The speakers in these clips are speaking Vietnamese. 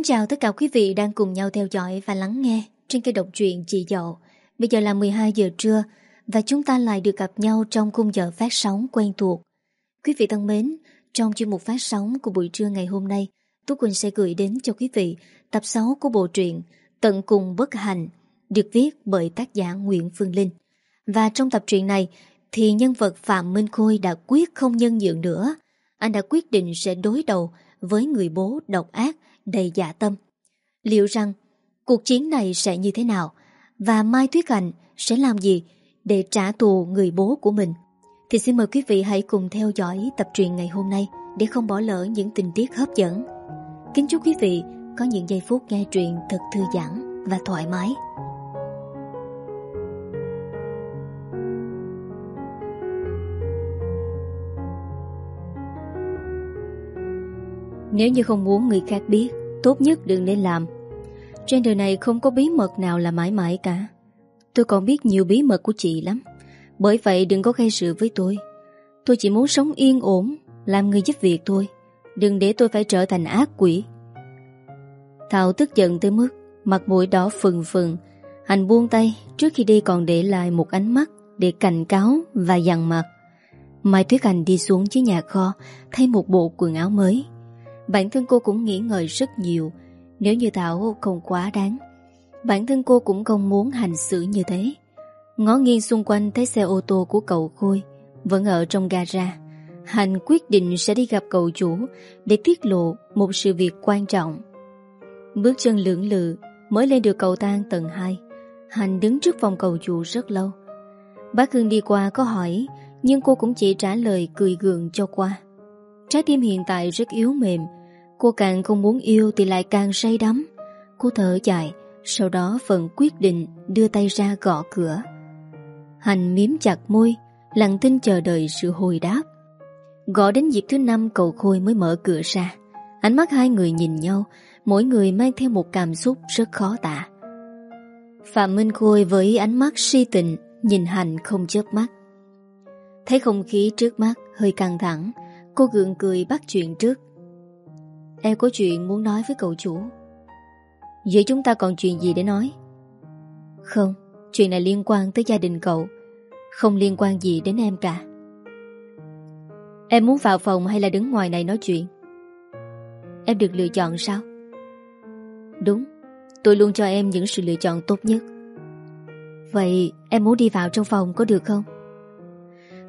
Kính chào tất cả quý vị đang cùng nhau theo dõi và lắng nghe trên kênh độc truyện Chị Dậu. Bây giờ là 12 giờ trưa và chúng ta lại được gặp nhau trong khung giờ phát sóng quen thuộc. Quý vị thân mến, trong chuyên mục phát sóng của buổi trưa ngày hôm nay, Tú Quỳnh sẽ gửi đến cho quý vị tập 6 của bộ truyện Tận cùng bất hành, được viết bởi tác giả Nguyễn Phương Linh. Và trong tập truyện này thì nhân vật Phạm Minh Khôi đã quyết không nhân nhượng nữa. Anh đã quyết định sẽ đối đầu với người bố độc ác đầy dạ tâm. Liệu rằng cuộc chiến này sẽ như thế nào và Mai Tuyết Hạnh sẽ làm gì để trả thù người bố của mình? Thì xin mời quý vị hãy cùng theo dõi tập truyện ngày hôm nay để không bỏ lỡ những tình tiết hấp dẫn. Kính chúc quý vị có những giây phút nghe truyện thật thư giãn và thoải mái. Nếu như không muốn người khác biết Tốt nhất đừng nên làm. Trên đời này không có bí mật nào là mãi mãi cả. Tôi còn biết nhiều bí mật của chị lắm. Bởi vậy đừng có gây sự với tôi. Tôi chỉ muốn sống yên ổn, Làm người giúp việc thôi. Đừng để tôi phải trở thành ác quỷ. Thảo tức giận tới mức Mặt mũi đỏ phừng phừng. Hành buông tay trước khi đi còn để lại một ánh mắt Để cảnh cáo và dằn mặt. Mai Tuyết hành đi xuống dưới nhà kho, Thay một bộ quần áo mới. Bản thân cô cũng nghĩ ngợi rất nhiều. Nếu như Thảo không quá đáng, Bản thân cô cũng không muốn hành xử như thế. Ngó nghiêng xung quanh thấy xe ô tô của cậu Khôi Vẫn ở trong gara Hành quyết định sẽ đi gặp cậu chủ Để tiết lộ một sự việc quan trọng. Bước chân lưỡng lự, Mới lên được cầu thang tầng 2 Hành đứng trước phòng cầu chủ rất lâu. Bác Hương đi qua có hỏi, Nhưng cô cũng chỉ trả lời cười gượng cho qua. Trái tim hiện tại rất yếu mềm Cô càng không muốn yêu thì lại càng say đắm. Cô thở dài, Sau đó phần quyết định đưa tay ra gõ cửa. Hành miếm chặt môi, Lặng tin chờ đợi sự hồi đáp. Gõ đến dịp thứ năm, cầu Khôi mới mở cửa ra. Ánh mắt hai người nhìn nhau, Mỗi người mang theo một cảm xúc rất khó tả. Phạm Minh Khôi với ánh mắt si tình, Nhìn Hành không chớp mắt. Thấy không khí trước mắt hơi căng thẳng, Cô gượng cười bắt chuyện trước. Em có chuyện muốn nói với cậu chủ. Giữa chúng ta còn chuyện gì để nói? Không, Chuyện này liên quan tới gia đình cậu. Không liên quan gì đến em cả. Em muốn vào phòng hay là đứng ngoài này nói chuyện? Em được lựa chọn sao? Đúng, Tôi luôn cho em những sự lựa chọn tốt nhất. Vậy em muốn đi vào trong phòng có được không?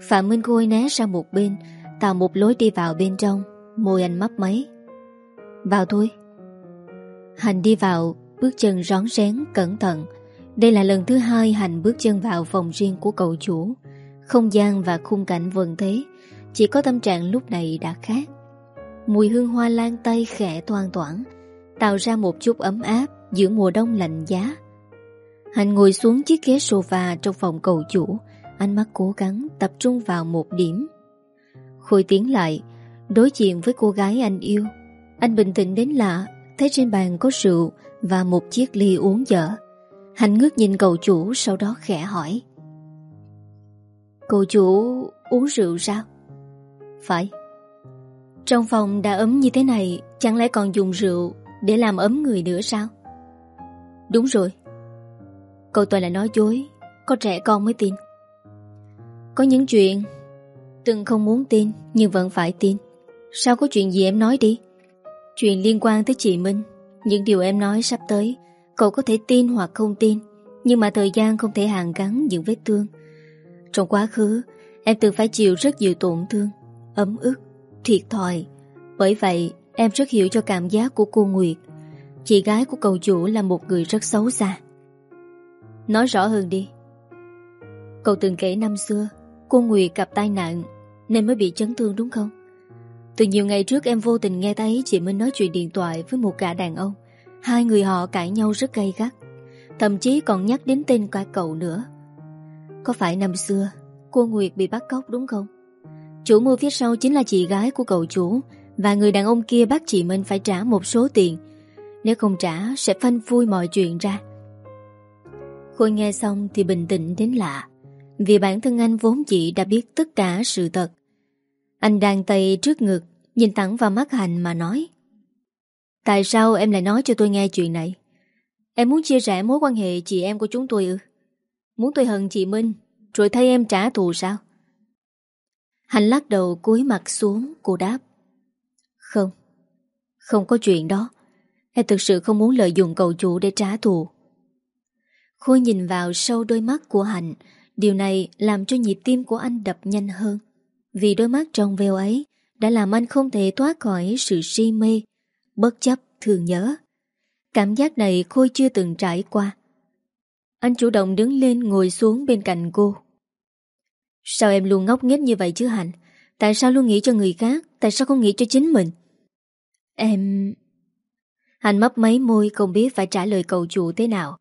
Phạm Minh Khôi né sang một bên, Tạo một lối đi vào bên trong, Môi anh mấp máy vào thôi. Hành đi vào, Bước chân rón rén, cẩn thận. Đây là lần thứ hai Hành bước chân vào phòng riêng của cậu chủ. Không gian và khung cảnh vần thế, Chỉ có tâm trạng lúc này đã khác. Mùi hương hoa lan tây khẽ toan toảng Tạo ra một chút ấm áp Giữa mùa đông lạnh giá. Hành ngồi xuống chiếc ghế sofa Trong phòng cầu chủ. Ánh mắt cố gắng tập trung vào một điểm. Khôi tiến lại, Đối diện với cô gái anh yêu anh bình tĩnh đến lạ, Thấy trên bàn có rượu Và một chiếc ly uống dở. Hành ngước nhìn cậu chủ, Sau đó khẽ hỏi. Cậu chủ uống rượu sao? Phải. Trong phòng đã ấm như thế này, Chẳng lẽ còn dùng rượu Để làm ấm người nữa sao? Đúng rồi. Cậu toàn là nói dối, Có trẻ con mới tin. Có những chuyện Từng không muốn tin, Nhưng vẫn phải tin. Sao có chuyện gì em nói đi? Chuyện liên quan tới chị Minh. Những điều em nói sắp tới Cậu có thể tin hoặc không tin Nhưng mà thời gian không thể hàn gắn những vết thương. Trong quá khứ Em từng phải chịu rất nhiều tổn thương Ấm ức, thiệt thòi. Bởi vậy em rất hiểu cho cảm giác của cô Nguyệt. Chị gái của cậu chủ là một người rất xấu xa. Nói rõ hơn đi. Cậu từng kể năm xưa Cô Nguyệt gặp tai nạn Nên mới bị chấn thương đúng không? Từ nhiều ngày trước em vô tình nghe thấy chị Minh nói chuyện điện thoại với một gã đàn ông. Hai người họ cãi nhau rất gay gắt. Thậm chí còn nhắc đến tên cả cậu nữa. Có phải năm xưa, cô Nguyệt bị bắt cóc đúng không? Chủ mưu phía sau chính là chị gái của cậu chủ, và người đàn ông kia bắt chị Minh phải trả một số tiền. Nếu không trả, sẽ phanh phui mọi chuyện ra. Khôi nghe xong thì bình tĩnh đến lạ. Vì bản thân anh vốn chị đã biết tất cả sự thật. Anh đang tay trước ngực Nhìn thẳng vào mắt Hành mà nói Tại sao em lại nói cho tôi nghe chuyện này? Em muốn chia rẽ mối quan hệ chị em của chúng tôi ư? Muốn tôi hận chị Minh, Rồi thay em trả thù sao? Hành lắc đầu cúi mặt xuống, Cô đáp Không Không có chuyện đó Em thực sự không muốn lợi dụng cầu chủ để trả thù Khôi nhìn vào sâu đôi mắt của Hạnh Điều này làm cho nhịp tim của anh đập nhanh hơn Vì đôi mắt trong veo ấy đã làm anh không thể thoát khỏi sự si mê, Bất chấp thường nhớ. Cảm giác này Khôi chưa từng trải qua. Anh chủ động đứng lên ngồi xuống bên cạnh cô. Sao em luôn ngốc nghếch như vậy chứ Hạnh? Tại sao luôn nghĩ cho người khác? Tại sao không nghĩ cho chính mình? Em... hạnh mấp mấy môi không biết phải trả lời cầu chủ thế nào.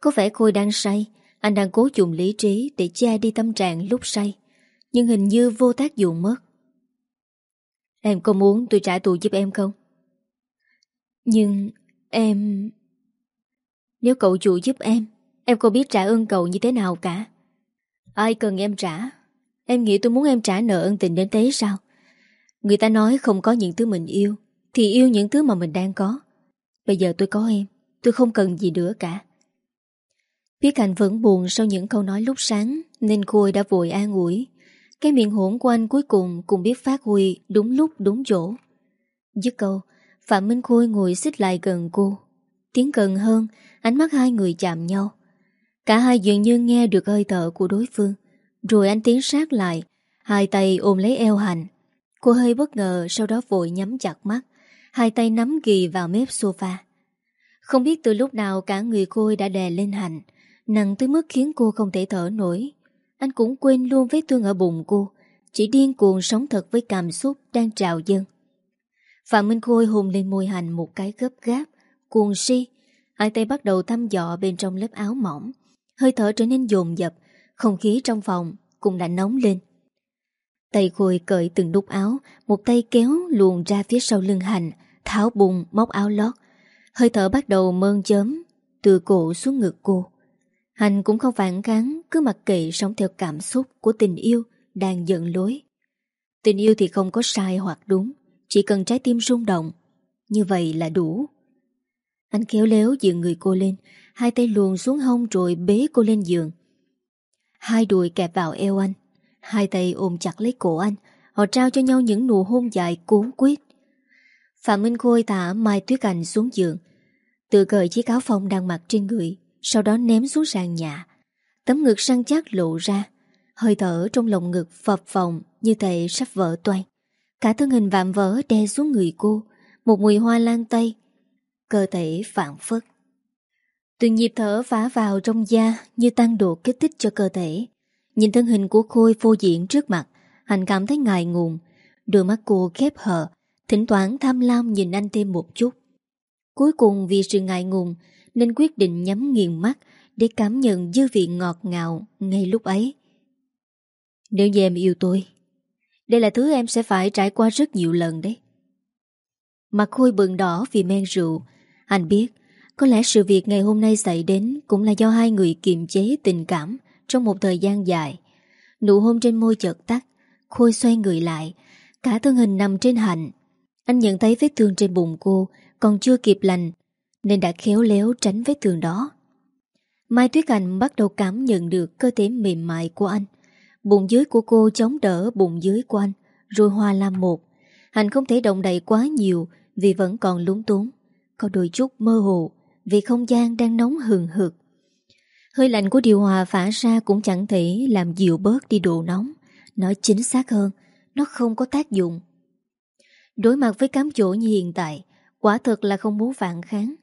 Có vẻ Khôi đang say. Anh đang cố dùng lý trí để che đi tâm trạng lúc say. Nhưng hình như vô tác dụng mất. Em có muốn tôi trả tù giúp em không? Nhưng em... Nếu cậu chủ giúp em Em có biết trả ơn cậu như thế nào cả. Ai cần em trả? Em nghĩ tôi muốn em trả nợ ân tình đến thế sao? Người ta nói không có những thứ mình yêu, Thì yêu những thứ mà mình đang có. Bây giờ tôi có em, Tôi không cần gì nữa cả. Biết Thành vẫn buồn sau những câu nói lúc sáng Nên Khôi đã vội an ủi. Cái miệng hỗn của anh cuối cùng Cũng biết phát huy đúng lúc đúng chỗ. Dứt câu, Phạm Minh Khôi ngồi xích lại gần cô. Tiến gần hơn, Ánh mắt hai người chạm nhau. Cả hai dường như nghe được hơi thở của đối phương. Rồi anh tiến sát lại, Hai tay ôm lấy eo hành Cô hơi bất ngờ Sau đó vội nhắm chặt mắt, Hai tay nắm ghi vào mép sofa. Không biết từ lúc nào Cả người cô đã đè lên hành Nặng tới mức khiến cô không thể thở nổi. Anh cũng quên luôn vết thương ở bụng cô. Chỉ điên cuồng sống thật với cảm xúc Đang trào dâng. Phạm Minh Khôi hùng lên môi hành một cái gấp gáp, Cuồng si. Hai tay bắt đầu thăm dọ bên trong lớp áo mỏng. Hơi thở trở nên dồn dập, Không khí trong phòng cũng đã nóng lên. Tay Khôi cởi từng đúc áo, Một tay kéo luồn ra phía sau lưng hành Tháo bùng móc áo lót. Hơi thở bắt đầu mơn chớm Từ cổ xuống ngực cô. Hành cũng không phản kháng, Cứ mặc kệ sống theo cảm xúc của tình yêu Đang giận lối. Tình yêu thì không có sai hoặc đúng, Chỉ cần trái tim rung động, Như vậy là đủ. Anh kéo léo dựng người cô lên, Hai tay luồn xuống hông rồi bế cô lên giường. Hai đùi kẹp vào eo anh, Hai tay ôm chặt lấy cổ anh, Họ trao cho nhau những nụ hôn dài cuốn quyết Phạm Minh Khôi thả Mai Tuyết Anh xuống giường, Tự cởi chiếc áo phong đang mặc trên người sau đó ném xuống sàn nhà. Tấm ngực săn chắc lộ ra, Hơi thở trong lồng ngực phập phồng Như thể sắp vỡ toan Cả thân hình vạm vỡ đe xuống người cô, Một mùi hoa lan tây, Cơ thể phản phất. Từng nhịp thở phá vào trong da Như tăng độ kích thích cho cơ thể. Nhìn thân hình của Khôi vô diện trước mặt Hành cảm thấy ngại ngùng. Đôi mắt cô khép hờ, Thỉnh thoảng tham lam nhìn anh thêm một chút. Cuối cùng vì sự ngại ngùng nên quyết định nhắm nghiền mắt Để cảm nhận dư vị ngọt ngào Ngay lúc ấy Nếu như em yêu tôi Đây là thứ em sẽ phải trải qua rất nhiều lần đấy Mặt Khôi bừng đỏ vì men rượu Anh biết Có lẽ sự việc ngày hôm nay xảy đến Cũng là do hai người kiềm chế tình cảm trong một thời gian dài. Nụ hôn trên môi chợt tắt, Khôi xoay người lại, cả thân hình nằm trên hạnh. Anh nhận thấy vết thương trên bụng cô còn chưa kịp lành, nên đã khéo léo tránh vết thương đó. Mai Tuyết Anh bắt đầu cảm nhận được cơ thể mềm mại của anh. Bụng dưới của cô chống đỡ bụng dưới của anh, rồi hòa làm một. Anh không thể động đậy quá nhiều vì vẫn còn lúng túng. Có đôi chút mơ hồ vì không gian đang nóng hừng hực. Hơi lạnh của điều hòa phả ra cũng chẳng thể làm dịu bớt đi độ nóng. Nói chính xác hơn, nó không có tác dụng. Đối mặt với cám chỗ như hiện tại, quả thật là không muốn phản kháng.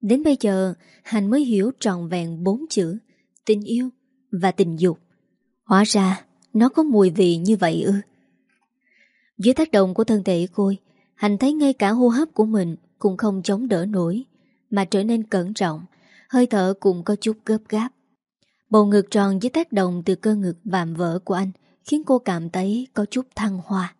Đến bây giờ, Hành mới hiểu trọn vẹn bốn chữ, tình yêu và tình dục. Hóa ra, nó có mùi vị như vậy ư. Dưới tác động của thân thể côi Hành thấy ngay cả hô hấp của mình cũng không chống đỡ nổi, mà trở nên cẩn trọng, hơi thở cũng có chút gấp gáp. Bầu ngực tròn dưới tác động từ cơ ngực vạm vỡ của anh khiến cô cảm thấy có chút thăng hoa.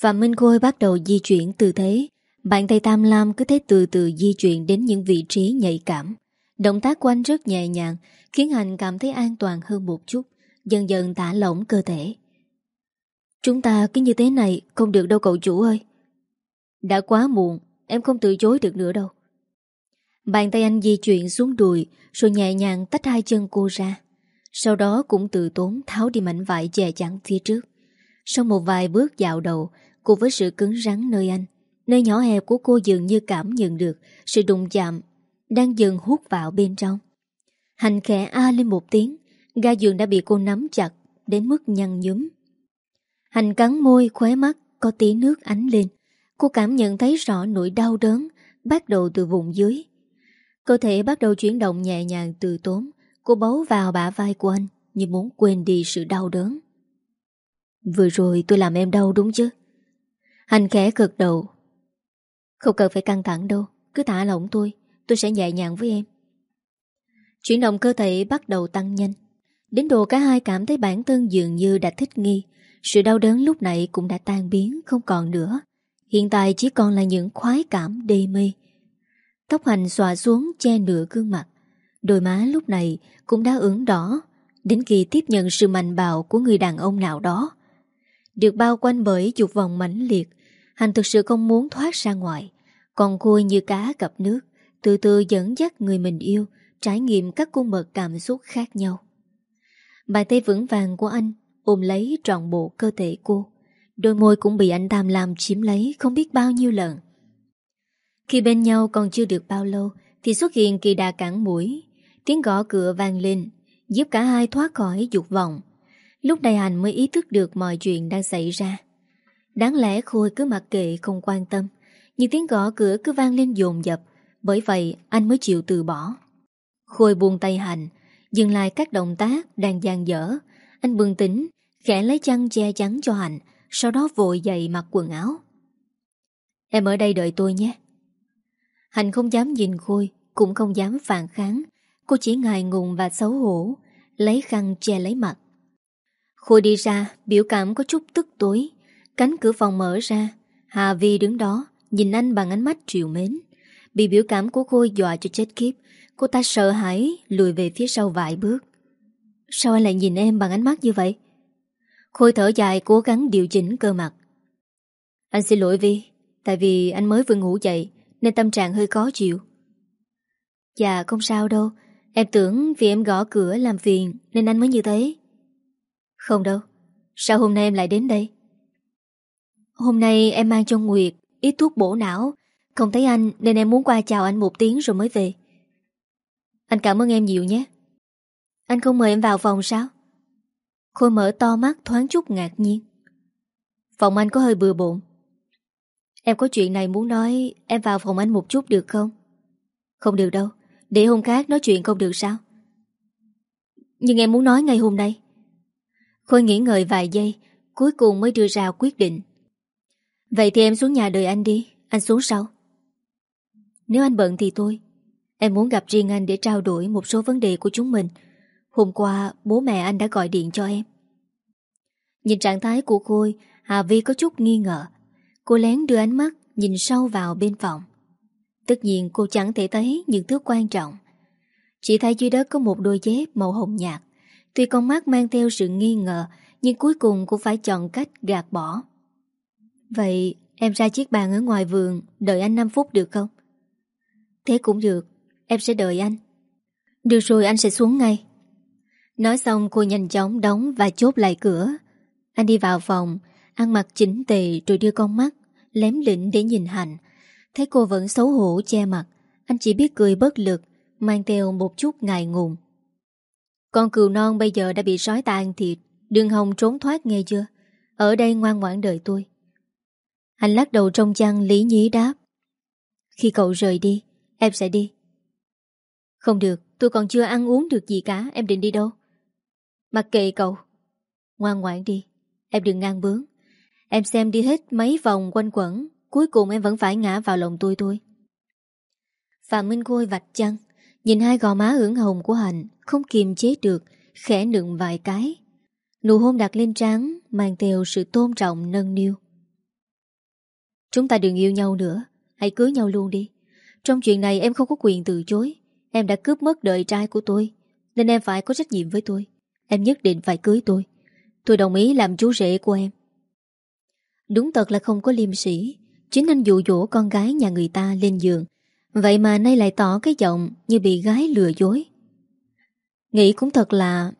Phạm Minh Khôi bắt đầu di chuyển tư thế, bàn tay Tam Lam cứ thế từ từ di chuyển đến những vị trí nhạy cảm. Động tác của anh rất nhẹ nhàng, khiến anh cảm thấy an toàn hơn một chút, dần dần thả lỏng cơ thể. Chúng ta cứ như thế này không được đâu cậu chủ ơi. Đã quá muộn, Em không từ chối được nữa đâu Bàn tay anh di chuyển xuống đùi Rồi nhẹ nhàng tách hai chân cô ra Sau đó cũng tự tốn tháo đi mảnh vải che chắn phía trước Sau một vài bước dạo đầu Cùng với sự cứng rắn nơi anh Nơi nhỏ hẹp của cô dường như cảm nhận được Sự đụng chạm Đang dần hút vào bên trong. Hành khẽ a lên một tiếng, Ga giường đã bị cô nắm chặt Đến mức nhăn nhúm. Hành cắn môi, khóe mắt, Có tí nước ánh lên. Cô cảm nhận thấy rõ nỗi đau đớn Bắt đầu từ vùng dưới. Cơ thể bắt đầu chuyển động nhẹ nhàng từ tốn. Cô bấu vào bả vai của anh Như muốn quên đi sự đau đớn. Vừa rồi tôi làm em đau đúng chứ? Hành khẽ cực đầu. Không cần phải căng thẳng đâu, Cứ thả lỏng tôi Tôi sẽ nhẹ nhàng với em. Chuyển động cơ thể bắt đầu tăng nhanh. Đến độ cả hai cảm thấy bản thân dường như đã thích nghi, Sự đau đớn lúc nãy cũng đã tan biến, Không còn nữa. Hiện tại chỉ còn là những khoái cảm, đê mê. Tóc hành xòa xuống che nửa gương mặt. Đôi má lúc này cũng đã ửng đỏ, Đến khi tiếp nhận sự mạnh bạo của người đàn ông nào đó. Được bao quanh bởi dục vòng mãnh liệt Hành thực sự không muốn thoát ra ngoài. Còn cô như cá gặp nước, Từ từ dẫn dắt người mình yêu, Trải nghiệm các cung bậc cảm xúc khác nhau. Bàn tay vững vàng của anh, Ôm lấy trọn bộ cơ thể cô. Đôi môi cũng bị anh tham làm chiếm lấy Không biết bao nhiêu lần. Khi bên nhau còn chưa được bao lâu, Thì xuất hiện kỳ đà cản mũi. Tiếng gõ cửa vang lên, Giúp cả hai thoát khỏi dục vọng. Lúc này hành mới ý thức được mọi chuyện đang xảy ra. Đáng lẽ Khôi cứ mặc kệ không quan tâm nhưng tiếng gõ cửa cứ vang lên dồn dập, Bởi vậy anh mới chịu từ bỏ. Khôi buông tay hành Dừng lại các động tác đang gian dở. Anh bừng tỉnh, Khẽ lấy chăn che chắn cho hành Sau đó vội dậy mặc quần áo. Em ở đây đợi tôi nhé. Hành không dám nhìn Khôi, Cũng không dám phản kháng. Cô chỉ ngại ngùng và xấu hổ, Lấy khăn che lấy mặt. Khôi đi ra, Biểu cảm có chút tức tối. Cánh cửa phòng mở ra, Hà Vi đứng đó Nhìn anh bằng ánh mắt triều mến. Bị biểu cảm của Khôi dọa cho chết kiếp, Cô ta sợ hãi lùi về phía sau vài bước. Sao anh lại nhìn em bằng ánh mắt như vậy? Khôi thở dài cố gắng điều chỉnh cơ mặt. Anh xin lỗi Vi, Tại vì anh mới vừa ngủ dậy, Nên tâm trạng hơi khó chịu. Dạ không sao đâu. Em tưởng vì em gõ cửa làm phiền Nên anh mới như thế. Không đâu. Sao hôm nay em lại đến đây? Hôm nay em mang cho Nguyệt Ít thuốc bổ não. Không thấy anh, nên em muốn qua chào anh một tiếng rồi mới về. Anh cảm ơn em nhiều nhé. Anh không mời em vào phòng sao? Khôi mở to mắt, thoáng chút ngạc nhiên. Phòng anh có hơi bừa bộn. Em có chuyện này muốn nói, Em vào phòng anh một chút được không? Không được đâu. Để hôm khác nói chuyện không được sao? Nhưng em muốn nói ngay hôm nay. Khôi nghĩ ngợi vài giây, Cuối cùng mới đưa ra quyết định. Vậy thì em xuống nhà đợi anh đi. Anh xuống sau. Nếu anh bận thì tôi Em muốn gặp riêng anh để trao đổi một số vấn đề của chúng mình. Hôm qua, bố mẹ anh đã gọi điện cho em. Nhìn trạng thái của Khôi Hà Vi có chút nghi ngờ. Cô lén đưa ánh mắt Nhìn sâu vào bên phòng. Tất nhiên, cô chẳng thể thấy những thứ quan trọng. Chỉ thấy dưới đất có một đôi dép màu hồng nhạt. Tuy con mắt mang theo sự nghi ngờ, Nhưng cuối cùng cô phải chọn cách gạt bỏ. Vậy em ra chiếc bàn ở ngoài vườn, Đợi anh 5 phút được không? Thế cũng được, Em sẽ đợi anh. Được rồi, anh sẽ xuống ngay. Nói xong, cô nhanh chóng đóng và chốt lại cửa. Anh đi vào phòng, Ăn mặc chỉnh tề rồi đưa con mắt, Lém lĩnh để nhìn Hạnh. Thấy cô vẫn xấu hổ che mặt, Anh chỉ biết cười bất lực, Mang theo một chút ngại ngùng. Con cừu non bây giờ đã bị sói tan thịt, đường hồng trốn thoát nghe chưa? Ở đây ngoan ngoãn đợi tôi. Anh lắc đầu trong chăn lý nhí đáp. Khi cậu rời đi, Em sẽ đi. Không được, tôi còn chưa ăn uống được gì cả, Em định đi đâu? Mặc kệ cậu. Ngoan ngoãn đi, Em đừng ngang bướng. Em xem đi hết mấy vòng quanh quẩn, Cuối cùng em vẫn phải ngã vào lòng tôi thôi. Phạm Minh Khôi vạch chăn, Nhìn hai gò má ửng hồng của Hạnh, Không kiềm chế được, Khẽ nựng vài cái. Nụ hôn đặt lên trán, Mang theo sự tôn trọng nâng niu. Chúng ta đừng yêu nhau nữa. Hãy cưới nhau luôn đi. Trong chuyện này em không có quyền từ chối. Em đã cướp mất đời trai của tôi, Nên em phải có trách nhiệm với tôi. Em nhất định phải cưới tôi. Tôi đồng ý làm chú rể của em. Đúng thật là không có liêm sĩ Chính anh dụ dỗ con gái nhà người ta lên giường. Vậy mà nay lại tỏ cái giọng Như bị gái lừa dối. Nghĩ cũng thật là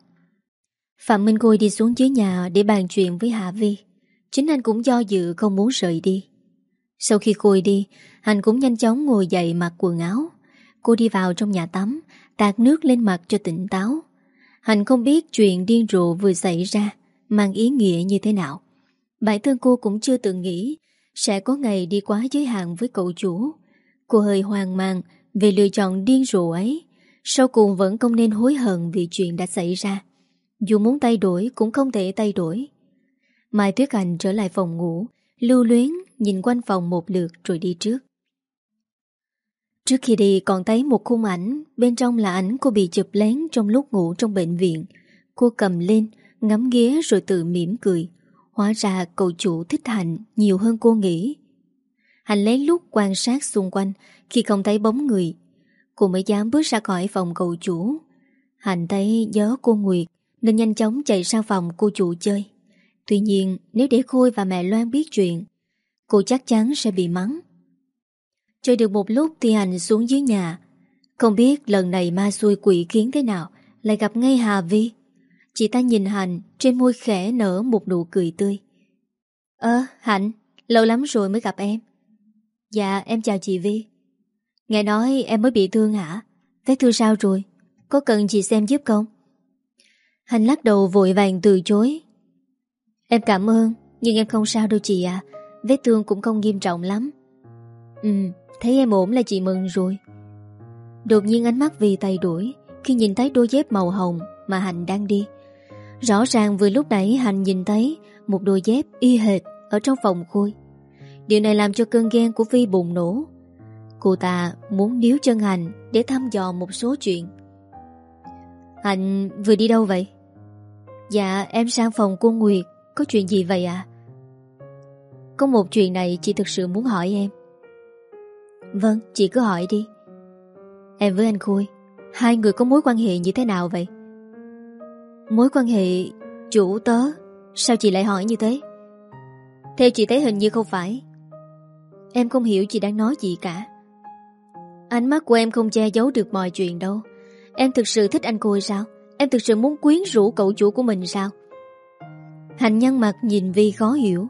Phạm Minh Khôi đi xuống dưới nhà Để bàn chuyện với Hạ Vi. Chính anh cũng do dự không muốn rời đi. Sau khi Khôi đi hạnh cũng nhanh chóng ngồi dậy mặc quần áo. Cô đi vào trong nhà tắm, Tạt nước lên mặt cho tỉnh táo. Hành không biết chuyện điên rồ vừa xảy ra Mang ý nghĩa như thế nào. Bản thân cô cũng chưa từng nghĩ Sẽ có ngày đi quá giới hạn với cậu chủ. Cô hơi hoang mang Về lựa chọn điên rồ ấy. Sau cùng vẫn không nên hối hận Vì chuyện đã xảy ra. Dù muốn thay đổi cũng không thể thay đổi. Mai Tuyết hành trở lại phòng ngủ Lưu luyến nhìn quanh phòng một lượt Rồi đi trước. Trước khi đi, còn thấy một khung ảnh, Bên trong là ảnh cô bị chụp lén Trong lúc ngủ trong bệnh viện. Cô cầm lên, Ngắm ghé rồi tự mỉm cười. Hóa ra cậu chủ thích Hạnh Nhiều hơn cô nghĩ. Hạnh lén lúc quan sát xung quanh, Khi không thấy bóng người, Cô mới dám bước ra khỏi phòng cậu chủ. Hạnh thấy nhớ cô Nguyệt, Nên nhanh chóng chạy sang phòng cô chủ chơi. Tuy nhiên, nếu để Khôi và mẹ Loan biết chuyện, Cô chắc chắn sẽ bị mắng. Chơi được một lúc thì hành xuống dưới nhà, Không biết lần này ma xui quỷ kiến thế nào, Lại gặp ngay Hà Vi. Chị ta nhìn hành, Trên môi khẽ nở một nụ cười tươi. Ơ, Hạnh, Lâu lắm rồi mới gặp em. Dạ em chào chị Vi. Nghe nói em mới bị thương hả? Vết thương sao rồi? Có cần chị xem giúp không? Hạnh lắc đầu vội vàng từ chối. Em cảm ơn, Nhưng em không sao đâu chị à Vết thương cũng không nghiêm trọng lắm. Ừ Thấy em ổn là chị mừng rồi. Đột nhiên ánh mắt vì tay đuổi Khi nhìn thấy đôi dép màu hồng Mà Hạnh đang đi. Rõ ràng vừa lúc nãy Hạnh nhìn thấy Một đôi dép y hệt Ở trong phòng Khôi. Điều này làm cho cơn ghen của Vi bùng nổ. Cô ta muốn níu chân Hạnh Để thăm dò một số chuyện. Hạnh vừa đi đâu vậy? Dạ em sang phòng cô Nguyệt. Có chuyện gì vậy ạ? À? Có một chuyện này chị thực sự muốn hỏi em Vâng, chị cứ hỏi đi Em với anh Khôi Hai người có mối quan hệ như thế nào vậy? Mối quan hệ chủ tớ Sao chị lại hỏi như thế? Theo chị thấy hình như không phải Em không hiểu chị đang nói gì cả Ánh mắt của em không che giấu được mọi chuyện đâu Em thực sự thích anh Khôi sao? Em thực sự muốn quyến rũ cậu chủ của mình sao? Hành nhân mặt nhìn Vi khó hiểu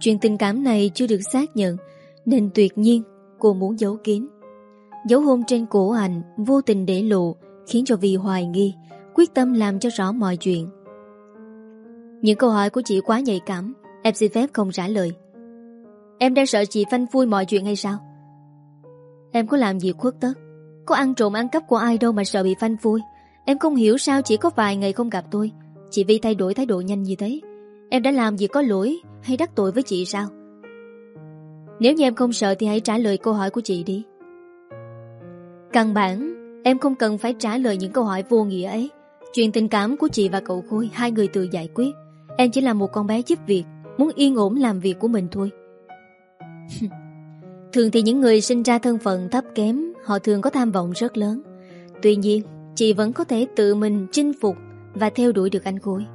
Chuyện tình cảm này chưa được xác nhận Nên tuyệt nhiên cô muốn giấu kín. Dấu hôn trên cổ anh vô tình để lộ khiến cho Vi hoài nghi, quyết tâm làm cho rõ mọi chuyện. Những câu hỏi của chị quá nhạy cảm, em xin phép không trả lời. Em đang sợ chị phanh phui mọi chuyện hay sao? Em có làm gì khuất tất, có ăn trộm ăn cắp của ai đâu mà sợ bị phanh phui. Em không hiểu sao chỉ có vài ngày không gặp tôi, chị Vi thay đổi thái độ nhanh như thế. Em đã làm gì có lỗi hay đắc tội với chị sao? Nếu như em không sợ thì hãy trả lời câu hỏi của chị đi. Căn bản, em không cần phải trả lời những câu hỏi vô nghĩa ấy. Chuyện tình cảm của chị và cậu Khôi, hai người tự giải quyết. Em chỉ là một con bé giúp việc, muốn yên ổn làm việc của mình thôi. thường thì những người sinh ra thân phận thấp kém, họ thường có tham vọng rất lớn. Tuy nhiên, chị vẫn có thể tự mình chinh phục và theo đuổi được anh Khôi.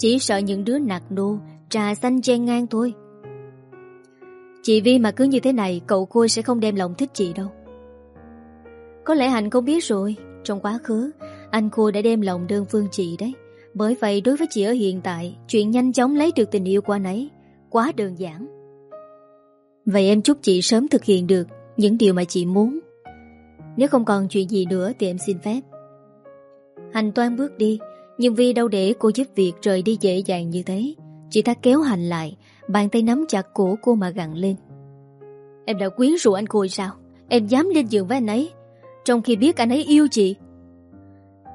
Chỉ sợ những đứa nạt nô, trà xanh chen ngang thôi. Chị Vi mà cứ như thế này Cậu Khôi sẽ không đem lòng thích chị đâu. Có lẽ Hạnh không biết rồi Trong quá khứ Anh Khôi đã đem lòng đơn phương chị đấy. Bởi vậy đối với chị ở hiện tại Chuyện nhanh chóng lấy được tình yêu qua nấy Quá đơn giản. Vậy em chúc chị sớm thực hiện được Những điều mà chị muốn. Nếu không còn chuyện gì nữa thì em xin phép. Hành toan bước đi nhưng vì đâu để cô giúp việc rời đi dễ dàng như thế? Chị ta kéo Hành lại, Bàn tay nắm chặt cổ cô mà gặn lên. Em đã quyến rũ anh Khôi sao? Em dám lên giường với anh ấy, Trong khi biết anh ấy yêu chị?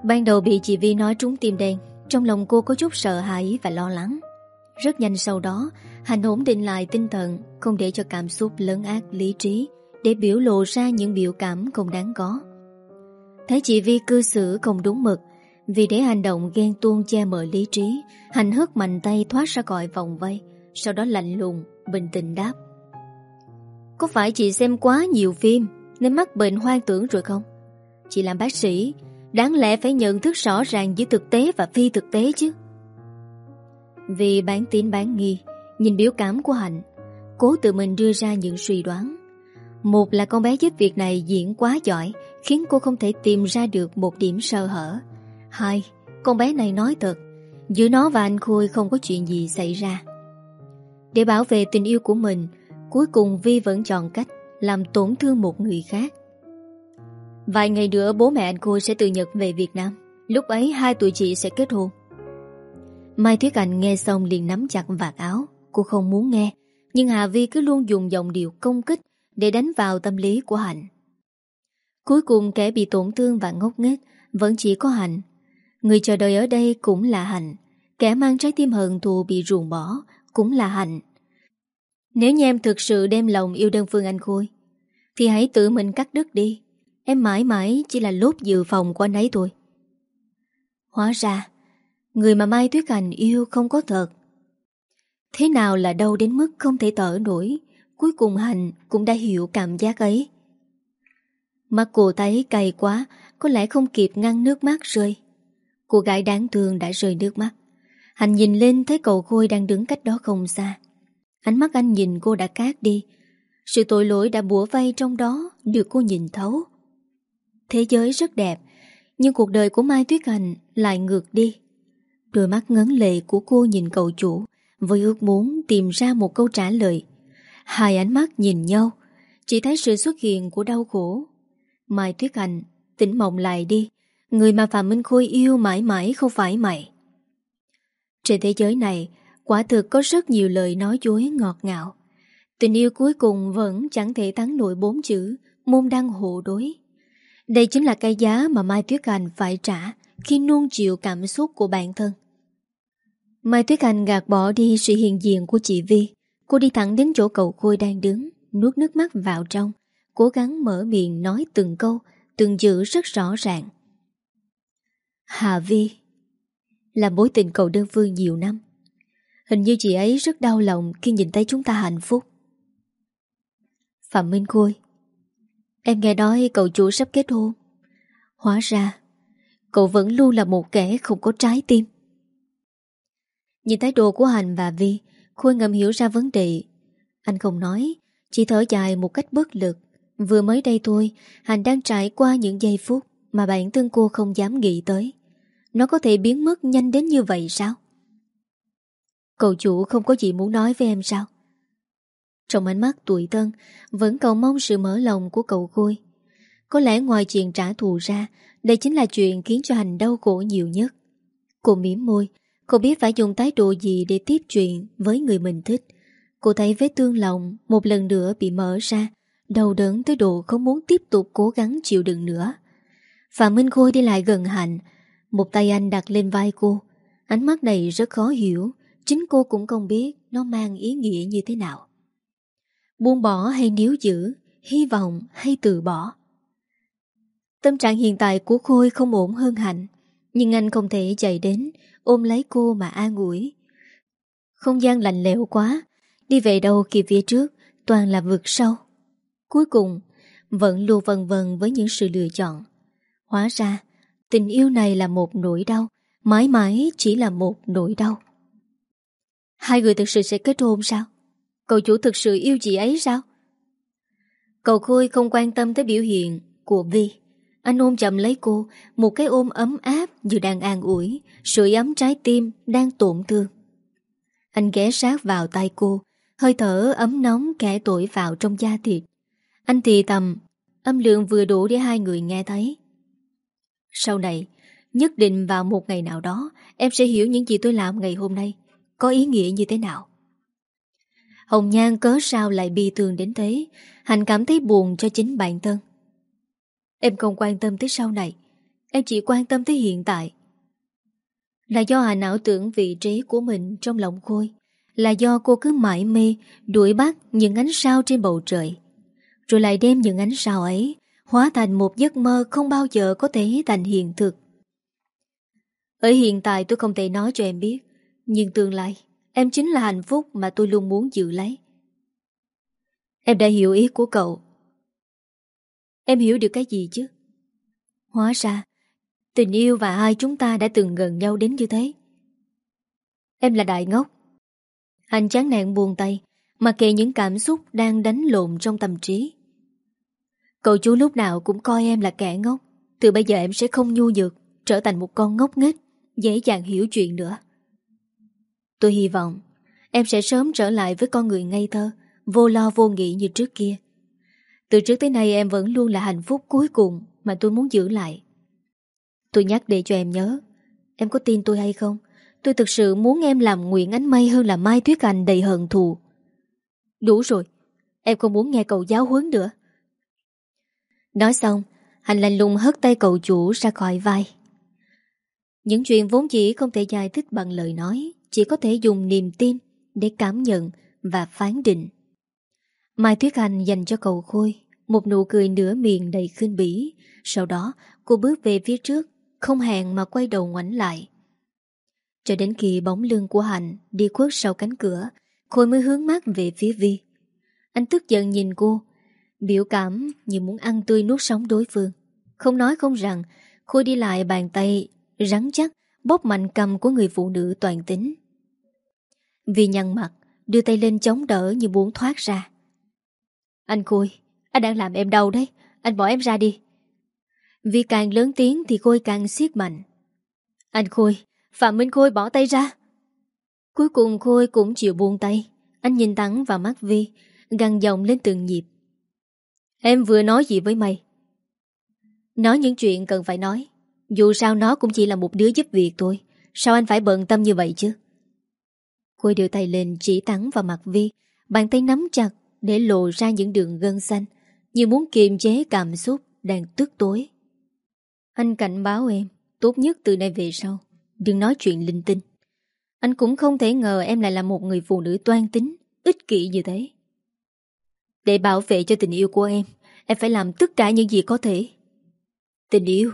Ban đầu bị chị Vi nói trúng tim đen, Trong lòng cô có chút sợ hãi và lo lắng. Rất nhanh sau đó Hành ổn định lại tinh thần, Không để cho cảm xúc lớn ác lý trí, Để biểu lộ ra những biểu cảm không đáng có. Thấy chị Vi cư xử không đúng mực vì để hành động ghen tuông che mờ lý trí, Hành hất mạnh tay thoát ra khỏi vòng vây, sau đó lạnh lùng, Bình tĩnh đáp. Có phải chị xem quá nhiều phim Nên mắc bệnh hoang tưởng rồi không? Chị làm bác sĩ, Đáng lẽ phải nhận thức rõ ràng giữa thực tế và phi thực tế chứ. Vì bán tín bán nghi, Nhìn biểu cảm của Hạnh, Cố tự mình đưa ra những suy đoán. Một là con bé giúp việc này diễn quá giỏi, Khiến cô không thể tìm ra được một điểm sơ hở. Hai, Con bé này nói thật, Giữa nó và anh Khôi không có chuyện gì xảy ra. Để bảo vệ tình yêu của mình, Cuối cùng Vi vẫn chọn cách Làm tổn thương một người khác. Vài ngày nữa, bố mẹ anh Khôi sẽ từ Nhật về Việt Nam. Lúc ấy, hai tụi chị sẽ kết hôn. Mai Thuyết Anh nghe xong liền nắm chặt vạt áo. Cô không muốn nghe, Nhưng Hà Vi cứ luôn dùng giọng điệu công kích Để đánh vào tâm lý của Hạnh. Cuối cùng, kẻ bị tổn thương và ngốc nghếch Vẫn chỉ có Hạnh Người chờ đợi ở đây cũng là Hạnh. Kẻ mang trái tim hận thù bị ruồng bỏ Cũng là Hạnh. Nếu như em thực sự đem lòng yêu đơn phương anh Khôi, Thì hãy tự mình cắt đứt đi. Em mãi mãi chỉ là lốt dự phòng của anh ấy thôi. Hóa ra, Người mà Mai Tuyết Hành yêu không có thật. Thế nào là đâu đến mức không thể tở nổi, Cuối cùng Hành cũng đã hiểu cảm giác ấy. Mắt cô thấy cay quá, Có lẽ không kịp ngăn nước mắt rơi. Cô gái đáng thương đã rơi nước mắt. Hành nhìn lên thấy cậu Khôi đang đứng cách đó không xa. Ánh mắt anh nhìn cô đã cát đi. Sự tội lỗi đã bủa vây trong đó, Được cô nhìn thấu. Thế giới rất đẹp, Nhưng cuộc đời của Mai Tuyết Hành lại ngược đi. Đôi mắt ngấn lệ của cô nhìn cậu chủ, Với ước muốn tìm ra một câu trả lời. Hai ánh mắt nhìn nhau, Chỉ thấy sự xuất hiện của đau khổ. Mai Tuyết Hành Tỉnh mộng lại đi. Người mà Phạm Minh Khôi yêu mãi mãi không phải mày. Trên thế giới này, Quả thực có rất nhiều lời nói dối ngọt ngào. Tình yêu cuối cùng vẫn chẳng thể thắng nổi bốn chữ Môn đăng hộ đối. Đây chính là cái giá mà Mai Tuyết Hành phải trả Khi nuông chịu cảm xúc của bản thân. Mai Tuyết Hành gạt bỏ đi sự hiện diện của chị Vi. Cô đi thẳng đến chỗ cậu Khôi đang đứng, Nuốt nước mắt vào trong, Cố gắng mở miệng nói từng câu, Từng chữ rất rõ ràng. Hà Vi, Là mối tình cậu đơn phương nhiều năm. Hình như chị ấy rất đau lòng Khi nhìn thấy chúng ta hạnh phúc. Phạm Minh Khôi, Em nghe nói cậu chủ sắp kết hôn. Hóa ra, Cậu vẫn luôn là một kẻ không có trái tim. Nhìn thái độ của Hành và Vi, Khôi ngầm hiểu ra vấn đề. Anh không nói, Chỉ thở dài một cách bất lực. Vừa mới đây thôi Hành đang trải qua những giây phút. Mà bản thân cô không dám nghĩ tới. Nó có thể biến mất nhanh đến như vậy sao? Cậu chủ không có gì muốn nói với em sao? Trong ánh mắt tuổi tân Vẫn cầu mong sự mở lòng của cậu Khôi. Có lẽ ngoài chuyện trả thù ra Đây chính là chuyện khiến cho Hành đau khổ nhiều nhất. Cô mỉm môi Cô biết phải dùng thái độ gì để tiếp chuyện với người mình thích. Cô thấy vết thương lòng một lần nữa bị mở ra, đầu đớn tới độ không muốn tiếp tục cố gắng chịu đựng nữa. Phạm Minh Khôi đi lại gần Hạnh, một tay anh đặt lên vai cô. Ánh mắt này rất khó hiểu, chính cô cũng không biết nó mang ý nghĩa như thế nào. Buông bỏ hay níu giữ, hy vọng hay từ bỏ. Tâm trạng hiện tại của Khôi không ổn hơn Hạnh, nhưng anh không thể chạy đến ôm lấy cô mà an ủi. Không gian lạnh lẽo quá, đi về đâu kịp phía trước, toàn là vực sâu. Cuối cùng, vẫn luôn vần vần với những sự lựa chọn. Hóa ra, tình yêu này là một nỗi đau, mãi mãi chỉ là một nỗi đau. Hai người thực sự sẽ kết hôn sao? Cậu chủ thực sự yêu chị ấy sao? Cậu Khôi không quan tâm tới biểu hiện của Vi. Anh ôm chậm lấy cô, một cái ôm ấm áp như đang an ủi, sưởi ấm trái tim đang tổn thương. Anh ghé sát vào tay cô, hơi thở ấm nóng kẻ tuổi vào trong da thịt. Anh thì tầm, âm lượng vừa đủ để hai người nghe thấy. Sau này, nhất định vào một ngày nào đó, em sẽ hiểu những gì tôi làm ngày hôm nay, có ý nghĩa như thế nào. Hồng Nhan cớ sao lại bi thương đến thế, Hành cảm thấy buồn cho chính bản thân. Em không quan tâm tới sau này Em chỉ quan tâm tới hiện tại Là do Hà não tưởng vị trí của mình trong lòng Khôi Là do cô cứ mãi mê Đuổi bắt những ánh sao trên bầu trời Rồi lại đem những ánh sao ấy Hóa thành một giấc mơ Không bao giờ có thể thành hiện thực Ở hiện tại tôi không thể nói cho em biết Nhưng tương lai Em chính là hạnh phúc mà tôi luôn muốn giữ lấy Em đã hiểu ý của cậu Em hiểu được cái gì chứ? Hóa ra, tình yêu và hai chúng ta đã từng gần nhau đến như thế. Em là đại ngốc. Anh chán nản buồn tay, Mà kệ những cảm xúc đang đánh lộn trong tâm trí Cậu chú lúc nào cũng coi em là kẻ ngốc. Từ bây giờ em sẽ không nhu nhược, Trở thành một con ngốc nghếch, Dễ dàng hiểu chuyện nữa. Tôi hy vọng Em sẽ sớm trở lại với con người ngây thơ, Vô lo vô nghĩ như trước kia. Từ trước tới nay em vẫn luôn là hạnh phúc cuối cùng Mà tôi muốn giữ lại. Tôi nhắc để cho em nhớ, Em có tin tôi hay không? Tôi thực sự muốn em làm Nguyễn Ánh Mây Hơn là Mai Tuyết Anh đầy hận thù. Đủ rồi, Em không muốn nghe cậu giáo huấn nữa. Nói xong, Hành lành lùng hất tay cậu chủ ra khỏi vai. Những chuyện vốn chỉ không thể giải thích bằng lời nói, Chỉ có thể dùng niềm tin Để cảm nhận và phán định. Mai thuyết hành dành cho cậu Khôi Một nụ cười nửa miệng đầy khinh bỉ, Sau đó cô bước về phía trước, Không hẹn mà quay đầu ngoảnh lại. Cho đến khi bóng lưng của Hạnh Đi khuất sau cánh cửa, Khôi mới hướng mắt về phía Vi. Anh tức giận nhìn cô Biểu cảm như muốn ăn tươi nuốt sống đối phương. Không nói không rằng, Khôi đi lại bàn tay Rắn chắc, Bóp mạnh cầm của người phụ nữ toàn tính. Vì nhăn mặt, Đưa tay lên chống đỡ như muốn thoát ra. Anh Khôi, Anh đang làm em đau đấy, Anh bỏ em ra đi. Vì càng lớn tiếng thì Khôi càng siết mạnh. Anh Khôi, Phạm Minh Khôi bỏ tay ra. Cuối cùng Khôi cũng chịu buông tay. Anh nhìn thẳng vào mắt Vi Găng giọng lên từng nhịp. Em vừa nói gì với mày? Nói những chuyện cần phải nói. Dù sao nó cũng chỉ là một đứa giúp việc thôi. Sao anh phải bận tâm như vậy chứ? Khôi đưa tay lên chỉ thẳng vào mặt Vi. Bàn tay nắm chặt Để lộ ra những đường gân xanh. Như muốn kiềm chế cảm xúc Đang tức tối. Anh cảnh báo em, Tốt nhất từ nay về sau, Đừng nói chuyện linh tinh. Anh cũng không thể ngờ em lại là một người phụ nữ toan tính, Ích kỷ như thế. Để bảo vệ cho tình yêu của em Em phải làm tất cả những gì có thể. Tình yêu.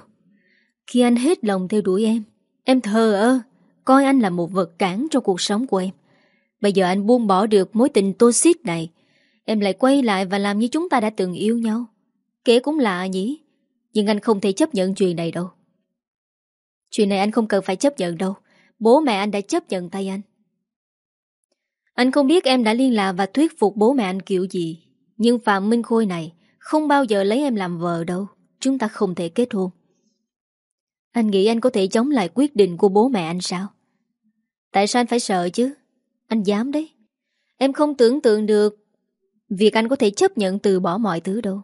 Khi anh hết lòng theo đuổi em Em thờ ơ, Coi anh là một vật cản trong cuộc sống của em. Bây giờ anh buông bỏ được mối tình toxic này, Em lại quay lại và làm như chúng ta đã từng yêu nhau. Kể cũng lạ nhỉ, Nhưng anh không thể chấp nhận chuyện này đâu. Chuyện này anh không cần phải chấp nhận đâu, Bố mẹ anh đã chấp nhận tay anh. Anh không biết em đã liên lạc và thuyết phục bố mẹ anh kiểu gì. Nhưng Phạm Minh Khôi này Không bao giờ lấy em làm vợ đâu. Chúng ta không thể kết hôn. Anh nghĩ anh có thể chống lại quyết định của bố mẹ anh sao? Tại sao anh phải sợ chứ? Anh dám đấy. Em không tưởng tượng được Việc anh có thể chấp nhận từ bỏ mọi thứ đâu.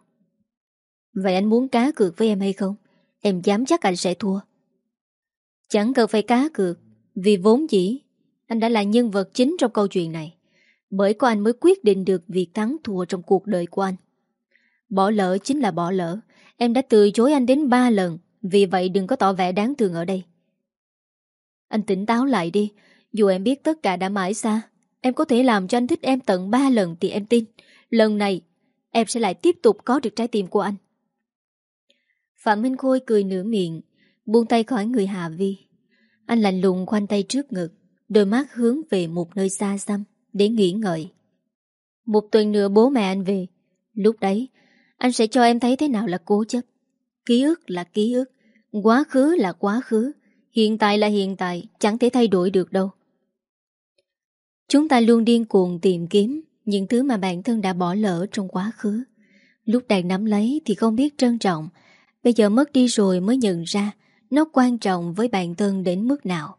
Vậy anh muốn cá cược với em hay không? Em dám chắc anh sẽ thua. Chẳng cần phải cá cược, Vì vốn dĩ Anh đã là nhân vật chính trong câu chuyện này. Bởi có anh mới quyết định được việc thắng thua trong cuộc đời của anh. Bỏ lỡ chính là bỏ lỡ. Em đã từ chối anh đến ba lần, Vì vậy đừng có tỏ vẻ đáng thương ở đây. Anh tỉnh táo lại đi. Dù em biết tất cả đã mãi xa, Em có thể làm cho anh thích em tận ba lần Thì em tin. Lần này, em sẽ lại tiếp tục có được trái tim của anh. Phạm Minh Khôi cười nửa miệng, Buông tay khỏi người Hà Vi. Anh lạnh lùng khoanh tay trước ngực, Đôi mắt hướng về một nơi xa xăm. Để nghỉ ngợi Một tuần nữa bố mẹ anh về. Lúc đấy, Anh sẽ cho em thấy thế nào là cố chấp. Ký ức là ký ức, Quá khứ là quá khứ, Hiện tại là hiện tại, Chẳng thể thay đổi được đâu. Chúng ta luôn điên cuồng tìm kiếm Những thứ mà bản thân đã bỏ lỡ trong quá khứ. Lúc đang nắm lấy thì không biết trân trọng, Bây giờ mất đi rồi mới nhận ra Nó quan trọng với bản thân đến mức nào.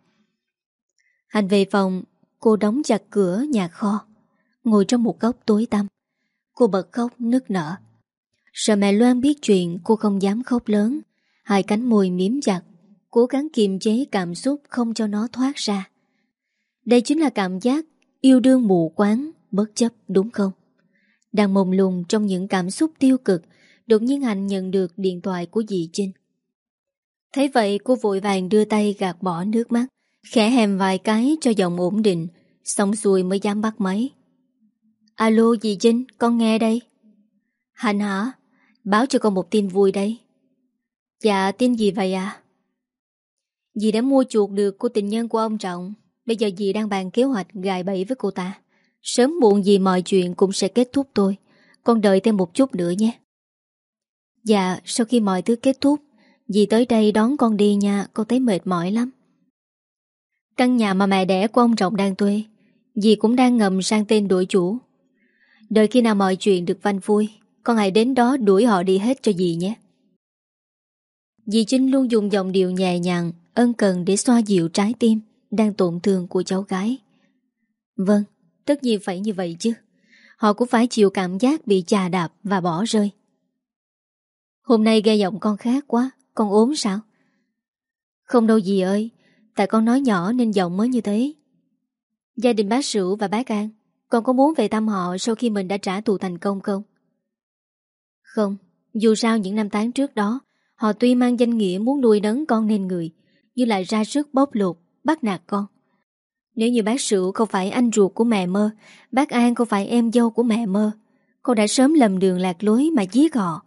Hành về phòng Cô đóng chặt cửa nhà kho Ngồi trong một góc tối tăm. Cô bật khóc nức nở. Sợ mẹ Loan biết chuyện cô không dám khóc lớn. Hai cánh môi miếm chặt Cố gắng kiềm chế cảm xúc không cho nó thoát ra. Đây chính là cảm giác yêu đương mù quáng, bất chấp đúng không? Đang mông lùng trong những cảm xúc tiêu cực Đột nhiên Hạnh nhận được điện thoại của dì Trinh. Thấy vậy cô vội vàng đưa tay gạt bỏ nước mắt. Khẽ hèm vài cái cho giọng ổn định Xong xuôi mới dám bắt máy. Alo dì Trinh, con nghe đây. Hạnh hả? Báo cho con một tin vui đây. Dạ tin gì vậy à? Dì đã mua chuột được cô tình nhân của ông Trọng. Bây giờ dì đang bàn kế hoạch gài bẫy với cô ta. Sớm muộn gì mọi chuyện cũng sẽ kết thúc thôi. Con đợi thêm một chút nữa nhé. Dạ sau khi mọi thứ kết thúc Dì tới đây đón con đi nha. Con thấy mệt mỏi lắm. Căn nhà mà mẹ đẻ của ông Trọng đang thuê. Dì cũng đang ngầm sang tên đổi chủ. Đợi khi nào mọi chuyện được vanh vui Con hãy đến đó đuổi họ đi hết cho dì nhé. Dì Trinh luôn dùng giọng điệu nhẹ nhàng, Ân cần để xoa dịu trái tim Đang tổn thương của cháu gái. Vâng Tất nhiên phải như vậy chứ. Họ cũng phải chịu cảm giác bị chà đạp và bỏ rơi. Hôm nay gây giọng con khác quá, Con ốm sao? Không đâu dì ơi Tại con nói nhỏ nên giọng mới như thế. Gia đình bác Sửu và bác An Con có muốn về thăm họ Sau khi mình đã trả tù thành công không? Không, Dù sao những năm tháng trước đó, Họ tuy mang danh nghĩa muốn nuôi nấng con nên người, Nhưng lại ra sức bóp lột, Bắt nạt con. Nếu như bác Sửu không phải anh ruột của mẹ mơ, Bác An không phải em dâu của mẹ mơ, Con đã sớm lầm đường lạc lối mà giết họ.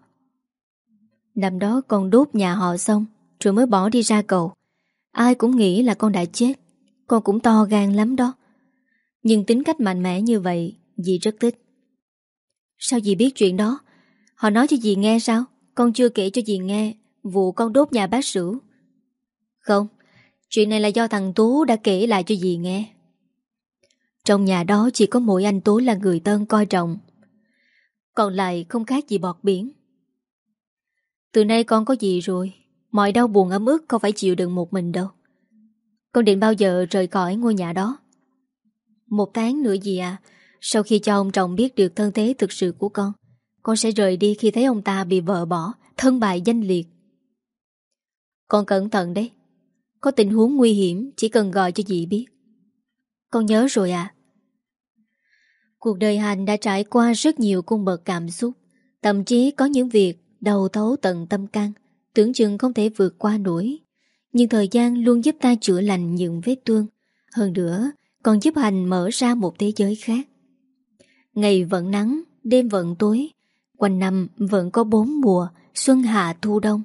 Năm đó con đốt nhà họ xong, Rồi mới bỏ đi ra cầu. Ai cũng nghĩ là con đã chết. Con cũng to gan lắm đó. Nhưng tính cách mạnh mẽ như vậy, Dì rất thích. Sao dì biết chuyện đó? Họ nói cho dì nghe sao? Con chưa kể cho dì nghe Vụ con đốt nhà bác sửu. Không, Chuyện này là do thằng Tú đã kể lại cho dì nghe. Trong nhà đó chỉ có mỗi anh Tú là người tân coi trọng. Còn lại không khác gì bọt biển. Từ nay con có gì rồi. Mọi đau buồn ấm ức không phải chịu đựng một mình đâu. Con định bao giờ rời khỏi ngôi nhà đó? Một tháng nữa gì à? Sau khi cho ông chồng biết được thân thế thực sự của con Con sẽ rời đi khi thấy ông ta bị vợ bỏ, Thân bại danh liệt. Con cẩn thận đấy. Có tình huống nguy hiểm, Chỉ cần gọi cho dì biết. Con nhớ rồi à? Cuộc đời Hành đã trải qua rất nhiều cung bậc cảm xúc, Thậm chí có những việc đầu thấu tận tâm can. Tưởng chừng không thể vượt qua nổi. Nhưng thời gian luôn giúp ta chữa lành những vết thương. Hơn nữa, Còn giúp hành mở ra một thế giới khác. Ngày vẫn nắng, Đêm vẫn tối. Quanh năm vẫn có bốn mùa, Xuân, hạ, thu, đông.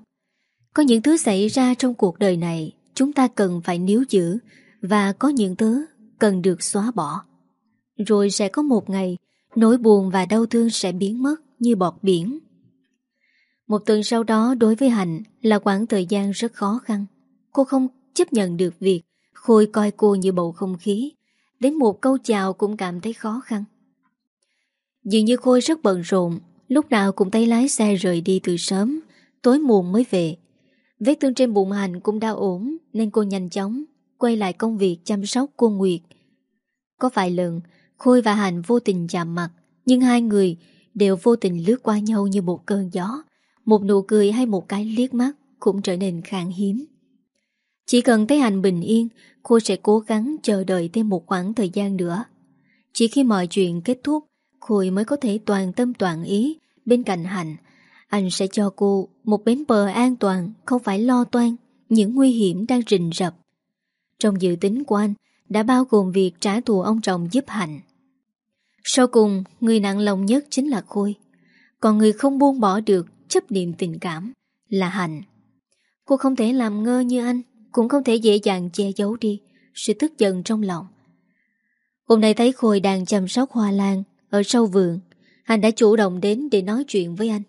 Có những thứ xảy ra trong cuộc đời này, Chúng ta cần phải níu giữ. Và có những thứ cần được xóa bỏ. Rồi sẽ có một ngày, Nỗi buồn và đau thương sẽ biến mất Như bọt biển một tuần sau đó đối với Hạnh là quãng thời gian rất khó khăn. Cô không chấp nhận được việc Khôi coi cô như bầu không khí. Đến một câu chào cũng cảm thấy khó khăn. Dường như Khôi rất bận rộn, lúc nào cũng tay lái xe rời đi từ sớm, tối muộn mới về. Vết thương trên bụng Hạnh cũng đã ổn nên cô nhanh chóng quay lại công việc chăm sóc cô Nguyệt. Có vài lần Khôi và Hạnh vô tình chạm mặt nhưng hai người đều vô tình lướt qua nhau như một cơn gió một nụ cười hay một cái liếc mắt cũng trở nên khang hiếm. Chỉ cần thấy hành bình yên, cô sẽ cố gắng chờ đợi thêm một khoảng thời gian nữa. Chỉ khi mọi chuyện kết thúc, Khôi mới có thể toàn tâm toàn ý bên cạnh Hạnh. Anh sẽ cho cô một bến bờ an toàn, không phải lo toan những nguy hiểm đang rình rập. Trong dự tính của anh đã bao gồm việc trả thù ông chồng giúp Hạnh. Sau cùng, người nặng lòng nhất chính là Khôi. Còn người không buông bỏ được chấp niệm tình cảm là Hạnh. Cô không thể làm ngơ như anh, cũng không thể dễ dàng che giấu đi sự tức giận trong lòng. Hôm nay thấy Khôi đang chăm sóc hoa lan ở sau vườn, anh đã chủ động đến để nói chuyện với anh.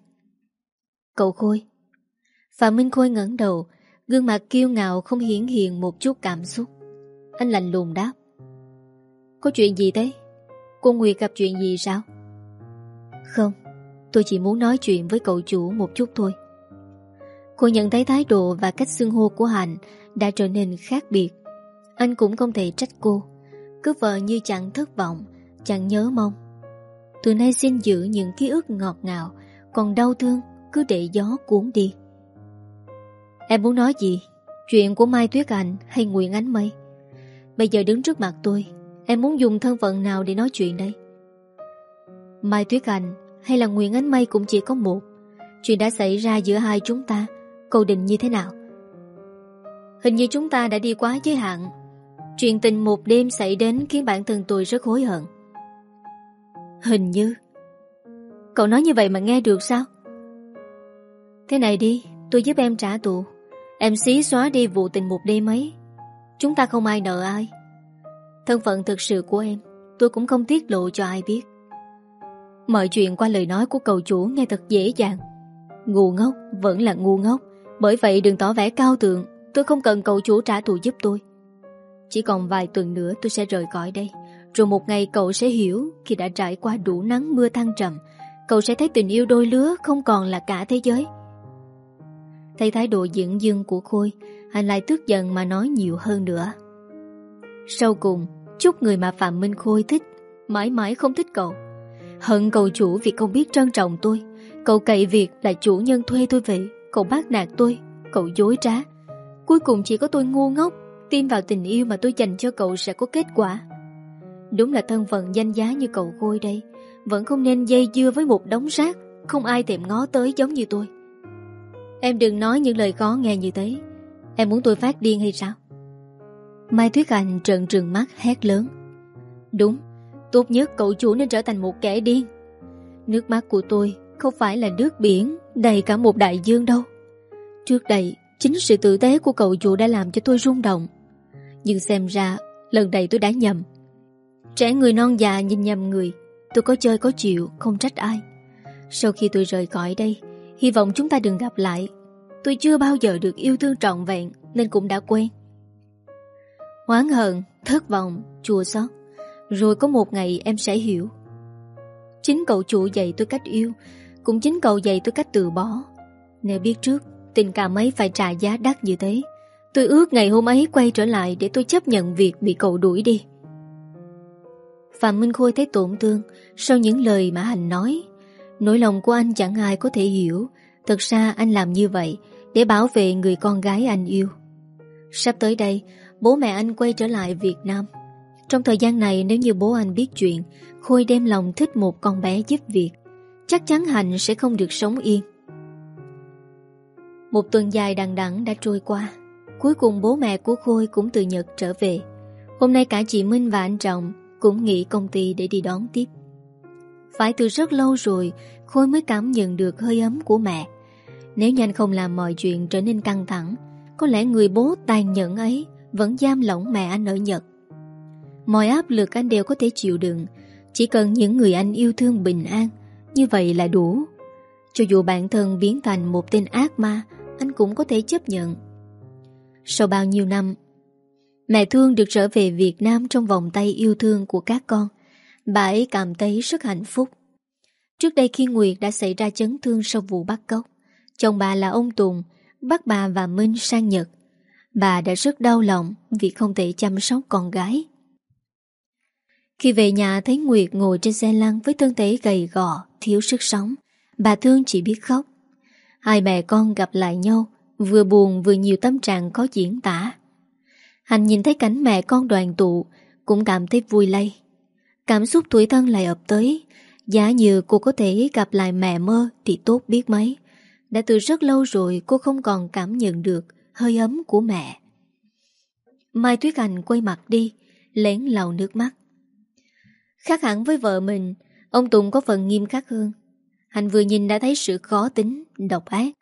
Cậu Khôi Phạm Minh Khôi ngẩng đầu, gương mặt kiêu ngạo không hiển hiện một chút cảm xúc. Anh lạnh lùng đáp. Có chuyện gì thế? Cô Nguyệt gặp chuyện gì sao? Không, Tôi chỉ muốn nói chuyện với cậu chủ một chút thôi. Cô nhận thấy thái độ và cách xưng hô của Hạnh Đã trở nên khác biệt. Anh cũng không thể trách cô. Cứ vợ như chẳng thất vọng, Chẳng nhớ mong. Từ nay xin giữ những ký ức ngọt ngào, Còn đau thương cứ để gió cuốn đi. Em muốn nói gì? Chuyện của Mai Tuyết Anh hay Nguyễn Ánh Mây? Bây giờ đứng trước mặt tôi, Em muốn dùng thân phận nào để nói chuyện đây? Mai Tuyết Anh hay là Nguyễn Ánh Mây cũng chỉ có một. Chuyện đã xảy ra giữa hai chúng ta, Cậu định như thế nào? Hình như chúng ta đã đi quá giới hạn. Chuyện tình một đêm xảy đến Khiến bản thân tôi rất hối hận. Hình như? Cậu nói như vậy mà nghe được sao? Thế này đi, Tôi giúp em trả tù. Em xí xóa đi vụ tình một đêm ấy. Chúng ta không ai nợ ai. Thân phận thực sự của em, Tôi cũng không tiết lộ cho ai biết. Mọi chuyện qua lời nói của cầu chủ nghe thật dễ dàng. Ngu ngốc vẫn là ngu ngốc, Bởi vậy đừng tỏ vẻ cao tượng Tôi không cần cầu chủ trả thù giúp tôi. Chỉ còn vài tuần nữa tôi sẽ rời khỏi đây, Rồi một ngày cậu sẽ hiểu Khi đã trải qua đủ nắng mưa thăng trầm, Cậu sẽ thấy tình yêu đôi lứa Không còn là cả thế giới. Thấy thái độ dưỡng dưng của Khôi, Anh lại tức giận mà nói nhiều hơn nữa. Sau cùng, Chúc người mà Phạm Minh Khôi thích, Mãi mãi không thích cậu. Hận cậu chủ vì không biết trân trọng tôi. Cậu cậy việc là chủ nhân thuê tôi vậy. Cậu bác nạt tôi. Cậu dối trá. Cuối cùng chỉ có tôi ngu ngốc. Tin vào tình yêu mà tôi dành cho cậu sẽ có kết quả. Đúng là thân phận danh giá như cậu Khôi đây. Vẫn không nên dây dưa với một đống rác. Không ai thèm ngó tới giống như tôi. Em đừng nói những lời khó nghe như thế. Em muốn tôi phát điên hay sao? Mai Thuyết Anh trợn trừng mắt, hét lớn. Đúng Tốt nhất cậu chủ nên trở thành một kẻ điên. Nước mắt của tôi Không phải là nước biển Đầy cả một đại dương đâu. Trước đây Chính sự tử tế của cậu chủ đã làm cho tôi rung động. Nhưng xem ra Lần này tôi đã nhầm. Trẻ người non già nhìn nhầm người Tôi có chơi có chịu Không trách ai. Sau khi tôi rời khỏi đây Hy vọng chúng ta đừng gặp lại. Tôi chưa bao giờ được yêu thương trọn vẹn Nên cũng đã quen Hoán hận, thất vọng, chua xót. Rồi có một ngày em sẽ hiểu. Chính cậu chủ dạy tôi cách yêu, Cũng chính cậu dạy tôi cách từ bỏ. Nếu biết trước, Tình cảm ấy phải trả giá đắt như thế. Tôi ước ngày hôm ấy quay trở lại Để tôi chấp nhận việc bị cậu đuổi đi. Phạm Minh Khôi thấy tổn thương Sau những lời mà Hành nói. Nỗi lòng của anh chẳng ai có thể hiểu. Thật ra anh làm như vậy Để bảo vệ người con gái anh yêu. Sắp tới đây, Bố mẹ anh quay trở lại Việt Nam. Trong thời gian này, nếu như bố anh biết chuyện, Khôi đem lòng thích một con bé giúp việc, Chắc chắn Hạnh sẽ không được sống yên. Một tuần dài đằng đẵng đã trôi qua. Cuối cùng bố mẹ của Khôi cũng từ Nhật trở về. Hôm nay cả chị Minh và anh Trọng Cũng nghỉ công ty để đi đón tiếp. Phải từ rất lâu rồi, Khôi mới cảm nhận được hơi ấm của mẹ. Nếu nhanh không làm mọi chuyện trở nên căng thẳng, Có lẽ người bố tàn nhẫn ấy Vẫn giam lỏng mẹ anh ở Nhật. Mọi áp lực anh đều có thể chịu đựng. Chỉ cần những người anh yêu thương bình an, Như vậy là đủ. Cho dù bản thân biến thành một tên ác ma, Anh cũng có thể chấp nhận. Sau bao nhiêu năm, Mẹ thương được trở về Việt Nam Trong vòng tay yêu thương của các con. Bà ấy cảm thấy rất hạnh phúc. Trước đây khi Nguyệt đã xảy ra chấn thương sau vụ bắt cóc, Chồng bà là ông Tùng, Bắt bà và Minh sang Nhật. Bà đã rất đau lòng Vì không thể chăm sóc con gái. Khi về nhà thấy Nguyệt ngồi trên xe lăn Với thân thể gầy gò, Thiếu sức sống, Bà thương chỉ biết khóc. Hai mẹ con gặp lại nhau, Vừa buồn vừa nhiều tâm trạng có diễn tả. Hành nhìn thấy cảnh mẹ con đoàn tụ, Cũng cảm thấy vui lây. Cảm xúc tuổi thân lại ập tới. Giả như cô có thể gặp lại mẹ mơ Thì tốt biết mấy. Đã từ rất lâu rồi cô không còn cảm nhận được Hơi ấm của mẹ. Mai Tuyết Hành quay mặt đi, Lén lau nước mắt. Khác hẳn với vợ mình Ông Tùng có phần nghiêm khắc hơn Hành vừa nhìn đã thấy sự khó tính Độc ác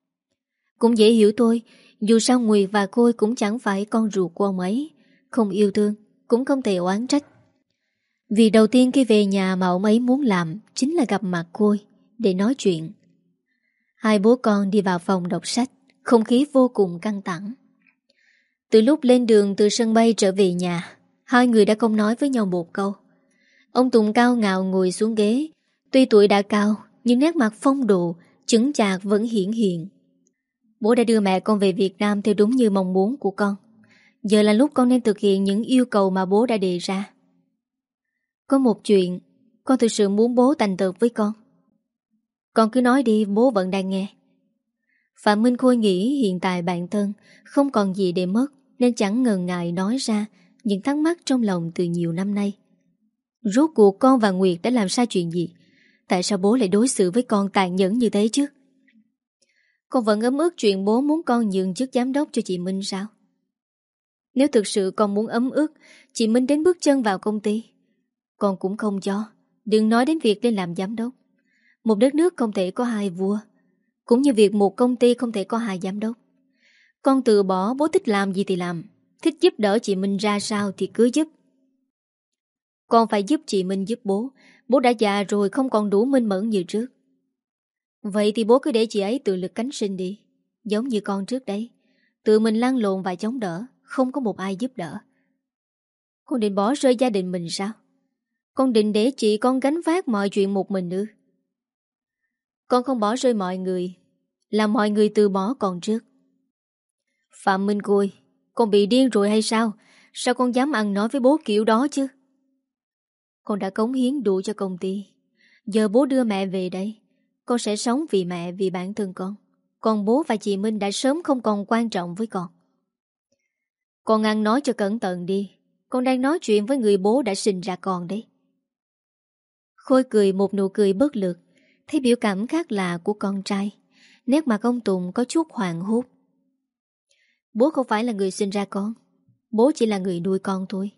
Cũng dễ hiểu tôi Dù sao Nguyệt và Khôi cũng chẳng phải con ruột của ông ấy Không yêu thương Cũng không thể oán trách vì đầu tiên khi về nhà mà ông ấy muốn làm chính là gặp mặt Khôi để nói chuyện. Hai bố con đi vào phòng đọc sách, không khí vô cùng căng thẳng. Từ lúc lên đường từ sân bay trở về nhà, hai người đã không nói với nhau một câu. Ông Tùng cao ngạo ngồi xuống ghế, tuy tuổi đã cao nhưng nét mặt phong độ, chứng chạc vẫn hiển hiện. Bố đã đưa mẹ con về Việt Nam theo đúng như mong muốn của con. Giờ là lúc con nên thực hiện những yêu cầu mà bố đã đề ra. Có một chuyện Con thực sự muốn bố thành tựu với con Con cứ nói đi bố vẫn đang nghe Phạm Minh Khôi nghĩ hiện tại bản thân Không còn gì để mất Nên chẳng ngần ngại nói ra Những thắc mắc trong lòng từ nhiều năm nay Rốt cuộc con và Nguyệt đã làm sai chuyện gì? Tại sao bố lại đối xử với con tàn nhẫn như thế chứ? Con vẫn ấm ức chuyện bố muốn con nhường chức giám đốc cho chị Minh sao? Nếu thực sự con muốn ấm ức, Chị Minh đến bước chân vào công ty. Con cũng không cho. Đừng nói đến việc lên làm giám đốc. Một đất nước không thể có hai vua, Cũng như việc một công ty không thể có hai giám đốc. Con từ bỏ bố thích làm gì thì làm. Thích giúp đỡ chị Minh ra sao thì cứ giúp con phải giúp chị Minh giúp bố. Bố đã già rồi, không còn đủ minh mẫn như trước. Vậy thì bố cứ để chị ấy tự lực cánh sinh đi. Giống như con trước đấy. Tự mình lăn lộn và chống đỡ, Không có một ai giúp đỡ. Con định bỏ rơi gia đình mình sao? Con định để chị con gánh vác mọi chuyện một mình nữa Con không bỏ rơi mọi người, Là mọi người từ bỏ con trước. Phạm Minh Côi, Con bị điên rồi hay sao? Sao con dám ăn nói với bố kiểu đó chứ? Con đã cống hiến đủ cho công ty. Giờ bố đưa mẹ về đây. Con sẽ sống vì mẹ, vì bản thân con. Còn bố và chị Minh đã sớm không còn quan trọng với con. Con ăn nói cho cẩn thận đi. Con đang nói chuyện với người bố đã sinh ra con đấy. Khôi cười một nụ cười bất lực. Thấy biểu cảm khác lạ của con trai. Nét mặt ông Tùng có chút hoàng hốt. Bố không phải là người sinh ra con. Bố chỉ là người nuôi con thôi.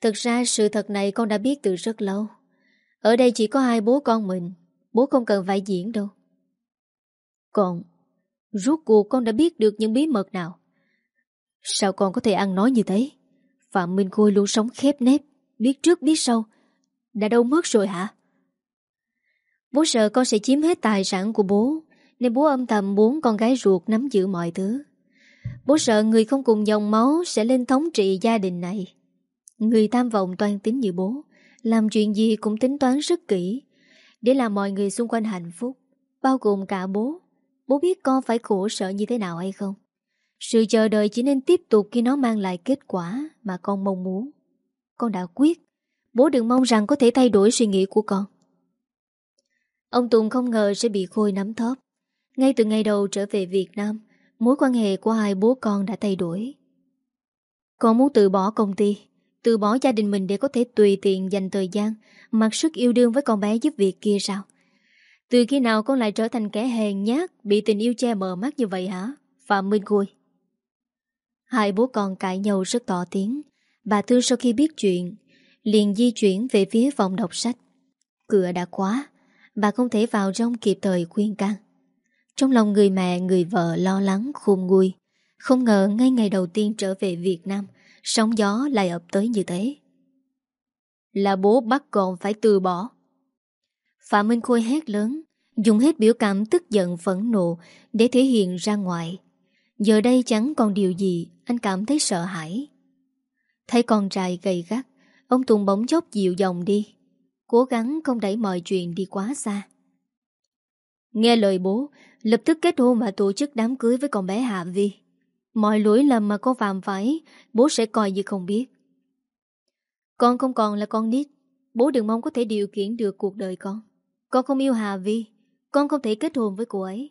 Thực ra sự thật này con đã biết từ rất lâu. Ở đây chỉ có hai bố con mình, Bố không cần phải diễn đâu. Còn, Rốt cuộc con đã biết được những bí mật nào? Sao con có thể ăn nói như thế? Phạm Minh Khôi luôn sống khép nép, Biết trước biết sau. Đã đâu mất rồi hả? Bố sợ con sẽ chiếm hết tài sản của bố, Nên bố âm thầm muốn con gái ruột nắm giữ mọi thứ. Bố sợ người không cùng dòng máu Sẽ lên thống trị gia đình này. Người tam vọng toan tính như bố, Làm chuyện gì cũng tính toán rất kỹ. Để làm mọi người xung quanh hạnh phúc, Bao gồm cả bố Bố biết con phải khổ sở như thế nào hay không? Sự chờ đợi chỉ nên tiếp tục Khi nó mang lại kết quả Mà con mong muốn. Con đã quyết, Bố đừng mong rằng có thể thay đổi suy nghĩ của con. Ông Tùng không ngờ sẽ bị Khôi nắm thóp. Ngay từ ngày đầu trở về Việt Nam, Mối quan hệ của hai bố con đã thay đổi. Con muốn từ bỏ công ty. Từ bỏ gia đình mình để có thể tùy tiện dành thời gian, Mặc sức yêu đương với con bé giúp việc kia sao? Từ khi nào con lại trở thành kẻ hèn nhát, Bị tình yêu che mờ mắt như vậy hả? Phạm Minh Khôi. Hai bố con cãi nhau rất tỏ tiếng. Bà Thương sau khi biết chuyện, Liền di chuyển về phía phòng đọc sách. Cửa đã khóa, Bà không thể vào trong kịp thời khuyên can. Trong lòng người mẹ, người vợ lo lắng, khôn nguôi. Không ngờ ngay ngày đầu tiên trở về Việt Nam Sóng gió lại ập tới như thế. Là bố bắt con phải từ bỏ. Phạm Minh Khôi hét lớn, Dùng hết biểu cảm tức giận phẫn nộ Để thể hiện ra ngoài. Giờ đây chẳng còn điều gì Anh cảm thấy sợ hãi. Thấy con trai gầy gắt, Ông Tùng bỗng chốc dịu dòng đi, Cố gắng không đẩy mọi chuyện đi quá xa. Nghe lời bố, Lập tức kết hôn và tổ chức đám cưới với con bé Hạ Vi. Mọi lỗi lầm mà con phạm phải, Bố sẽ coi như không biết. Con không còn là con nít, Bố đừng mong có thể điều khiển được cuộc đời con. Con không yêu Hà Vi, Con không thể kết hôn với cô ấy.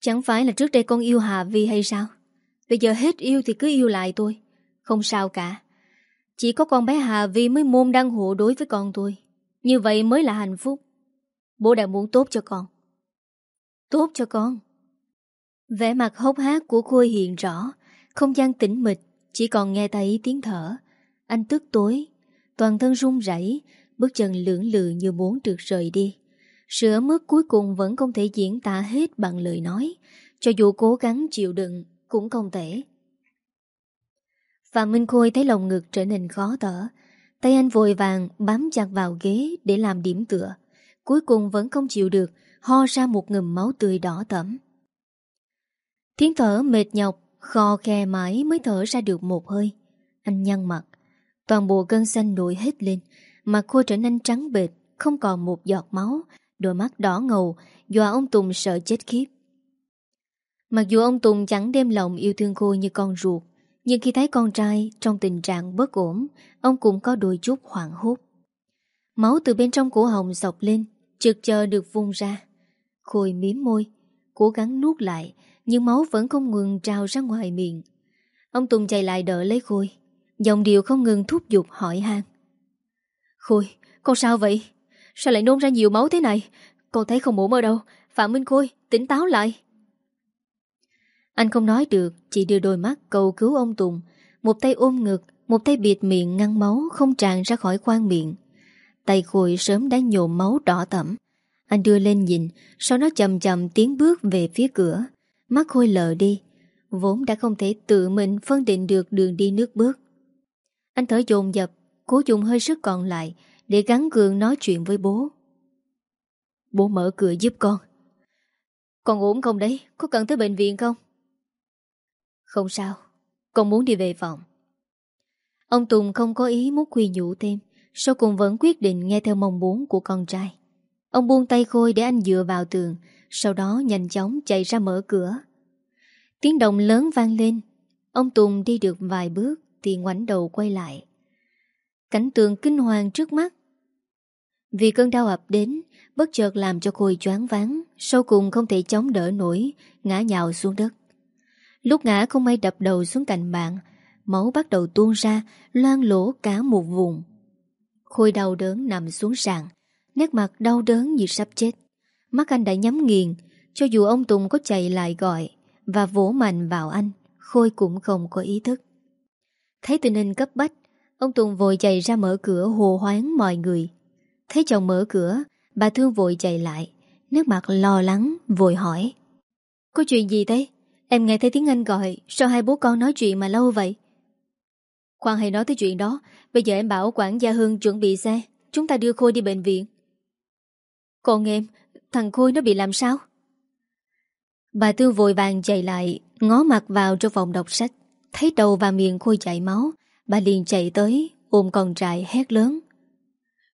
Chẳng phải là trước đây con yêu Hà Vi hay sao? Bây giờ hết yêu thì cứ yêu lại tôi Không sao cả. Chỉ có con bé Hà Vi mới môn đăng hộ đối với con tôi Như vậy mới là hạnh phúc. Bố đã muốn tốt cho con. Tốt cho con. Vẻ mặt hốc hác của Khôi hiện rõ, Không gian tĩnh mịch, Chỉ còn nghe thấy tiếng thở. Anh tức tối, Toàn thân run rẩy, Bước chân lưỡng lự như muốn được rời đi. Sự ấm ức cuối cùng vẫn không thể diễn tả hết bằng lời nói, Cho dù cố gắng chịu đựng Cũng không thể. Phạm Minh Khôi thấy lòng ngực trở nên khó thở Tay anh vội vàng bám chặt vào ghế để làm điểm tựa, Cuối cùng vẫn không chịu được, Ho ra một ngùm máu tươi đỏ tẩm. Tiếng thở mệt nhọc Khò khe mãi mới thở ra được một hơi. Anh nhăn mặt. Toàn bộ gân xanh nổi hết lên Mặt khô trở nên trắng bệt Không còn một giọt máu. Đôi mắt đỏ ngầu, Dọa ông Tùng sợ chết khiếp. Mặc dù ông Tùng chẳng đem lòng yêu thương cô như con ruột, Nhưng khi thấy con trai Trong tình trạng bất ổn, Ông cũng có đôi chút hoảng hốt. Máu từ bên trong cổ hồng dọc lên Trực chờ được vung ra. Khôi miếm môi, Cố gắng nuốt lại nhưng máu vẫn không ngừng trào ra ngoài miệng. Ông Tùng chạy lại đỡ lấy Khôi Dòng điệu không ngừng thúc giục hỏi han. Khôi, con sao vậy? Sao lại nôn ra nhiều máu thế này? Con thấy không ổn ở đâu. Phạm Minh Khôi, tỉnh táo lại. Anh không nói được Chỉ đưa đôi mắt cầu cứu ông Tùng. Một tay ôm ngực Một tay bịt miệng ngăn máu không tràn ra khỏi khoang miệng. Tay Khôi sớm đã nhộm máu đỏ tẩm Anh đưa lên nhìn Sau đó chậm chậm tiến bước về phía cửa. Mắt Khôi lờ đi, Vốn đã không thể tự mình phân định được đường đi nước bước. Anh thở dồn dập, Cố dùng hơi sức còn lại Để gắn gượng nói chuyện với bố. Bố mở cửa giúp con. Con ổn không đấy, Có cần tới bệnh viện không? Không sao, Con muốn đi về phòng. Ông Tùng không có ý muốn quy nhủ thêm, Sau cùng vẫn quyết định nghe theo mong muốn của con trai. Ông buông tay Khôi để anh dựa vào tường sau đó nhanh chóng chạy ra mở cửa. Tiếng động lớn vang lên. Ông Tùng đi được vài bước Thì ngoảnh đầu quay lại. Cảnh tượng kinh hoàng trước mắt. Vì cơn đau ập đến, Bất chợt làm cho Khôi choáng váng, Sau cùng không thể chống đỡ nổi, Ngã nhào xuống đất. Lúc ngã không may đập đầu xuống cạnh bạn, Máu bắt đầu tuôn ra Loan lỗ cả một vùng. Khôi đau đớn nằm xuống sàn, Nét mặt đau đớn như sắp chết. Mắt anh đã nhắm nghiền, Cho dù ông Tùng có chạy lại gọi Và vỗ mạnh vào anh, Khôi cũng không có ý thức. Thấy tình hình cấp bách, Ông Tùng vội chạy ra mở cửa hồ hoáng mọi người. Thấy chồng mở cửa, Bà Thương vội chạy lại, nước mặt lo lắng, vội hỏi. Có chuyện gì thế? Em nghe thấy tiếng anh gọi, Sao hai bố con nói chuyện mà lâu vậy? Khoan hãy nói tới chuyện đó, Bây giờ em bảo quản gia Hưng chuẩn bị xe, Chúng ta đưa Khôi đi bệnh viện. Còn em Thằng Khôi nó bị làm sao? Bà Tư vội vàng chạy lại Ngó mặt vào trong phòng đọc sách. Thấy đầu và miệng Khôi chảy máu Bà liền chạy tới Ôm con trai hét lớn.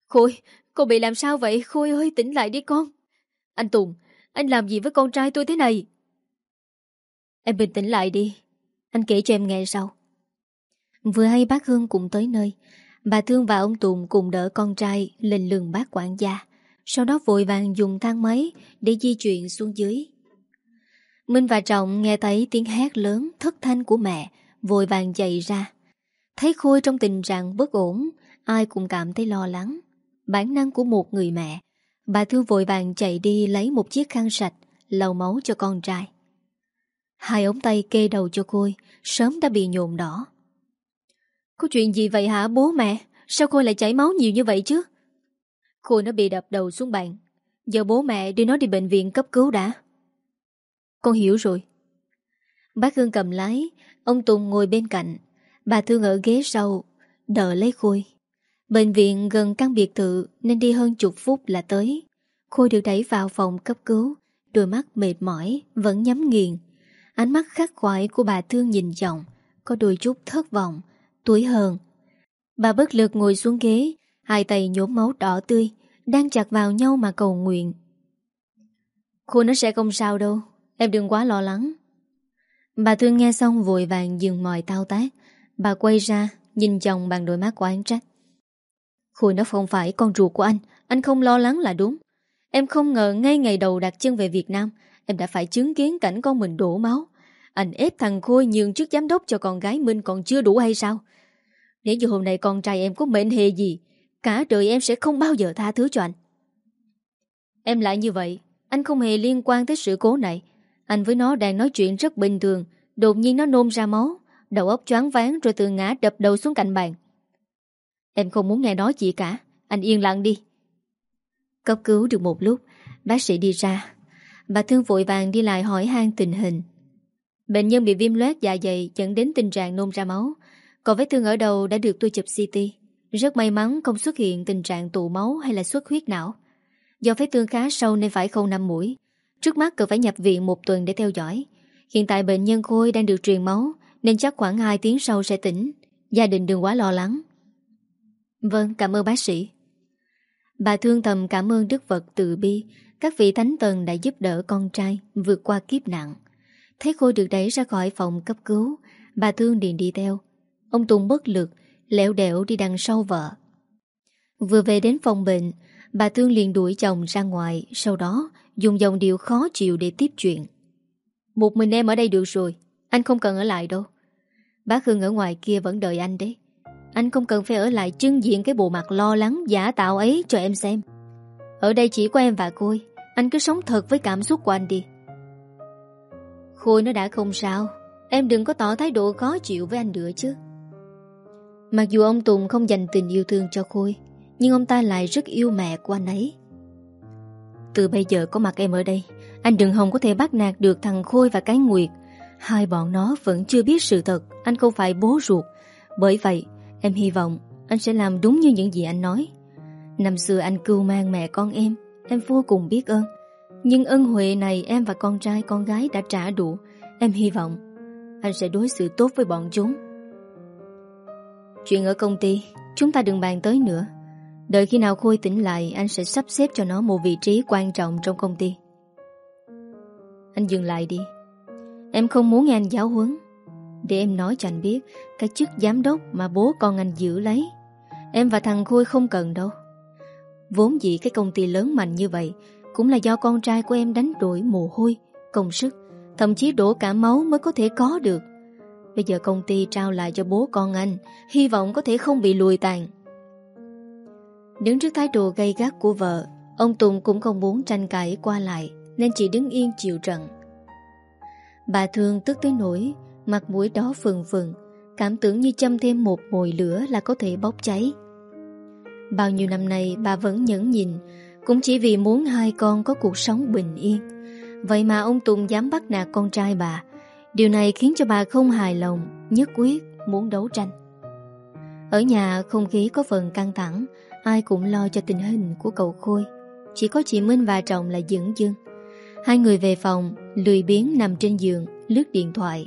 Khôi, con bị làm sao vậy? Khôi ơi tỉnh lại đi con. Anh Tùng, anh làm gì với con trai tôi thế này? Em bình tĩnh lại đi Anh kể cho em nghe sau. Vừa hay bác Hương cũng tới nơi Bà Thương và ông Tùng cùng đỡ con trai lên lường bác quản gia sau đó vội vàng dùng thang máy Để di chuyển xuống dưới. Minh và Trọng nghe thấy tiếng hét lớn, thất thanh của mẹ, Vội vàng chạy ra. Thấy Khôi trong tình trạng bất ổn, Ai cũng cảm thấy lo lắng. Bản năng của một người mẹ, Bà Thương vội vàng chạy đi lấy một chiếc khăn sạch, lau máu cho con trai. Hai ống tay kê đầu cho Khôi, Sớm đã bị nhộn đỏ. Có chuyện gì vậy hả bố mẹ? Sao Khôi lại chảy máu nhiều như vậy chứ? Khôi nó bị đập đầu xuống bàn. Giờ bố mẹ đưa nó đi bệnh viện cấp cứu đã. Con hiểu rồi. Bác Hương cầm lái, Ông Tùng ngồi bên cạnh. Bà Thương ở ghế sau Đợi lấy Khôi. Bệnh viện gần căn biệt thự Nên đi hơn chục phút là tới. Khôi được đẩy vào phòng cấp cứu, Đôi mắt mệt mỏi, Vẫn nhắm nghiền. Ánh mắt khắc khoải của bà Thương nhìn chồng Có đôi chút thất vọng, Tuổi hờn Bà bất lực ngồi xuống ghế, Hai tay nhốm máu đỏ tươi. Đang chặt vào nhau mà cầu nguyện. Khu nó sẽ không sao đâu, Em đừng quá lo lắng. Bà Thương nghe xong vội vàng dừng mọi tao tác. Bà quay ra, Nhìn chồng bằng đôi mắt oán trách Khôi nó không phải con ruột của anh Anh không lo lắng là đúng. Em không ngờ ngay ngày đầu đặt chân về Việt Nam, Em đã phải chứng kiến cảnh con mình đổ máu. Anh ép thằng Khôi nhường trước giám đốc cho con gái Minh còn chưa đủ hay sao? Nếu như hôm nay con trai em có mệnh hệ gì Cả đời em sẽ không bao giờ tha thứ cho anh. Em lại như vậy, Anh không hề liên quan tới sự cố này. Anh với nó đang nói chuyện rất bình thường, Đột nhiên nó nôn ra máu, Đầu óc choáng váng rồi từ ngã đập đầu xuống cạnh bàn. Em không muốn nghe nói gì cả, Anh yên lặng đi. Cấp cứu được một lúc, Bác sĩ đi ra. Bà Thương vội vàng đi lại hỏi han tình hình. Bệnh nhân bị viêm loét dạ dày Dẫn đến tình trạng nôn ra máu. Còn vết thương ở đầu đã được tôi chụp CT rất may mắn không xuất hiện tình trạng tụ máu Hay là xuất huyết não. Do vết thương khá sâu nên phải khâu năm mũi. Trước mắt cần phải nhập viện một tuần để theo dõi. Hiện tại bệnh nhân Khôi đang được truyền máu, Nên chắc khoảng 2 tiếng sau sẽ tỉnh. Gia đình đừng quá lo lắng. Vâng cảm ơn bác sĩ. Bà thương thầm cảm ơn Đức Phật từ bi. Các vị thánh tần đã giúp đỡ con trai Vượt qua kiếp nạn. Thấy Khôi được đẩy ra khỏi phòng cấp cứu, Bà thương điện đi theo. Ông Tùng bất lực Lẹo đẻo đi đằng sau vợ. Vừa về đến phòng bệnh, Bà Thương liền đuổi chồng ra ngoài, Sau đó dùng dòng điệu khó chịu để tiếp chuyện. Một mình em ở đây được rồi, Anh không cần ở lại đâu. Bác Hưng ở ngoài kia vẫn đợi anh đấy. Anh không cần phải ở lại trưng diện cái bộ mặt lo lắng, giả tạo ấy cho em xem. Ở đây chỉ có em và Khôi Anh cứ sống thật với cảm xúc của anh đi. Khôi nó đã không sao, Em đừng có tỏ thái độ khó chịu với anh nữa chứ. Mặc dù ông Tùng không dành tình yêu thương cho Khôi, Nhưng ông ta lại rất yêu mẹ của anh ấy. Từ bây giờ có mặt em ở đây, Anh đừng hòng có thể bắt nạt được thằng Khôi và cái Nguyệt. Hai bọn nó vẫn chưa biết sự thật, Anh không phải bố ruột. Bởi vậy, em hy vọng Anh sẽ làm đúng như những gì anh nói. Năm xưa anh cưu mang mẹ con em Em vô cùng biết ơn. Nhưng ân huệ này em và con trai con gái đã trả đủ. Em hy vọng Anh sẽ đối xử tốt với bọn chúng. Chuyện ở công ty, Chúng ta đừng bàn tới nữa. Đợi khi nào Khôi tỉnh lại, Anh sẽ sắp xếp cho nó một vị trí quan trọng trong công ty. Anh dừng lại đi. Em không muốn nghe anh giáo huấn. Để em nói cho anh biết, Cái chức giám đốc mà bố con anh giữ lấy, Em và thằng Khôi không cần đâu. Vốn dĩ cái công ty lớn mạnh như vậy, Cũng là do con trai của em đánh đổi mồ hôi, Công sức, Thậm chí đổ cả máu mới có thể có được. Bây giờ công ty trao lại cho bố con anh, Hy vọng có thể không bị lùi tàn. Đứng trước thái độ gay gắt của vợ, Ông Tùng cũng không muốn tranh cãi qua lại, Nên chỉ đứng yên chịu trận. Bà thương tức tới nỗi, Mặt mũi đó phừng phừng, Cảm tưởng như châm thêm một mồi lửa Là có thể bốc cháy. Bao nhiêu năm nay bà vẫn nhẫn nhìn Cũng chỉ vì muốn hai con có cuộc sống bình yên. Vậy mà ông Tùng dám bắt nạt con trai bà Điều này khiến cho bà không hài lòng, Nhất quyết muốn đấu tranh. Ở nhà, không khí có phần căng thẳng, Ai cũng lo cho tình hình của cậu Khôi. Chỉ có chị Minh và chồng là dưỡng dưng. Hai người về phòng, Lười biếng nằm trên giường, Lướt điện thoại.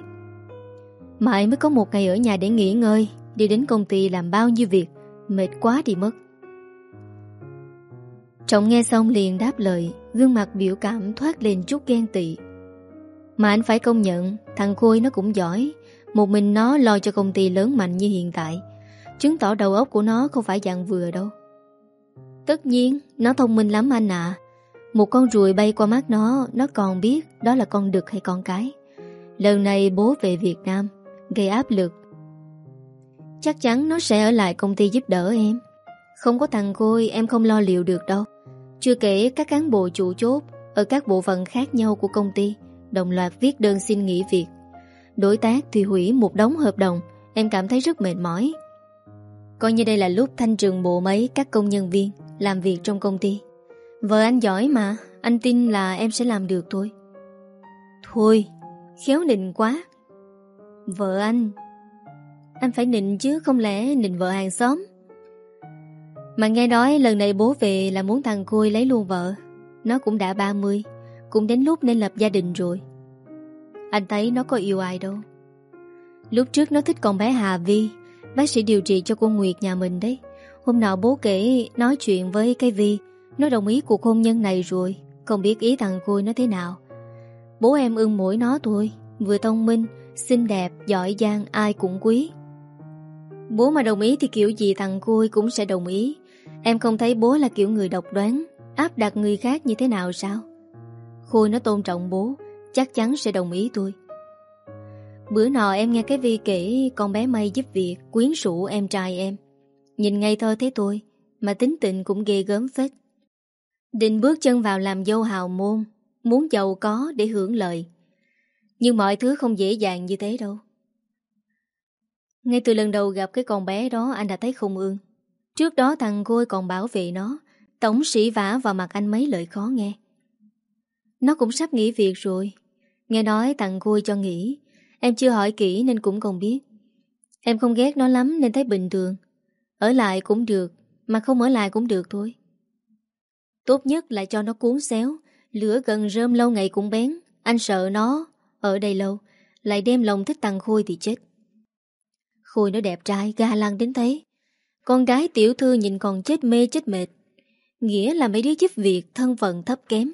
Mãi mới có một ngày ở nhà để nghỉ ngơi, Đi đến công ty làm bao nhiêu việc, Mệt quá đi mất. Trọng nghe xong liền đáp lời, Gương mặt biểu cảm thoát lên chút ghen tị. Mà anh phải công nhận, Thằng Khôi nó cũng giỏi. Một mình nó lo cho công ty lớn mạnh như hiện tại. Chứng tỏ đầu óc của nó không phải dạng vừa đâu. Tất nhiên, Nó thông minh lắm anh ạ. Một con ruồi bay qua mắt nó Nó còn biết đó là con đực hay con cái. Lần này bố về Việt Nam, Gây áp lực. Chắc chắn nó sẽ ở lại công ty giúp đỡ em. Không có thằng Khôi, em không lo liệu được đâu. Chưa kể các cán bộ chủ chốt Ở các bộ phận khác nhau của công ty. Đồng loạt viết đơn xin nghỉ việc. Đối tác thì hủy một đống hợp đồng, Em cảm thấy rất mệt mỏi. Coi như đây là lúc thanh trường bộ mấy Các công nhân viên làm việc trong công ty. Vợ anh giỏi mà, Anh tin là em sẽ làm được thôi. Thôi, Khéo nịnh quá. Vợ anh Anh phải nịnh chứ không lẽ nịnh vợ hàng xóm? Mà nghe nói lần này bố về là muốn thằng Khôi lấy luôn vợ, Nó cũng đã 30 cũng đến lúc nên lập gia đình rồi. Anh thấy nó có yêu ai đâu. Lúc trước nó thích con bé Hà Vi Bác sĩ điều trị cho cô Nguyệt nhà mình đấy. Hôm nào bố kể nói chuyện với cái Vi Nó đồng ý cuộc hôn nhân này rồi Không biết ý thằng Khôi nó thế nào. Bố em ưng mỗi nó thôi Vừa thông minh, xinh đẹp, giỏi giang ai cũng quý. Bố mà đồng ý thì kiểu gì thằng Khôi cũng sẽ đồng ý. Em không thấy bố là kiểu người độc đoán Áp đặt người khác như thế nào sao? Khôi nó tôn trọng bố, Chắc chắn sẽ đồng ý tôi Bữa nọ em nghe cái Vi kể Con bé May giúp việc, Quyến rũ em trai em. Nhìn ngay thôi thế tôi Mà tính tình cũng ghê gớm phết. Định bước chân vào làm dâu hào môn, Muốn giàu có để hưởng lợi. Nhưng mọi thứ không dễ dàng như thế đâu. Ngay từ lần đầu gặp cái con bé đó, Anh đã thấy không ương. Trước đó thằng Khôi còn bảo vệ nó, Tổng sĩ vả vào mặt anh mấy lời khó nghe. Nó cũng sắp nghỉ việc rồi. Nghe nói tặng Khôi cho nghỉ. Em chưa hỏi kỹ nên cũng còn biết. Em không ghét nó lắm nên thấy bình thường. Ở lại cũng được, Mà không ở lại cũng được thôi. Tốt nhất là cho nó cuốn xéo. Lửa gần rơm lâu ngày cũng bén. Anh sợ nó Ở đây lâu, Lại đem lòng thích tặng Khôi thì chết. Khôi nó đẹp trai, ga lăng đến thế. Con gái tiểu thư nhìn còn chết mê chết mệt. Nghĩa là mấy đứa giúp việc, Thân phận thấp kém.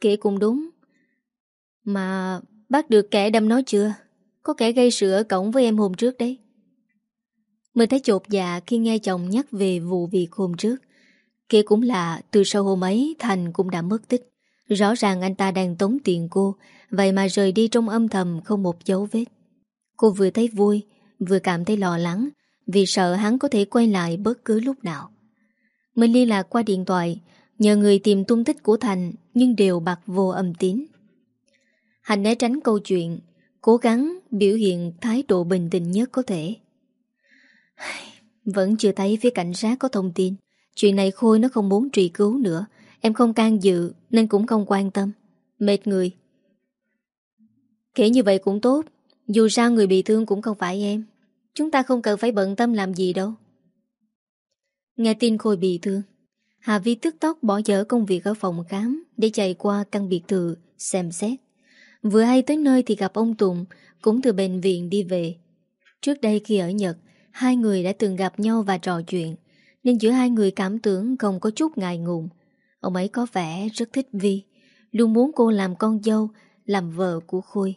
Kể cũng đúng Mà bác được kẻ đâm nó chưa Có kẻ gây sự ở cổng với em hôm trước đấy mình thấy chột dạ khi nghe chồng nhắc về vụ việc hôm trước. Kia cũng là từ sau hôm ấy Thành cũng đã mất tích. Rõ ràng anh ta đang tống tiền cô, vậy mà rời đi trong âm thầm không một dấu vết. Cô vừa thấy vui, vừa cảm thấy lo lắng, vì sợ hắn có thể quay lại bất cứ lúc nào. Mình liên lạc qua điện thoại, nhờ người tìm tung tích của Thành nhưng đều bạc vô âm tín. Hành né tránh câu chuyện, cố gắng biểu hiện thái độ bình tĩnh nhất có thể. Vẫn chưa thấy phía cảnh sát có thông tin. Chuyện này Khôi nó không muốn truy cứu nữa. Em không can dự Nên cũng không quan tâm. Mệt người. Kể như vậy cũng tốt. Dù sao người bị thương cũng không phải em. Chúng ta không cần phải bận tâm làm gì đâu. Nghe tin Khôi bị thương Hà Vi tức tốc bỏ dở công việc ở phòng khám Để chạy qua căn biệt thự Xem xét. Vừa hay tới nơi thì gặp ông Tùng, Cũng từ bệnh viện đi về. Trước đây khi ở Nhật, Hai người đã từng gặp nhau và trò chuyện, Nên giữa hai người cảm tưởng không có chút ngại ngùng. Ông ấy có vẻ rất thích Vi, Luôn muốn cô làm con dâu, Làm vợ của Khôi.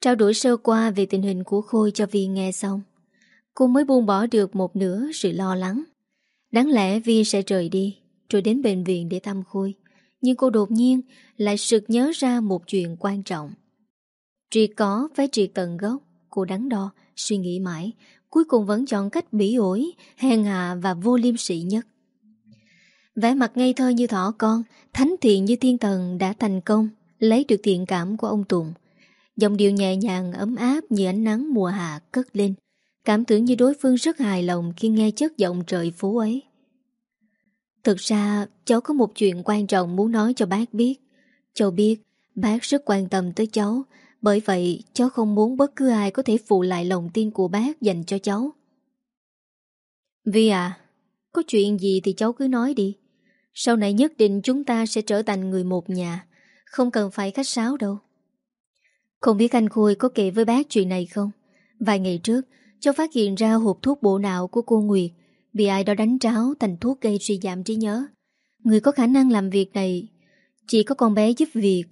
Trao đổi sơ qua về tình hình của Khôi cho Vi nghe xong. Cô mới buông bỏ được một nửa sự lo lắng. Đáng lẽ Vi sẽ rời đi Rồi đến bệnh viện để thăm Khôi. Nhưng cô đột nhiên Lại sực nhớ ra một chuyện quan trọng. Triệt có phải triệt tận gốc Cô đắn đo, suy nghĩ mãi Cuối cùng vẫn chọn cách bỉ ổi Hèn hạ và vô liêm sĩ nhất. Vẻ mặt ngây thơ như thỏ con Thánh thiện như thiên thần đã thành công Lấy được thiện cảm của ông Tùng. Giọng điệu nhẹ nhàng ấm áp Như ánh nắng mùa hạ cất lên. Cảm tưởng như đối phương rất hài lòng Khi nghe chất giọng trời phố ấy. Thực ra, cháu có một chuyện quan trọng muốn nói cho bác biết. Cháu biết, bác rất quan tâm tới cháu. Bởi vậy, cháu không muốn bất cứ ai có thể phụ lại lòng tin của bác dành cho cháu. Vi à Có chuyện gì thì cháu cứ nói đi. Sau này nhất định chúng ta sẽ trở thành người một nhà. Không cần phải khách sáo đâu. Không biết anh Khôi có kể với bác chuyện này không? Vài ngày trước Cháu phát hiện ra hộp thuốc bộ não của cô Nguyệt Bị ai đó đánh tráo thành thuốc gây suy giảm trí nhớ. Người có khả năng làm việc này Chỉ có con bé giúp việc,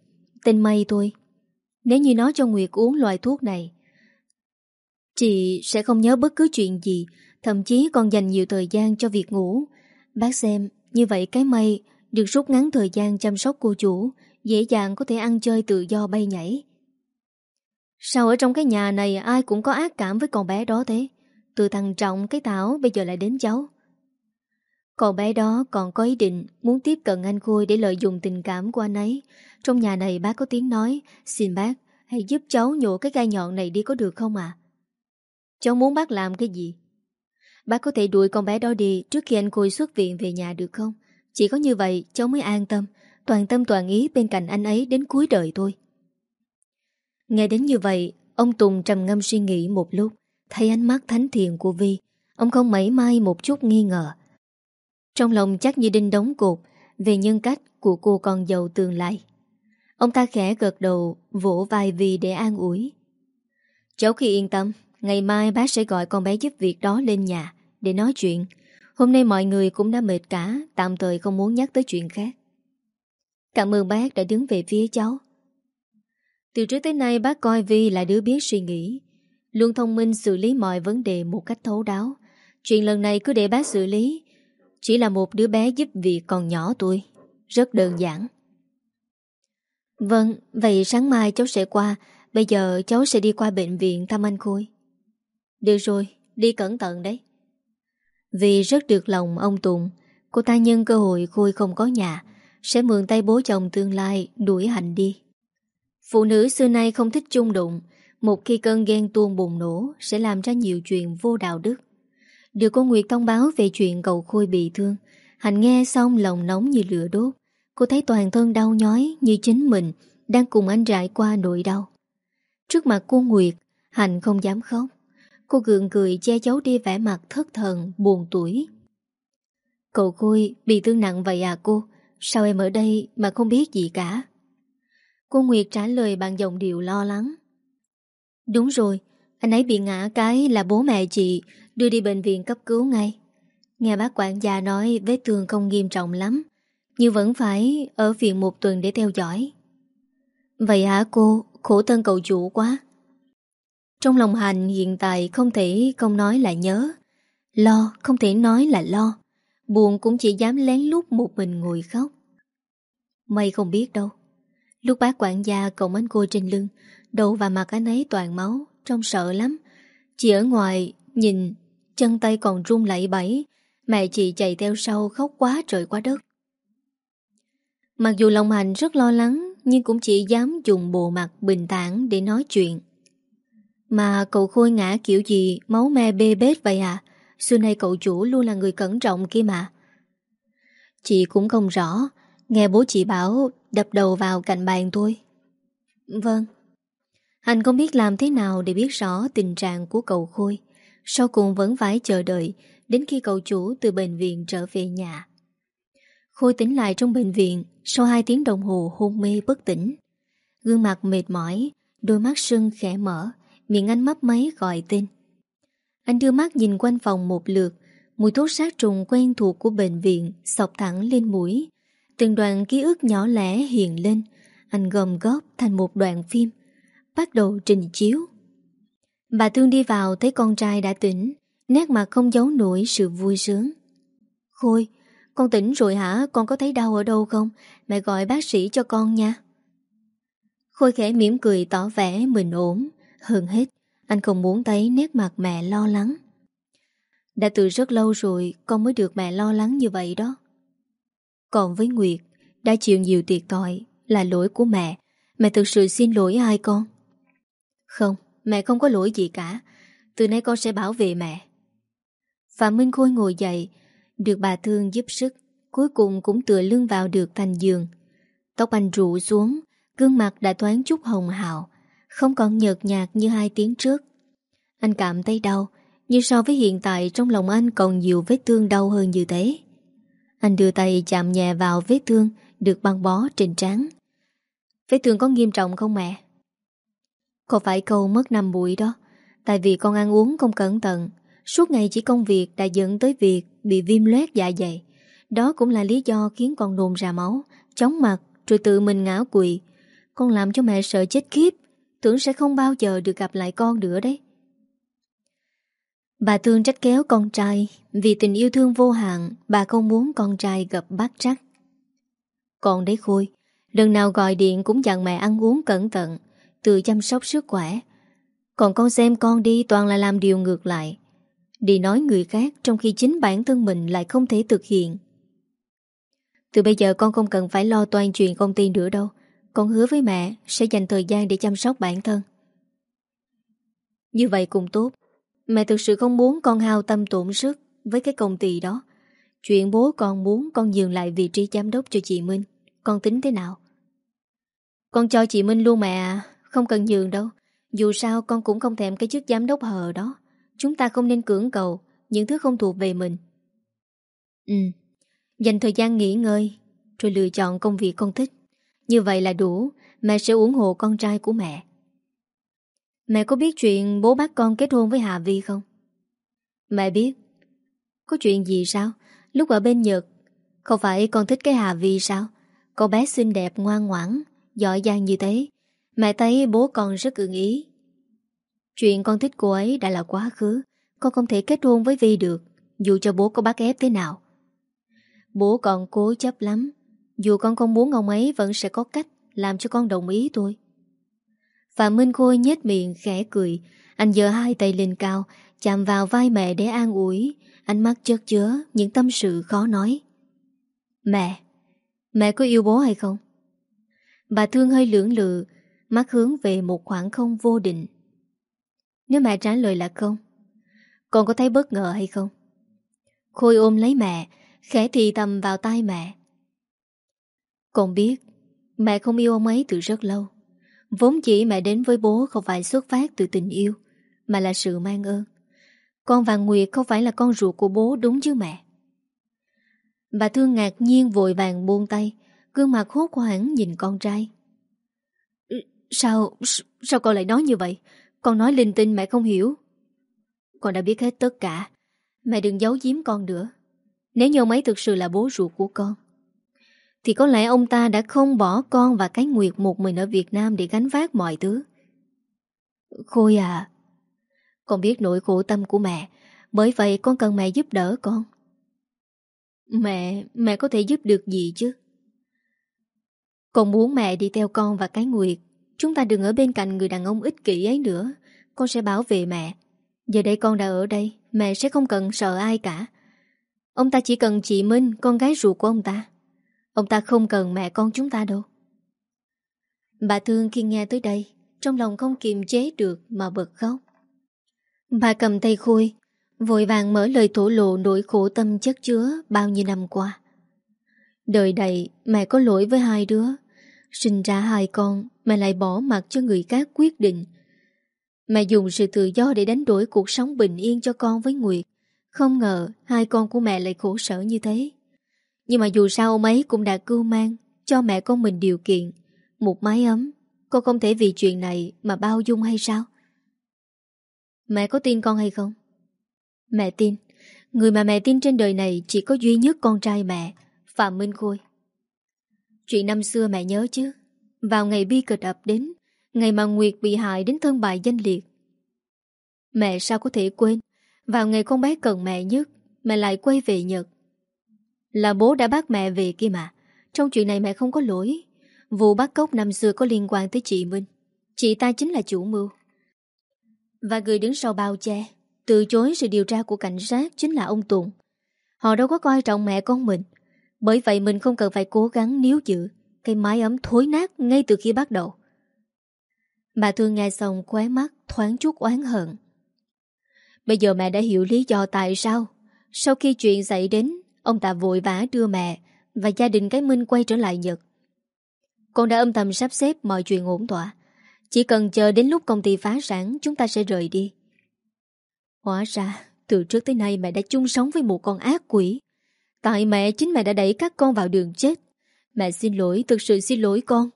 Tên Mây thôi. Nếu như nói cho Nguyệt uống loại thuốc này, Chị sẽ không nhớ bất cứ chuyện gì, Thậm chí còn dành nhiều thời gian cho việc ngủ. Bác xem, Như vậy cái mây được rút ngắn thời gian chăm sóc cô chủ, Dễ dàng có thể ăn chơi tự do bay nhảy. Sao ở trong cái nhà này ai cũng có ác cảm với con bé đó thế? Từ thằng Trọng cái Thảo bây giờ lại đến cháu. Con bé đó còn có ý định muốn tiếp cận anh Khôi để lợi dụng tình cảm của anh ấy. Trong nhà này bác có tiếng nói, Xin bác, hãy giúp cháu nhổ cái gai nhọn này đi có được không ạ? Cháu muốn bác làm cái gì? Bác có thể đuổi con bé đó đi trước khi anh Khôi xuất viện về nhà được không? Chỉ có như vậy cháu mới an tâm. Toàn tâm toàn ý bên cạnh anh ấy đến cuối đời thôi Nghe đến như vậy, ông Tùng trầm ngâm suy nghĩ một lúc, thấy ánh mắt thánh thiện của Vi, ông không mảy may một chút nghi ngờ. Trong lòng chắc như đinh đóng cột về nhân cách của cô con dâu tương lai. Ông ta khẽ gật đầu, vỗ vai Vi để an ủi. Cháu khi yên tâm, ngày mai bác sẽ gọi con bé giúp việc đó lên nhà để nói chuyện. Hôm nay mọi người cũng đã mệt cả, tạm thời không muốn nhắc tới chuyện khác. Cảm ơn bác đã đứng về phía cháu. Từ trước tới nay bác coi Vi là đứa biết suy nghĩ Luôn thông minh xử lý mọi vấn đề một cách thấu đáo. Chuyện lần này cứ để bác xử lý. Chỉ là một đứa bé giúp việc còn nhỏ tuổi Rất đơn giản. Vâng, vậy sáng mai cháu sẽ qua. Bây giờ cháu sẽ đi qua bệnh viện thăm anh Khôi. Được rồi, đi cẩn thận đấy. Vì rất được lòng ông Tùng. Cô ta nhân cơ hội Khôi không có nhà Sẽ mượn tay bố chồng tương lai đuổi hành đi. Phụ nữ xưa nay không thích chung đụng. Một khi cơn ghen tuôn bùng nổ, Sẽ làm ra nhiều chuyện vô đạo đức. Được cô Nguyệt thông báo về chuyện cậu Khôi bị thương, hạnh nghe xong lòng nóng như lửa đốt. Cô thấy toàn thân đau nhói Như chính mình Đang cùng anh trải qua nỗi đau. Trước mặt cô Nguyệt, hạnh không dám khóc. Cô gượng cười che giấu đi vẻ mặt thất thần, Buồn tuổi Cậu Khôi bị thương nặng vậy à cô? Sao em ở đây mà không biết gì cả? Cô Nguyệt trả lời bằng giọng điệu lo lắng. Đúng rồi, anh ấy bị ngã cái là bố mẹ chị đưa đi bệnh viện cấp cứu ngay. Nghe bác quản gia nói vết thương không nghiêm trọng lắm, nhưng vẫn phải ở viện một tuần để theo dõi. Vậy hả cô, khổ thân cậu chủ quá. Trong lòng hành hiện tại không thể không nói là nhớ, lo không thể nói là lo, buồn cũng chỉ dám lén lút một mình ngồi khóc. Mày không biết đâu. Lúc bác quản gia cộng anh cô trên lưng Đầu và mặt anh ấy toàn máu, Trông sợ lắm. Chị ở ngoài nhìn, Chân tay còn run lẩy bẩy, Mẹ chị chạy theo sau khóc quá trời quá đất. Mặc dù lòng hành rất lo lắng, Nhưng cũng chỉ dám dùng bộ mặt bình thản để nói chuyện. Mà cậu Khôi ngã kiểu gì, Máu me bê bết vậy à? Xưa nay cậu chủ luôn là người cẩn trọng kia mà. Chị cũng không rõ, Nghe bố chị bảo đập đầu vào cạnh bàn tôi. Vâng. Anh không biết làm thế nào để biết rõ tình trạng của cậu Khôi. Sau cùng vẫn phải chờ đợi đến khi cậu chủ từ bệnh viện trở về nhà. Khôi tỉnh lại trong bệnh viện sau 2 tiếng đồng hồ hôn mê bất tỉnh. Gương mặt mệt mỏi, đôi mắt sưng khẽ mở, miệng anh mấp máy gọi tên. Anh đưa mắt nhìn quanh phòng một lượt, Mùi thuốc sát trùng quen thuộc của bệnh viện Sọc thẳng lên mũi Từng đoạn ký ức nhỏ lẻ hiện lên, Anh gom góp thành một đoạn phim, Bắt đầu trình chiếu. Bà Thương đi vào thấy con trai đã tỉnh, Nét mặt không giấu nổi sự vui sướng. Khôi, Con tỉnh rồi hả? Con có thấy đau ở đâu không? Mẹ gọi bác sĩ cho con nha. Khôi khẽ mỉm cười tỏ vẻ mình ổn. Hơn hết, Anh không muốn thấy nét mặt mẹ lo lắng. Đã từ rất lâu rồi, Con mới được mẹ lo lắng như vậy đó. Còn với Nguyệt. Đã chịu nhiều thiệt tội Là lỗi của mẹ. Mẹ thực sự xin lỗi ai con? Không, Mẹ không có lỗi gì cả. Từ nay con sẽ bảo vệ mẹ. Phạm Minh Khôi ngồi dậy, Được bà Thương giúp sức, Cuối cùng cũng tựa lưng vào được thành giường. Tóc anh rụ xuống, Gương mặt đã thoáng chút hồng hào, Không còn nhợt nhạt như hai tiếng trước. Anh cảm thấy đau, Nhưng so với hiện tại Trong lòng anh còn nhiều vết thương đau hơn như thế. Anh đưa tay chạm nhẹ vào vết thương Được băng bó trên trán. Vết thương có nghiêm trọng không mẹ? Có phải câu mất năm bụi đó? Tại vì con ăn uống không cẩn thận, Suốt ngày chỉ công việc đã dẫn tới việc Bị viêm loét dạ dày. Đó cũng là lý do khiến con nôn ra máu, Chóng mặt rồi tự mình ngã quỵ. Con làm cho mẹ sợ chết khiếp, Tưởng sẽ không bao giờ được gặp lại con nữa đấy. Bà thương trách kéo con trai. Vì tình yêu thương vô hạn, Bà không muốn con trai gặp bác trắc Còn đấy Khôi, Lần nào gọi điện cũng dặn mẹ ăn uống cẩn thận, Tự chăm sóc sức khỏe. Còn con xem con đi toàn là làm điều ngược lại. Đi nói người khác Trong khi chính bản thân mình lại không thể thực hiện. Từ bây giờ con không cần phải lo toàn chuyện công ty nữa đâu. Con hứa với mẹ Sẽ dành thời gian để chăm sóc bản thân. Như vậy cũng tốt. Mẹ thực sự không muốn con hao tâm tổn sức Với cái công ty đó. Chuyện bố con muốn con dừng lại vị trí giám đốc cho chị Minh. Con tính thế nào? Con cho chị Minh luôn mẹ à Không cần nhường đâu. Dù sao con cũng không thèm cái chức giám đốc hờ đó. Chúng ta không nên cưỡng cầu Những thứ không thuộc về mình. Ừ Dành thời gian nghỉ ngơi Rồi lựa chọn công việc con thích. Như vậy là đủ. Mẹ sẽ ủng hộ con trai của mẹ. Mẹ có biết chuyện bố bắt con kết hôn với Hà Vi không? Mẹ biết. Có chuyện gì sao? Lúc ở bên Nhật, Không phải con thích cái Hà Vi sao? Con bé xinh đẹp, ngoan ngoãn, Giỏi giang như thế. Mẹ thấy bố con rất ưng ý. Chuyện con thích cô ấy đã là quá khứ. Con không thể kết hôn với Vi được, Dù cho bố có bắt ép thế nào. Bố còn cố chấp lắm. Dù con không muốn ông ấy Vẫn sẽ có cách làm cho con đồng ý thôi. Phạm Minh Khôi nhếch miệng khẽ cười. Anh giơ hai tay lên cao, Chạm vào vai mẹ để an ủi. Ánh mắt chất chứa những tâm sự khó nói. Mẹ Mẹ có yêu bố hay không? Bà Thương hơi lưỡng lự, Mắt hướng về một khoảng không vô định. Nếu mẹ trả lời là không, Con có thấy bất ngờ hay không? Khôi ôm lấy mẹ, Khẽ thì tầm vào tay mẹ. Con biết, Mẹ không yêu ông ấy từ rất lâu. Vốn chỉ mẹ đến với bố không phải xuất phát từ tình yêu Mà là sự mang ơn. Con Vàng Nguyệt không phải là con ruột của bố đúng chứ mẹ? Bà Thương ngạc nhiên vội vàng buông tay Gương mặt hốt hoảng nhìn con trai. Sao Sao con lại nói như vậy? Con nói linh tinh mẹ không hiểu. Con đã biết hết tất cả Mẹ đừng giấu giếm con nữa. Nếu như ông ấy thực sự là bố ruột của con thì có lẽ ông ta đã không bỏ con Và cái Nguyệt một mình ở Việt Nam Để gánh vác mọi thứ. Khôi à Con biết nỗi khổ tâm của mẹ. Bởi vậy con cần mẹ giúp đỡ con. Mẹ, mẹ có thể giúp được gì chứ? Con muốn mẹ đi theo con và cái Nguyệt. Chúng ta đừng ở bên cạnh người đàn ông ích kỷ ấy nữa. Con sẽ bảo vệ mẹ. Giờ đây con đã ở đây Mẹ sẽ không cần sợ ai cả. Ông ta chỉ cần chị Minh Con gái ruột của ông ta. Ông ta không cần mẹ con chúng ta đâu. Bà Thương khi nghe tới đây, Trong lòng không kiềm chế được Mà bật khóc. Bà cầm tay Khôi, Vội vàng mở lời thổ lộ nỗi khổ tâm chất chứa Bao nhiêu năm qua. Đời đầy, mẹ có lỗi với hai đứa, Sinh ra hai con, Mẹ lại bỏ mặt cho người khác quyết định. Mẹ dùng sự tự do để đánh đổi cuộc sống bình yên cho con với Nguyệt. Không ngờ hai con của mẹ lại khổ sở như thế. Nhưng mà dù sao ông ấy cũng đã cưu mang Cho mẹ con mình điều kiện Một mái ấm Con không thể vì chuyện này mà bao dung hay sao Mẹ có tin con hay không Mẹ tin Người mà mẹ tin trên đời này chỉ có duy nhất con trai mẹ, Phạm Minh Khôi. Chuyện năm xưa mẹ nhớ chứ, vào ngày bi kịch ập đến, ngày mà Nguyệt bị hại đến thân bại danh liệt. Mẹ sao có thể quên, vào ngày con bé cần mẹ nhất, mẹ lại quay về Nhật. Là bố đã bắt mẹ về kia mà, trong chuyện này mẹ không có lỗi. Vụ bắt cóc năm xưa có liên quan tới chị Minh. Chị ta chính là chủ mưu. Và người đứng sau bao che Từ chối sự điều tra của cảnh sát Chính là ông Tùng Họ đâu có coi trọng mẹ con mình Bởi vậy mình không cần phải cố gắng níu giữ Cái mái ấm thối nát ngay từ khi bắt đầu Bà Thương nghe xong khóe mắt Thoáng chút oán hận Bây giờ mẹ đã hiểu lý do tại sao Sau khi chuyện xảy đến Ông ta vội vã đưa mẹ Và gia đình cái Minh quay trở lại Nhật. Con đã âm thầm sắp xếp mọi chuyện ổn thỏa. Chỉ cần chờ đến lúc công ty phá sản, Chúng ta sẽ rời đi. Hóa ra, từ trước tới nay mẹ đã chung sống với một con ác quỷ. Tại mẹ, chính mẹ đã đẩy các con vào đường chết. Mẹ xin lỗi, Thực sự xin lỗi con.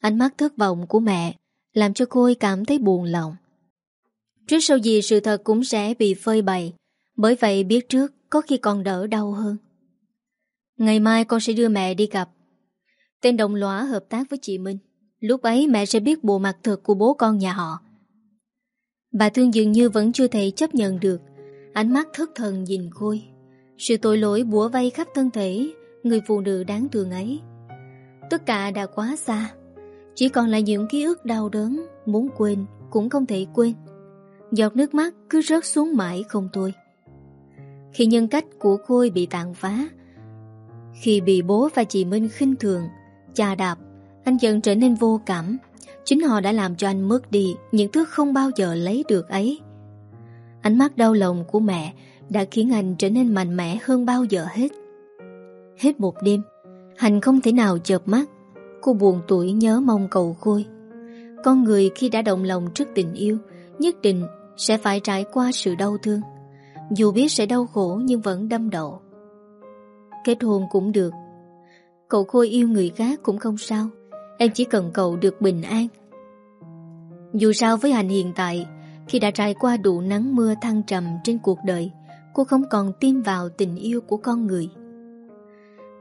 Ánh mắt thất vọng của mẹ Làm cho cô cảm thấy buồn lòng. Trước sau gì sự thật cũng sẽ bị phơi bày. Bởi vậy biết trước có khi còn đỡ đau hơn. Ngày mai con sẽ đưa mẹ đi gặp. Tên đồng lõa hợp tác với chị Minh. Lúc ấy mẹ sẽ biết bộ mặt thật của bố con nhà họ. Bà Thương dường như vẫn chưa thể chấp nhận được. Ánh mắt thất thần nhìn Khôi. Sự tội lỗi bủa vây khắp thân thể Người phụ nữ đáng thương ấy. Tất cả đã quá xa. Chỉ còn là những ký ức đau đớn, Muốn quên cũng không thể quên. Giọt nước mắt cứ rớt xuống mãi không thôi. Khi nhân cách của Khôi bị tàn phá. Khi bị bố và chị Minh khinh thường, Chà đạp, anh dần trở nên vô cảm. Chính họ đã làm cho anh mất đi Những thứ không bao giờ lấy được ấy. Ánh mắt đau lòng của mẹ Đã khiến anh trở nên mạnh mẽ hơn bao giờ hết. Hết một đêm Hành không thể nào chợp mắt. Cô buồn tuổi nhớ mong cầu khôi. Con người khi đã động lòng trước tình yêu, Nhất định sẽ phải trải qua sự đau thương. Dù biết sẽ đau khổ nhưng vẫn đâm đầu. Kết hôn cũng được. Cậu Khôi yêu người khác cũng không sao. Em chỉ cần cậu được bình an. Dù sao với hành hiện tại, Khi đã trải qua đủ nắng mưa thăng trầm trên cuộc đời, Cô không còn tin vào tình yêu của con người.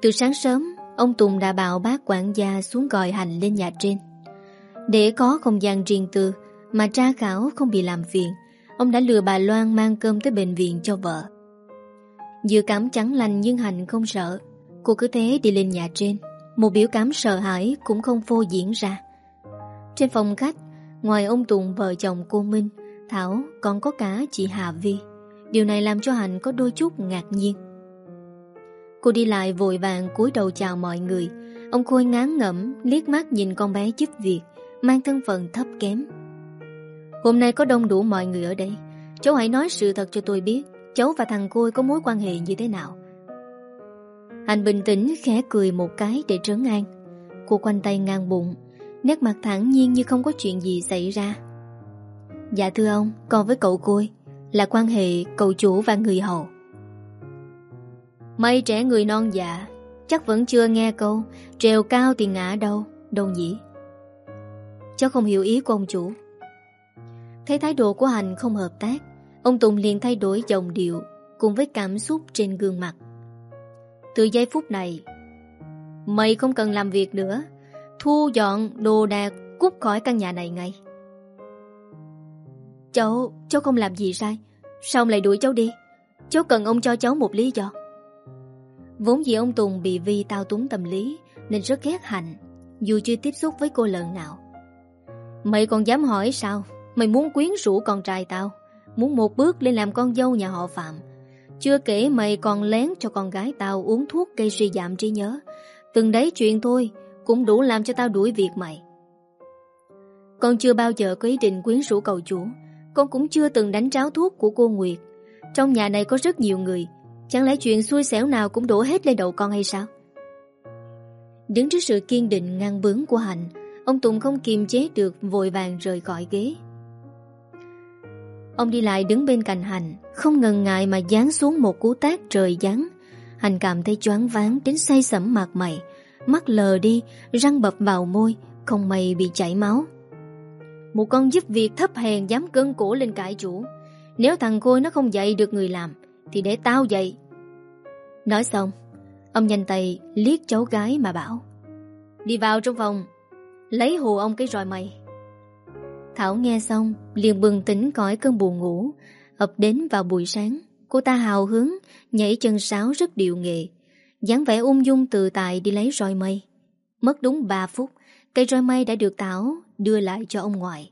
Từ sáng sớm, Ông Tùng đã bảo bác quản gia xuống gọi hành lên nhà trên. Để có không gian riêng tư, Mà tra khảo không bị làm phiền Ông đã lừa bà Loan mang cơm tới bệnh viện cho vợ. Dự cảm trắng lành nhưng Hành không sợ. Cô cứ thế đi lên nhà trên. Một biểu cảm sợ hãi cũng không vô diễn ra. Trên phòng khách, Ngoài ông Tùng, vợ chồng cô Minh, Thảo, còn có cả chị Hà Vi. Điều này làm cho Hạnh có đôi chút ngạc nhiên. Cô đi lại vội vàng cúi đầu chào mọi người. Ông Khôi ngán ngẩm, liếc mắt nhìn con bé giúp việc, Mang thân phận thấp kém. Hôm nay có đông đủ mọi người ở đây. Cháu hãy nói sự thật cho tôi biết, Cháu và thằng côi có mối quan hệ như thế nào? Anh bình tĩnh khẽ cười một cái để trấn an. Cô quanh tay ngang bụng, Nét mặt thẳng nhiên như không có chuyện gì xảy ra. Dạ thưa ông Còn với cậu côi Là quan hệ cậu chủ và người hầu. Mây trẻ người non dạ Chắc vẫn chưa nghe câu, Trèo cao thì ngã đâu Đâu nhỉ? Cháu không hiểu ý của ông chủ. Thấy thái độ của Hành không hợp tác, Ông Tùng liền thay đổi giọng điệu Cùng với cảm xúc trên gương mặt. Từ giây phút này, Mày không cần làm việc nữa, Thu dọn đồ đạc, Cút khỏi căn nhà này ngay. Cháu Cháu không làm gì sai, Sao ông lại đuổi cháu đi? Cháu cần ông cho cháu một lý do. Vốn dĩ ông Tùng bị Vi tao túng tâm lý Nên rất ghét Hạnh, Dù chưa tiếp xúc với cô lần nào. Mày còn dám hỏi sao? Mày muốn quyến rũ con trai tao Muốn một bước lên làm con dâu nhà họ Phạm chưa kể mày còn lén cho con gái tao uống thuốc gây suy giảm trí nhớ. Từng đấy chuyện thôi, cũng đủ làm cho tao đuổi việc mày. Con chưa bao giờ có ý định quyến rũ cầu chủ. Con cũng chưa từng đánh tráo thuốc của cô Nguyệt. Trong nhà này có rất nhiều người. Chẳng lẽ chuyện xui xẻo nào cũng đổ hết lên đầu con hay sao? Đứng trước sự kiên định ngang bướng của Hạnh, ông Tùng không kiềm chế được vội vàng rời khỏi ghế. Ông đi lại đứng bên cạnh Hành Không ngần ngại mà dán xuống một cú tác trời giáng. Hành cảm thấy choáng váng đến say sẩm mặt mày, Mắt lờ đi, Răng bập vào môi, Không may bị chảy máu. Một con giúp việc thấp hèn dám cơn cổ lên cãi chủ. Nếu thằng Khôi nó không dạy được người làm, Thì để tao dạy. Nói xong, Ông nhanh tay liếc cháu gái mà bảo, Đi vào trong phòng, Lấy hồ ông cái roi mày. Thảo nghe xong, liền bừng tỉnh cõi cơn buồn ngủ. Ập đến vào buổi sáng, Cô ta hào hứng, Nhảy chân sáo rất điệu nghệ. dáng vẻ ung dung tự tại đi lấy roi mây. Mất đúng 3 phút, Cây roi mây đã được Thảo đưa lại cho ông ngoại.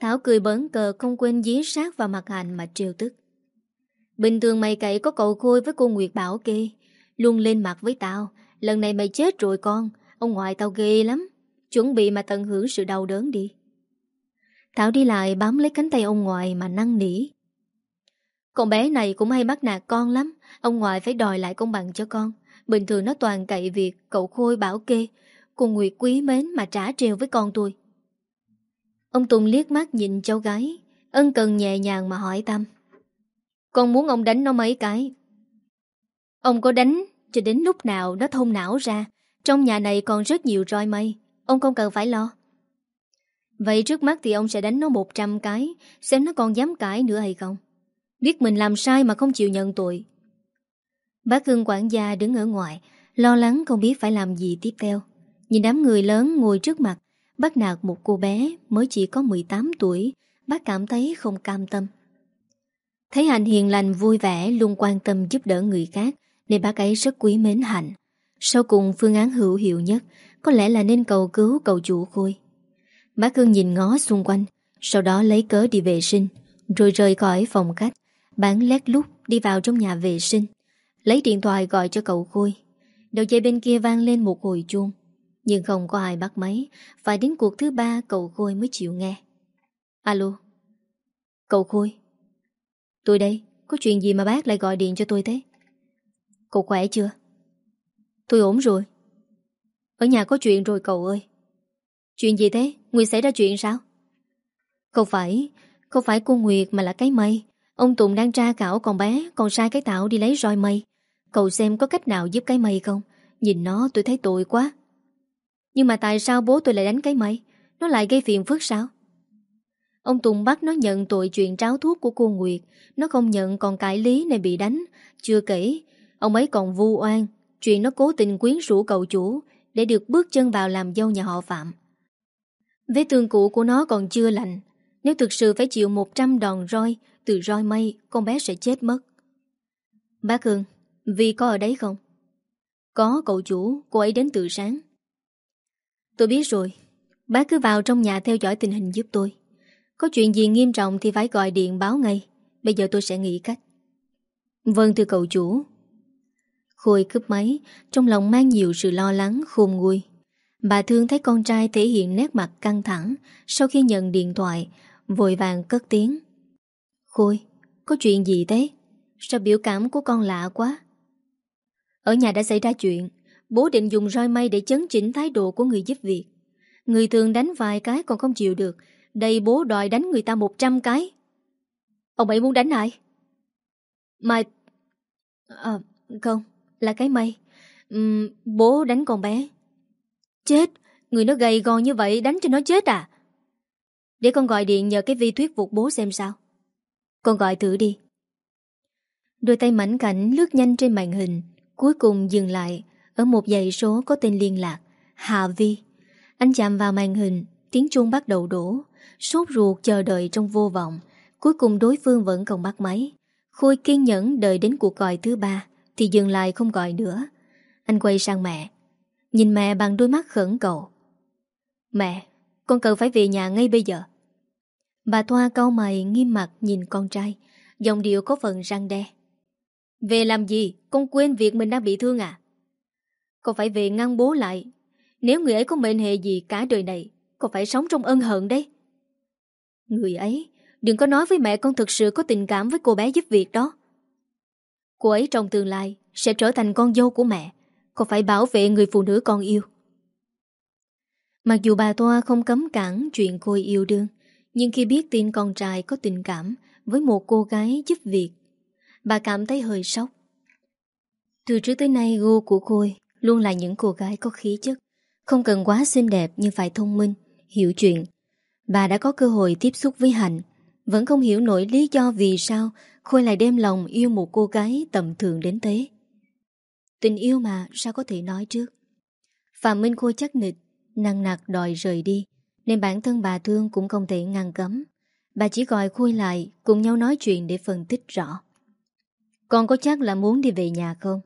Thảo cười bấn cờ không quên dí sát vào mặt hành mà trêu tức. Bình thường mày cậy có cậu Khôi với cô Nguyệt Bảo kê Luôn lên mặt với tao. Lần này mày chết rồi con, Ông ngoại tao ghê lắm. Chuẩn bị mà tận hưởng sự đau đớn đi. Thảo đi lại bám lấy cánh tay ông ngoại mà năn nỉ. Con bé này cũng hay bắt nạt con lắm, Ông ngoại phải đòi lại công bằng cho con. Bình thường nó toàn cậy việc cậu Khôi, bảo kê Cô Nguyệt quý mến mà trả treo với con tôi. Ông Tùng liếc mắt nhìn cháu gái, Ân cần nhẹ nhàng mà hỏi Tâm Con muốn ông đánh nó mấy cái? Ông có đánh Cho đến lúc nào nó thông não ra. Trong nhà này còn rất nhiều roi mây, Ông không cần phải lo. Vậy trước mắt thì ông sẽ đánh nó 100 cái, Xem nó còn dám cãi nữa hay không. Biết mình làm sai mà không chịu nhận tội. Bác Hưng quản gia đứng ở ngoài, Lo lắng không biết phải làm gì tiếp theo. Nhìn đám người lớn ngồi trước mặt, Bác nạt một cô bé mới chỉ có 18 tuổi, Bác cảm thấy không cam tâm. Thấy Hạnh hiền lành vui vẻ, Luôn quan tâm giúp đỡ người khác, Nên bác ấy rất quý mến Hạnh. Sau cùng phương án hữu hiệu nhất, Có lẽ là nên cầu cứu cầu chủ Khôi. Bác hương nhìn ngó xung quanh Sau đó lấy cớ đi vệ sinh Rồi rời khỏi phòng khách Bán lét lút đi vào trong nhà vệ sinh. Lấy điện thoại gọi cho cậu Khôi. Đầu dây bên kia vang lên một hồi chuông. Nhưng không có ai bắt máy Phải đến cuộc thứ ba cậu Khôi mới chịu nghe. Alo? Cậu Khôi? Tôi đây, có chuyện gì mà bác lại gọi điện cho tôi thế? Cậu khỏe chưa? Tôi ổn rồi. Ở nhà có chuyện rồi cậu ơi. Chuyện gì thế? Nguyệt xảy ra chuyện sao? Không phải Không phải cô Nguyệt mà là cái mây. Ông Tùng đang tra cảo con bé Còn sai cái tạo đi lấy roi mây. Cậu xem có cách nào giúp cái mây không? Nhìn nó, tôi thấy tội quá. Nhưng mà tại sao bố tôi lại đánh cái mây? Nó lại gây phiền phức sao? Ông Tùng bắt nó nhận tội chuyện tráo thuốc của cô Nguyệt. Nó không nhận, còn cãi lý nên bị đánh. Chưa kể, Ông ấy còn vu oan. Chuyện nó cố tình quyến rũ cậu chủ Để được bước chân vào làm dâu nhà họ Phạm. Vết thương cũ của nó còn chưa lạnh Nếu thực sự phải chịu 100 đòn roi Từ roi mây Con bé sẽ chết mất Bác Hương vì có ở đấy không? Có cậu chủ, cô ấy đến từ sáng. Tôi biết rồi. Bác cứ vào trong nhà theo dõi tình hình giúp tôi. Có chuyện gì nghiêm trọng thì phải gọi điện báo ngay. Bây giờ tôi sẽ nghĩ cách. Vâng thưa cậu chủ. Khôi cướp máy, trong lòng mang nhiều sự lo lắng, khôn nguôi. Bà thương thấy con trai thể hiện nét mặt căng thẳng sau khi nhận điện thoại, vội vàng cất tiếng. Khôi, có chuyện gì thế? Sao biểu cảm của con lạ quá? Ở nhà đã xảy ra chuyện Bố định dùng roi mây để chấn chỉnh thái độ của người giúp việc Người thường đánh vài cái còn không chịu được Đây bố đòi đánh người ta 100 cái Ông ấy muốn đánh ai? Mà... À, ờ, không, là cái mây uhm, Bố đánh con bé Chết, người nó gầy gò như vậy đánh cho nó chết à? Để con gọi điện nhờ cái vi thuyết vụt bố xem sao. Con gọi thử đi. Đôi tay mảnh cảnh lướt nhanh trên màn hình Cuối cùng dừng lại Ở một dãy số có tên liên lạc Hà Vi. Anh chạm vào màn hình Tiếng chuông bắt đầu đổ. Sốt ruột chờ đợi trong vô vọng Cuối cùng đối phương vẫn còn bắt máy. Khôi kiên nhẫn đợi đến cuộc gọi thứ ba Thì dừng lại không gọi nữa. Anh quay sang mẹ Nhìn mẹ bằng đôi mắt khẩn cầu Mẹ Con cần phải về nhà ngay bây giờ Bà Thoa cau mày nghiêm mặt nhìn con trai Giọng điệu có phần răng đe về làm gì? Con quên việc mình đang bị thương à? Con phải về ngăn bố lại. Nếu người ấy có mệnh hệ gì cả đời này, con phải sống trong ân hận đấy. Người ấy, đừng có nói với mẹ con thực sự có tình cảm với cô bé giúp việc đó. Cô ấy trong tương lai sẽ trở thành con dâu của mẹ. Con phải bảo vệ người phụ nữ con yêu. Mặc dù bà Toa không cấm cản chuyện cô yêu đương, nhưng khi biết tin con trai có tình cảm với một cô gái giúp việc bà cảm thấy hơi sốc. Từ trước tới nay gu của Khôi luôn là những cô gái có khí chất, không cần quá xinh đẹp nhưng phải thông minh, hiểu chuyện. Bà đã có cơ hội tiếp xúc với Hạnh, Vẫn không hiểu nổi lý do vì sao Khôi lại đem lòng yêu một cô gái tầm thường đến thế. Tình yêu mà sao có thể nói trước. Phạm Minh Khôi chắc nịch, năng nạc đòi rời đi, nên bản thân bà Thương cũng không thể ngăn cấm. Bà chỉ gọi Khôi lại, cùng nhau nói chuyện để phân tích rõ. Con có chắc là muốn đi về nhà không?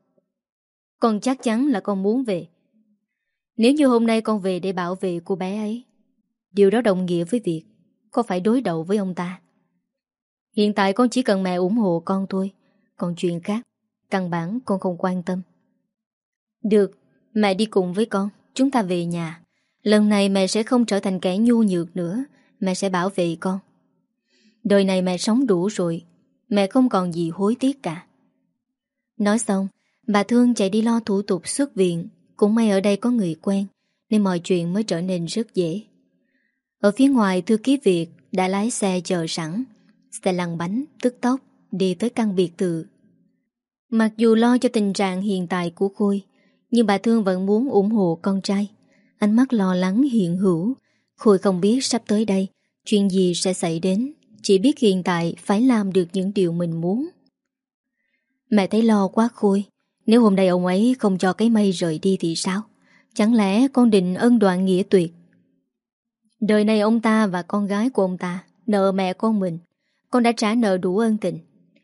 Con chắc chắn là con muốn về. Nếu như hôm nay con về để bảo vệ cô bé ấy, điều đó đồng nghĩa với việc con phải đối đầu với ông ta. Hiện tại con chỉ cần mẹ ủng hộ con thôi, còn chuyện khác, căn bản con không quan tâm. Được, mẹ đi cùng với con, chúng ta về nhà. Lần này mẹ sẽ không trở thành kẻ nhu nhược nữa, mẹ sẽ bảo vệ con. Đời này mẹ sống đủ rồi, mẹ không còn gì hối tiếc cả. Nói xong, bà Thương chạy đi lo thủ tục xuất viện, cũng may ở đây có người quen, nên mọi chuyện mới trở nên rất dễ. Ở phía ngoài thư ký Việt đã lái xe chờ sẵn, xe lăn bánh, tức tốc, đi tới căn biệt thự. Mặc dù lo cho tình trạng hiện tại của Khôi, nhưng bà Thương vẫn muốn ủng hộ con trai. Ánh mắt lo lắng hiện hữu, Khôi không biết sắp tới đây, chuyện gì sẽ xảy đến, chỉ biết hiện tại phải làm được những điều mình muốn. Mẹ thấy lo quá Khôi, nếu hôm nay ông ấy không cho cái mây rời đi thì sao? Chẳng lẽ con định ân đoạn nghĩa tuyệt? Đời này ông ta và con gái của ông ta nợ mẹ con mình. Con đã trả nợ đủ ân tình,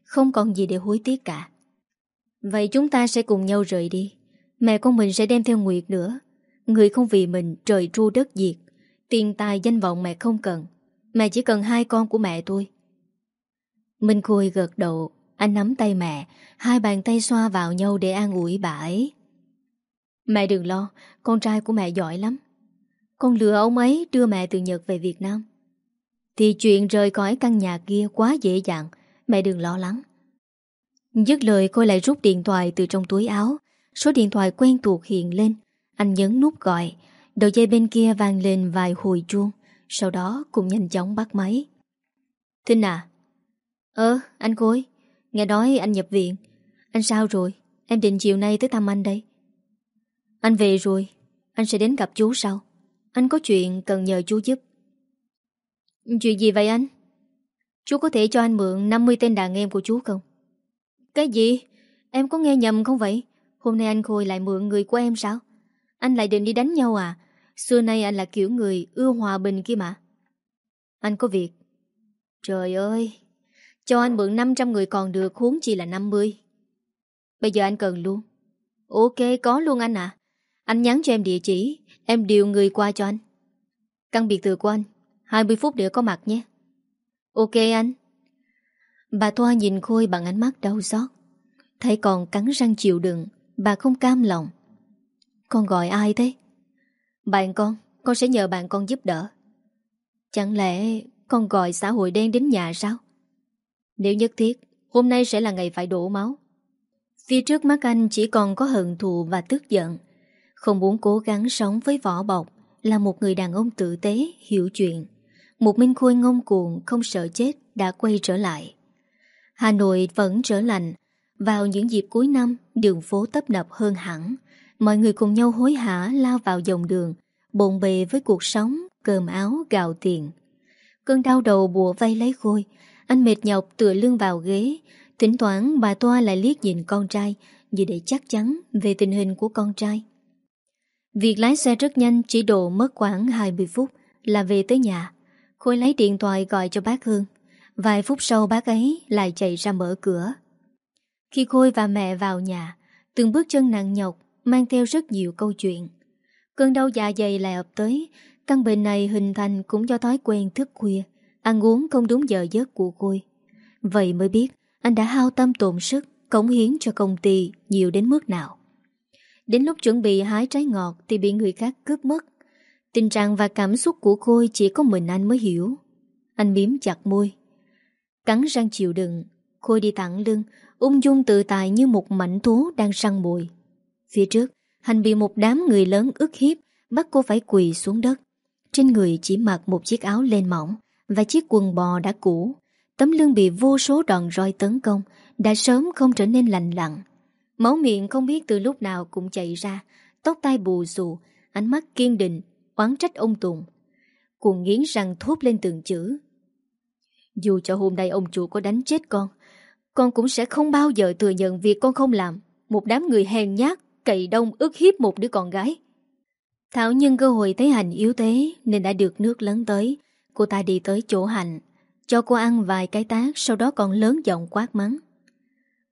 không còn gì để hối tiếc cả. Vậy chúng ta sẽ cùng nhau rời đi. Mẹ con mình sẽ đem theo Nguyệt nữa. Người không vì mình trời tru đất diệt. Tiền tài danh vọng mẹ không cần. Mẹ chỉ cần hai con của mẹ thôi. Minh Khôi gật đầu, anh nắm tay mẹ, hai bàn tay xoa vào nhau để an ủi bà ấy. Mẹ đừng lo, con trai của mẹ giỏi lắm. Con lừa ông ấy đưa mẹ từ Nhật về Việt Nam. Thì chuyện rời khỏi căn nhà kia quá dễ dàng, mẹ đừng lo lắng. Dứt lời cô lại rút điện thoại từ trong túi áo, số điện thoại quen thuộc hiện lên. Anh nhấn nút gọi, đầu dây bên kia vang lên vài hồi chuông, sau đó cũng nhanh chóng bắt máy. Thinh à? Ờ, anh Khôi, nghe nói anh nhập viện. Anh sao rồi? Em định chiều nay tới thăm anh đây. Anh về rồi, anh sẽ đến gặp chú sau. Anh có chuyện cần nhờ chú giúp. Chuyện gì vậy anh? Chú có thể cho anh mượn 50 tên đàn em của chú không? Cái gì? Em có nghe nhầm không vậy? Hôm nay anh Khôi lại mượn người của em sao? Anh lại định đi đánh nhau à? Xưa nay anh là kiểu người ưa hòa bình kia mà. Anh có việc. Trời ơi! Cho anh mượn 500 người còn được huống chi là 50. Bây giờ anh cần luôn. Ok, có luôn anh à. Anh nhắn cho em địa chỉ, em điều người qua cho anh. Căn biệt thự của anh, 20 phút để có mặt nhé. Ok anh. Bà Thoa nhìn Khôi bằng ánh mắt đau xót. Thấy còn cắn răng chịu đựng, bà không cam lòng. Con gọi ai thế? Bạn con, con sẽ nhờ bạn con giúp đỡ. Chẳng lẽ con gọi xã hội đen đến nhà sao? Nếu nhất thiết, hôm nay sẽ là ngày phải đổ máu. Phía trước mắt anh chỉ còn có hận thù và tức giận. Không muốn cố gắng sống với vỏ bọc là một người đàn ông tử tế, hiểu chuyện. Một Minh Khôi ngông cuồng, không sợ chết đã quay trở lại. Hà Nội vẫn trở lành. Vào những dịp cuối năm, đường phố tấp nập hơn hẳn. Mọi người cùng nhau hối hả lao vào dòng đường, bộn bề với cuộc sống, cơm áo, gạo tiền. Cơn đau đầu bùa vây lấy Khôi, anh mệt nhọc tựa lưng vào ghế, thỉnh thoảng bà Toa lại liếc nhìn con trai, như để chắc chắn về tình hình của con trai. Việc lái xe rất nhanh chỉ độ mất khoảng 20 phút là về tới nhà. Khôi lấy điện thoại gọi cho bác Hương. Vài phút sau bác ấy lại chạy ra mở cửa. Khi Khôi và mẹ vào nhà, từng bước chân nặng nhọc mang theo rất nhiều câu chuyện. Cơn đau dạ dày lại ập tới, căn bệnh này hình thành cũng do thói quen thức khuya, ăn uống không đúng giờ giấc của Khôi. Vậy mới biết anh đã hao tâm tổn sức, cống hiến cho công ty nhiều đến mức nào. Đến lúc chuẩn bị hái trái ngọt thì bị người khác cướp mất. Tình trạng và cảm xúc của Khôi chỉ có mình anh mới hiểu. Anh miếm chặt môi. Cắn răng chịu đựng, Khôi đi thẳng lưng, ung dung tự tại như một mảnh thú đang săn mồi. Phía trước, hành bị một đám người lớn ức hiếp, bắt cô phải quỳ xuống đất. Trên người chỉ mặc một chiếc áo len mỏng và chiếc quần bò đã cũ. Tấm lưng bị vô số đòn roi tấn công, đã sớm không trở nên lành lặng. Máu miệng không biết từ lúc nào cũng chạy ra, tóc tai bù xù, ánh mắt kiên định, oán trách ông Tùng. Cuồng nghiến răng thốt lên từng chữ. Dù cho hôm nay ông chủ có đánh chết con con cũng sẽ không bao giờ thừa nhận việc con không làm. Một đám người hèn nhát Cậy đông, ức hiếp một đứa con gái. Thảo nhân cơ hội thấy Hành yếu thế, Nên đã được nước lớn tới. Cô ta đi tới chỗ Hành Cho cô ăn vài cái tác Sau đó còn lớn giọng quát mắng.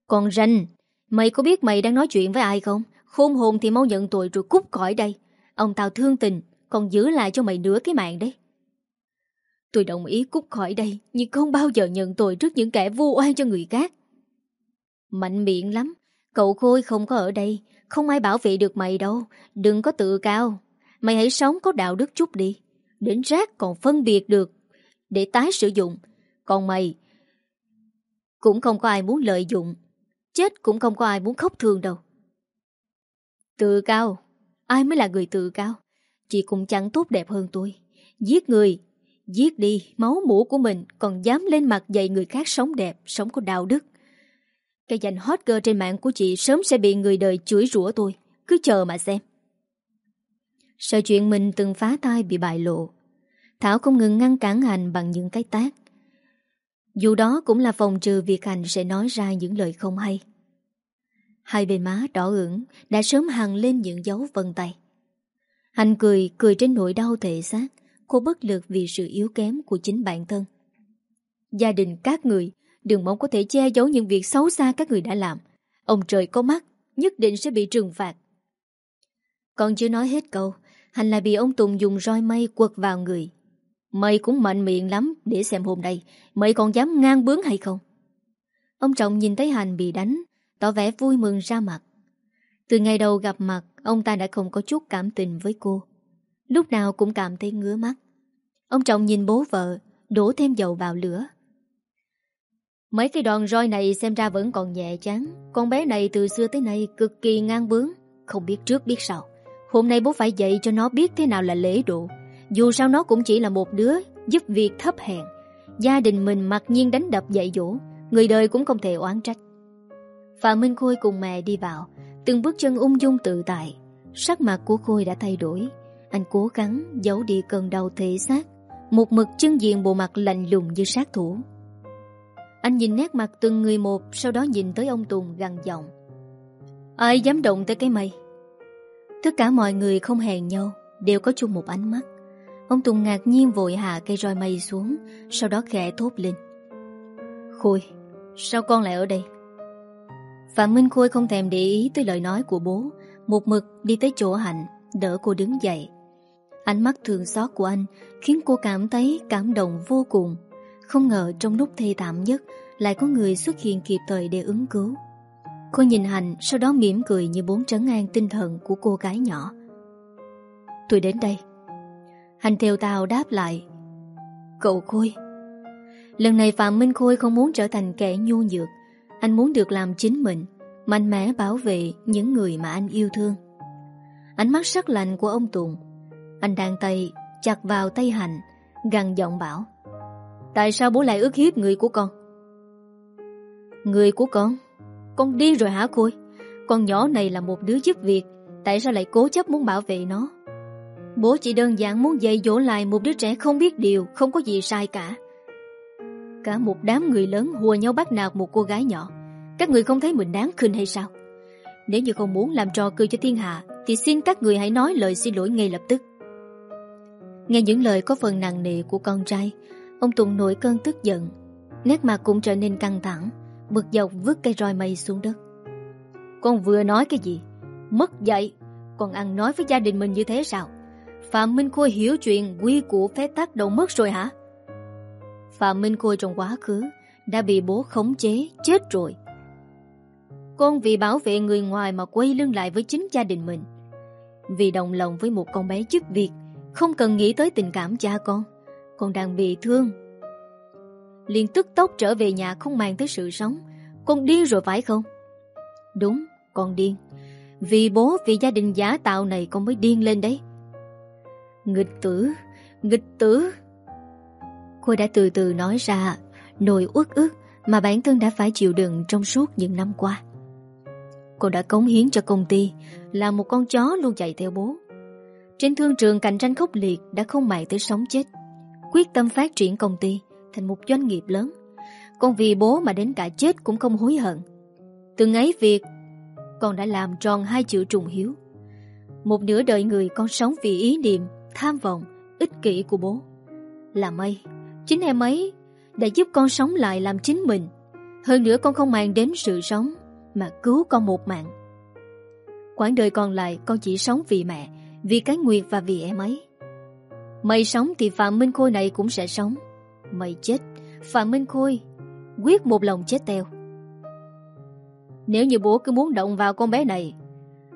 Con ranh Mày có biết mày đang nói chuyện với ai không? Khôn hồn thì mau nhận tội rồi cút khỏi đây. Ông tao thương tình, Còn giữ lại cho mày nửa cái mạng đấy. Tôi đồng ý cút khỏi đây, Nhưng không bao giờ nhận tội trước những kẻ vu oan cho người khác. Mạnh miệng lắm, Cậu Khôi không có ở đây, Không ai bảo vệ được mày đâu, Đừng có tự cao. Mày hãy sống có đạo đức chút đi, Đến rác còn phân biệt được, Để tái sử dụng. Còn mày, Cũng không có ai muốn lợi dụng, Chết cũng không có ai muốn khóc thương đâu. Tự cao, Ai mới là người tự cao? Chị cũng chẳng tốt đẹp hơn tôi. Giết người Giết đi máu mũ của mình Còn dám lên mặt dạy người khác sống đẹp Sống có đạo đức. Cái danh hot girl trên mạng của chị Sớm sẽ bị người đời chửi rủa tôi. Cứ chờ mà xem. Sợ chuyện mình từng phá tai bị bại lộ. Thảo không ngừng ngăn cản Hành bằng những cái tác. Dù đó cũng là phòng trừ việc Hành sẽ nói ra những lời không hay. Hai bên má đỏ ửng đã sớm hằng lên những dấu vân tay. Hành cười, cười trên nỗi đau thể xác, cô bất lực vì sự yếu kém của chính bản thân. Gia đình các người đừng mong có thể che giấu những việc xấu xa các người đã làm. Ông trời có mắt, nhất định sẽ bị trừng phạt. Còn chưa nói hết câu, Hành là bị ông Tùng dùng roi mây quật vào người. Mày cũng mạnh miệng lắm để xem hôm nay mày còn dám ngang bướng hay không. Ông Trọng nhìn thấy Hành bị đánh, tỏ vẻ vui mừng ra mặt. Từ ngày đầu gặp mặt, ông ta đã không có chút cảm tình với cô. Lúc nào cũng cảm thấy ngứa mắt. Ông chồng nhìn bố vợ, đổ thêm dầu vào lửa. Mấy cái đòn roi này xem ra vẫn còn nhẹ chán. Con bé này từ xưa tới nay cực kỳ ngang bướng, không biết trước biết sau. Hôm nay bố phải dạy cho nó biết thế nào là lễ độ. Dù sao nó cũng chỉ là một đứa giúp việc thấp hèn. Gia đình mình mặc nhiên đánh đập dạy dỗ, người đời cũng không thể oán trách. Phạm Minh Khôi cùng mẹ đi vào Từng bước chân ung dung tự tại Sắc mặt của Khôi đã thay đổi Anh cố gắng giấu đi cơn đau thể xác một mực chân diện bộ mặt lạnh lùng như sát thủ. Anh nhìn nét mặt từng người một, Sau đó nhìn tới ông Tùng gằn giọng. Ai dám động tới cái mây Tất cả mọi người không hẹn nhau, Đều có chung một ánh mắt. Ông Tùng ngạc nhiên vội hạ cây roi mây xuống, Sau đó khẽ thốt lên. Khôi, Sao con lại ở đây? Phạm Minh Khôi không thèm để ý tới lời nói của bố, Một mực đi tới chỗ Hạnh, Đỡ cô đứng dậy. Ánh mắt thương xót của anh Khiến cô cảm thấy cảm động vô cùng. Không ngờ trong lúc thê thảm nhất Lại có người xuất hiện kịp thời để ứng cứu. Cô nhìn hành Sau đó mỉm cười như bốn trấn an tinh thần Của cô gái nhỏ. Tôi đến đây. Hành theo tao đáp lại. Cậu Khôi. Lần này Phạm Minh Khôi không muốn trở thành kẻ nhu nhược. Anh muốn được làm chính mình, Mạnh mẽ bảo vệ những người mà anh yêu thương. Ánh mắt sắc lạnh của ông Tùng anh đang tay chặt vào tay Hành Gằn giọng bảo, Tại sao bố lại ước hiếp người của con? Người của con? Con điên rồi hả Khôi Con nhỏ này là một đứa giúp việc, Tại sao lại cố chấp muốn bảo vệ nó? Bố chỉ đơn giản muốn dạy dỗ lại Một đứa trẻ không biết điều, Không có gì sai cả. Cả một đám người lớn hùa nhau bắt nạt một cô gái nhỏ, Các người không thấy mình đáng khinh hay sao? Nếu như không muốn làm trò cười cho thiên hạ, Thì xin các người hãy nói lời xin lỗi ngay lập tức. Nghe những lời có phần nặng nề của con trai Ông Tùng nổi cơn tức giận. Nét mặt cũng trở nên căng thẳng Bực dọc vứt cây roi mây xuống đất. Con vừa nói cái gì? Mất dạy Còn ăn nói với gia đình mình như thế sao? Phạm Minh Khôi hiểu chuyện quy của phép tắc đầu mất rồi hả? Phạm Minh Khôi trong quá khứ đã bị bố khống chế, chết rồi. Con vì bảo vệ người ngoài mà quay lưng lại với chính gia đình mình. Vì đồng lòng với một con bé giúp việc, không cần nghĩ tới tình cảm cha con. Con đang bị thương. liền tức tốc trở về nhà không mang tới sự sống. Con điên rồi phải không? Đúng, con điên. Vì bố, vì gia đình giả tạo này con mới điên lên đấy. Nghịch tử, nghịch tử. Cô đã từ từ nói ra nỗi uất ức mà bản thân đã phải chịu đựng trong suốt những năm qua. Cô đã cống hiến cho công ty là một con chó luôn chạy theo bố. Trên thương trường cạnh tranh khốc liệt đã không mại tới sống chết. Quyết tâm phát triển công ty, thành một doanh nghiệp lớn. Con vì bố mà đến cả chết cũng không hối hận. Từng ấy việc, con đã làm tròn hai chữ trùng hiếu. Một nửa đời người con sống vì ý niệm, tham vọng, ích kỷ của bố. Là mây. chính em ấy đã giúp con sống lại làm chính mình. Hơn nữa con không mang đến sự sống, mà cứu con một mạng. Quãng đời còn lại con chỉ sống vì mẹ, vì cái Nguyệt và vì em ấy. Mày sống thì Phạm Minh Khôi này cũng sẽ sống. Mày chết, Phạm Minh Khôi quyết một lòng chết teo. Nếu như bố cứ muốn động vào con bé này,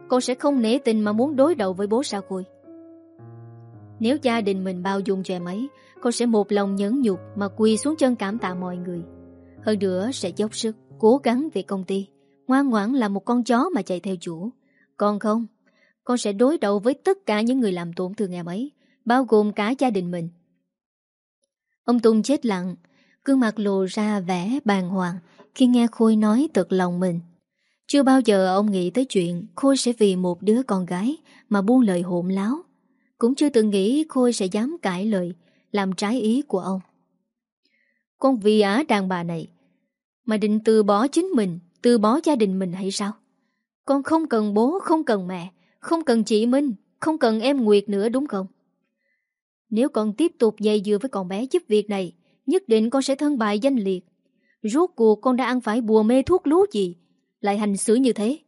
con sẽ không nể tình mà muốn đối đầu với bố sao Khôi. Nếu gia đình mình bao dung cho em ấy, con sẽ một lòng nhẫn nhục mà quỳ xuống chân cảm tạ mọi người. Hơn nữa sẽ dốc sức, cố gắng về công ty, ngoan ngoãn là một con chó mà chạy theo chủ. Còn không, con sẽ đối đầu với tất cả những người làm tổn thương em ấy, bao gồm cả gia đình mình. Ông Tùng chết lặng, gương mặt lộ ra vẻ bàng hoàng khi nghe Khôi nói thật lòng mình. Chưa bao giờ ông nghĩ tới chuyện Khôi sẽ vì một đứa con gái mà buông lời hỗn láo. Cũng chưa từng nghĩ Khôi sẽ dám cãi lời, làm trái ý của ông. Con vì á đàn bà này, mà định từ bỏ chính mình, từ bỏ gia đình mình hay sao? Con không cần bố, không cần mẹ, không cần chị Minh, không cần em Nguyệt nữa đúng không? Nếu con tiếp tục dây dưa với con bé giúp việc này, nhất định con sẽ thân bại danh liệt. Rốt cuộc con đã ăn phải bùa mê thuốc lú gì, lại hành xử như thế.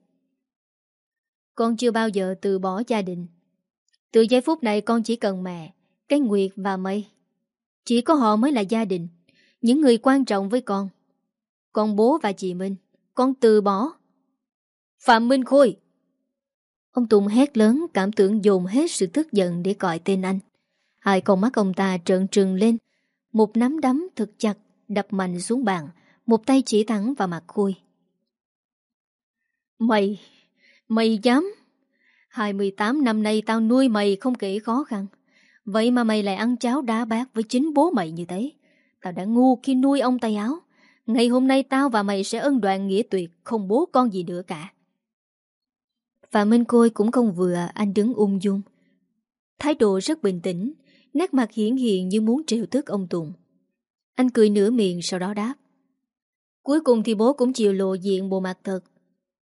Con chưa bao giờ từ bỏ gia đình. Từ giây phút này con chỉ cần mẹ, cái Nguyệt và Mây. Chỉ có họ mới là gia đình, những người quan trọng với con. Con bố và chị Minh, con từ bỏ. Phạm Minh Khôi! Ông Tùng hét lớn cảm tưởng dồn hết sự tức giận để gọi tên anh. Hai con mắt ông ta trợn trừng lên. Một nắm đấm thật chặt đập mạnh xuống bàn, một tay chỉ thẳng vào mặt Khôi. Mày, mày dám? 28 năm nay tao nuôi mày không kể khó khăn. Vậy mà mày lại ăn cháo đá bát với chính bố mày như thế. Tao đã ngu khi nuôi ông tay áo. Ngày hôm nay tao và mày sẽ ân đoạn nghĩa tuyệt, không bố con gì nữa cả. Phạm Minh Côi cũng không vừa anh đứng ung dung. Thái độ rất bình tĩnh, nét mặt hiển hiện như muốn trêu tức ông Tùng. Anh cười nửa miệng sau đó đáp. Cuối cùng thì bố cũng chịu lộ diện bộ mặt thật.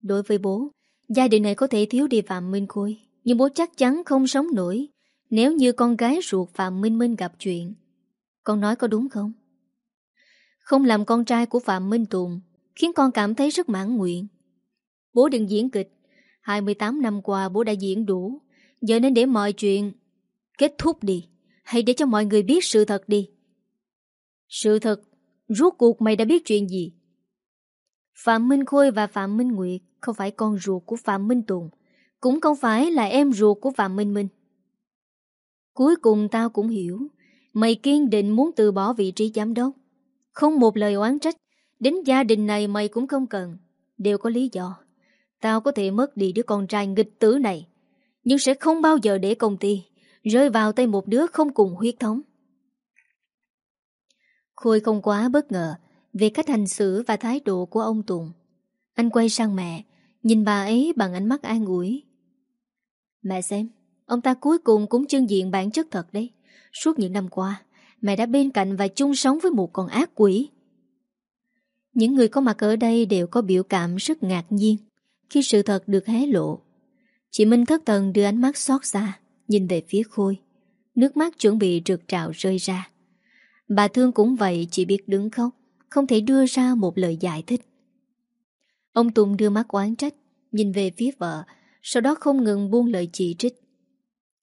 Đối với bố, gia đình này có thể thiếu đi Phạm Minh Khôi, nhưng bố chắc chắn không sống nổi nếu như con gái ruột Phạm Minh Minh gặp chuyện. Con nói có đúng không? Không làm con trai của Phạm Minh Tùng khiến con cảm thấy rất mãn nguyện. Bố đừng diễn kịch, 28 năm qua bố đã diễn đủ, giờ nên để mọi chuyện kết thúc đi, hãy để cho mọi người biết sự thật đi. Sự thật, rốt cuộc mày đã biết chuyện gì? Phạm Minh Khôi và Phạm Minh Nguyệt không phải con ruột của Phạm Minh Tùng, cũng không phải là em ruột của Phạm Minh Minh. Cuối cùng tao cũng hiểu, mày kiên định muốn từ bỏ vị trí giám đốc. Không một lời oán trách, đến gia đình này mày cũng không cần, đều có lý do. Tao có thể mất đi đứa con trai nghịch tử này, nhưng sẽ không bao giờ để công ty rơi vào tay một đứa không cùng huyết thống. Khôi không quá bất ngờ về cách hành xử và thái độ của ông Tùng. Anh quay sang mẹ, nhìn bà ấy bằng ánh mắt an ủi. Mẹ xem, ông ta cuối cùng cũng trưng diện bản chất thật đấy. Suốt những năm qua, mẹ đã bên cạnh và chung sống với một con ác quỷ. Những người có mặt ở đây đều có biểu cảm rất ngạc nhiên khi sự thật được hé lộ. Chị Minh thất thần đưa ánh mắt xót xa, nhìn về phía Khôi. Nước mắt chuẩn bị trượt trào rơi ra. Bà Thương cũng vậy chỉ biết đứng khóc, không thể đưa ra một lời giải thích. Ông Tùng đưa mắt oán trách, nhìn về phía vợ, sau đó không ngừng buông lời chỉ trích.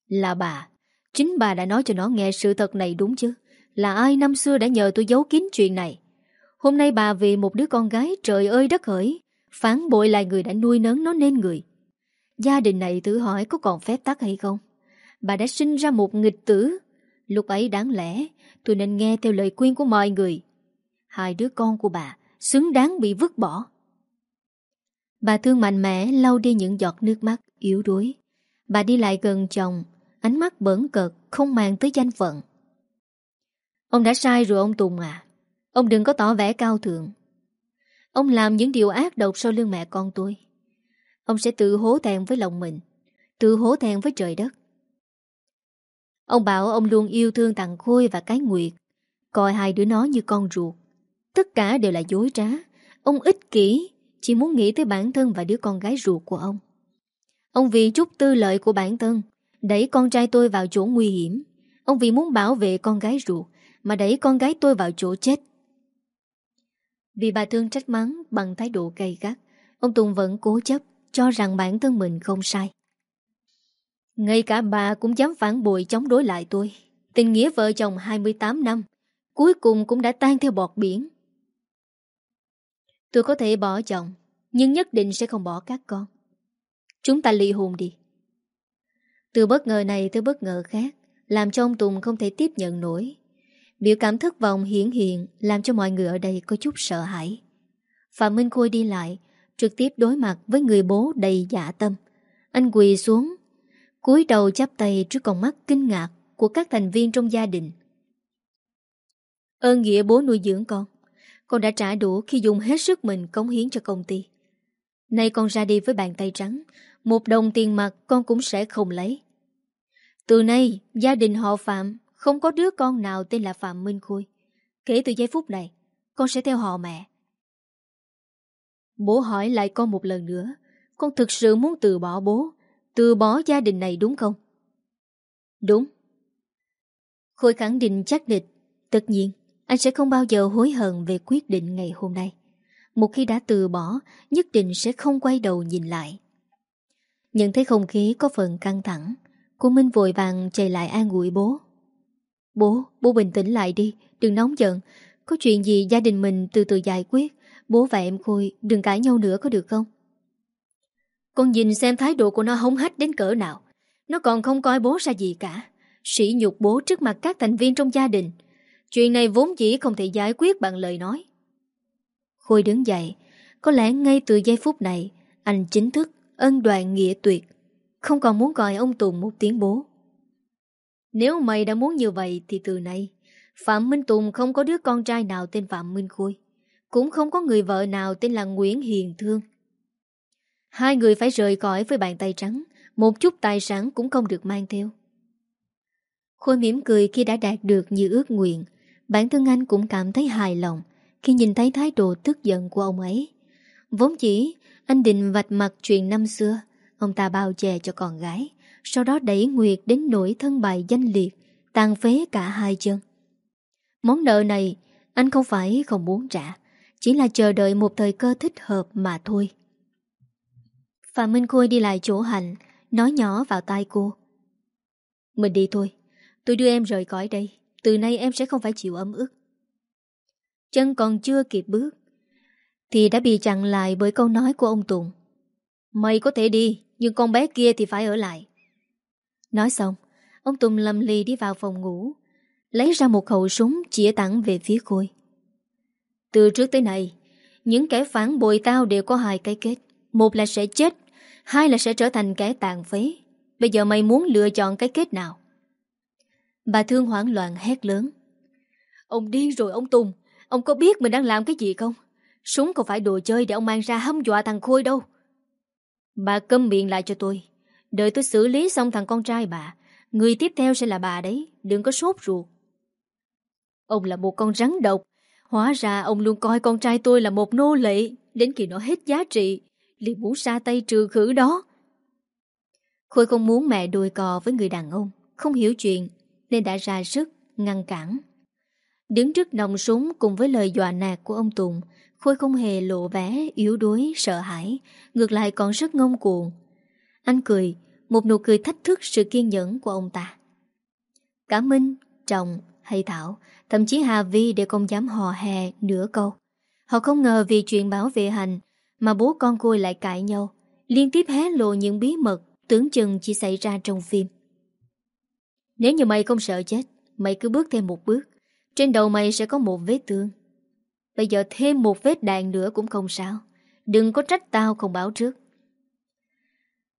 Là bà, chính bà đã nói cho nó nghe sự thật này đúng chứ? Là ai năm xưa đã nhờ tôi giấu kín chuyện này? Hôm nay bà vì một đứa con gái trời ơi đất hỡi, phán bội lại người đã nuôi nấng nó nên người. Gia đình này tự hỏi có còn phép tắc hay không? Bà đã sinh ra một nghịch tử. Lúc ấy đáng lẽ tôi nên nghe theo lời khuyên của mọi người. Hai đứa con của bà xứng đáng bị vứt bỏ. Bà thương mạnh mẽ lau đi những giọt nước mắt yếu đuối. Bà đi lại gần chồng, ánh mắt bẩn cợt, không mang tới danh phận. Ông đã sai rồi ông Tùng à. Ông đừng có tỏ vẻ cao thượng. Ông làm những điều ác độc sau lưng mẹ con tôi. Ông sẽ tự hố thẹn với lòng mình, tự hố thẹn với trời đất. Ông bảo ông luôn yêu thương thằng Khôi và cái Nguyệt. Coi hai đứa nó như con ruột Tất cả đều là dối trá Ông ích kỷ Chỉ muốn nghĩ tới bản thân và đứa con gái ruột của ông Ông vì chút tư lợi của bản thân Đẩy con trai tôi vào chỗ nguy hiểm Ông vì muốn bảo vệ con gái ruột Mà đẩy con gái tôi vào chỗ chết vì bà Thương trách mắng Bằng thái độ gay gắt, Ông Tùng vẫn cố chấp, Cho rằng bản thân mình không sai. Ngay cả bà cũng dám phản bội chống đối lại tôi. Tình nghĩa vợ chồng 28 năm, Cuối cùng cũng đã tan theo bọt biển. Tôi có thể bỏ chồng, Nhưng nhất định sẽ không bỏ các con. Chúng ta ly hôn đi. Từ bất ngờ này tới bất ngờ khác, Làm cho ông Tùng không thể tiếp nhận nổi. Biểu cảm thất vọng hiển hiện, Làm cho mọi người ở đây có chút sợ hãi. Phạm Minh Khôi đi lại, Trực tiếp đối mặt với người bố đầy dạ tâm. Anh quỳ xuống, cúi đầu chắp tay trước con mắt kinh ngạc Của các thành viên trong gia đình. Ơn nghĩa bố nuôi dưỡng con. Con đã trả đủ khi dùng hết sức mình cống hiến cho công ty. Nay con ra đi với bàn tay trắng, Một đồng tiền mặt con cũng sẽ không lấy. Từ nay, gia đình họ Phạm không có đứa con nào tên là Phạm Minh Khôi Kể từ giây phút này Con sẽ theo họ mẹ Bố hỏi lại con một lần nữa Con thực sự muốn từ bỏ bố Từ bỏ gia đình này đúng không? Đúng Khôi khẳng định chắc địch Tất nhiên anh sẽ không bao giờ hối hận về quyết định ngày hôm nay. Một khi đã từ bỏ, nhất định sẽ không quay đầu nhìn lại. Nhận thấy không khí có phần căng thẳng, cô Minh vội vàng chạy lại an ủi bố. Bố, bố bình tĩnh lại đi, đừng nóng giận. Có chuyện gì gia đình mình từ từ giải quyết. Bố và em Khôi đừng cãi nhau nữa có được không? Con nhìn xem thái độ của nó hống hách đến cỡ nào. Nó còn không coi bố ra gì cả. Sỉ nhục bố trước mặt các thành viên trong gia đình. Chuyện này vốn chỉ không thể giải quyết bằng lời nói. Khôi đứng dậy, có lẽ ngay từ giây phút này, anh chính thức ân đoàn nghĩa tuyệt, không còn muốn gọi ông Tùng một tiếng bố. Nếu mày đã muốn như vậy thì từ nay, Phạm Minh Tùng không có đứa con trai nào tên Phạm Minh Khôi, cũng không có người vợ nào tên là Nguyễn Hiền Thương. Hai người phải rời khỏi với bàn tay trắng, một chút tài sản cũng không được mang theo. Khôi mỉm cười khi đã đạt được như ước nguyện, Bản thân anh cũng cảm thấy hài lòng Khi nhìn thấy thái độ tức giận của ông ấy Vốn chỉ Anh định vạch mặt chuyện năm xưa Ông ta bao che cho con gái sau đó đẩy Nguyệt đến nỗi thân bài danh liệt, Tàn phế cả hai chân. Món nợ này, Anh không phải không muốn trả, Chỉ là chờ đợi một thời cơ thích hợp mà thôi. Phạm Minh Khôi đi lại chỗ hành, Nói nhỏ vào tai cô. Mình đi thôi, Tôi đưa em rời khỏi đây, từ nay em sẽ không phải chịu ấm ức. Chân còn chưa kịp bước, Thì đã bị chặn lại bởi câu nói của ông Tùng. Mày có thể đi, Nhưng con bé kia thì phải ở lại. Nói xong Ông Tùng lầm lì đi vào phòng ngủ Lấy ra một khẩu súng chĩa thẳng về phía Khôi Từ trước tới nay Những kẻ phản bội tao đều có hai cái kết Một là sẽ chết Hai là sẽ trở thành kẻ tàn phế Bây giờ mày muốn lựa chọn cái kết nào Bà Thương hoảng loạn hét lớn. Ông điên rồi ông Tùng, ông có biết mình đang làm cái gì không? Súng không phải đồ chơi để ông mang ra hâm dọa thằng Khôi đâu. Bà câm miệng lại cho tôi. Đợi tôi xử lý xong thằng con trai bà. Người tiếp theo sẽ là bà đấy, đừng có sốt ruột. Ông là một con rắn độc. Hóa ra ông luôn coi con trai tôi là một nô lệ. Đến khi nó hết giá trị, liền muốn xa tay trừ khử đó. Khôi không muốn mẹ đùi cò với người đàn ông. Không hiểu chuyện nên đã ra sức ngăn cản. Đứng trước nòng súng cùng với lời dọa nạt của ông Tùng, Khôi không hề lộ vẻ yếu đuối, sợ hãi, ngược lại còn rất ngông cuồng. Anh cười, một nụ cười thách thức sự kiên nhẫn của ông ta. Cả Minh, Trọng hay Thảo, thậm chí Hà Vi đều không dám hò hè nửa câu. Họ không ngờ vì chuyện bảo vệ hành mà bố con cô lại cãi nhau, liên tiếp hé lộ những bí mật tưởng chừng chỉ xảy ra trong phim. Nếu như mày không sợ chết Mày cứ bước thêm một bước Trên đầu mày sẽ có một vết thương Bây giờ thêm một vết đạn nữa cũng không sao Đừng có trách tao không báo trước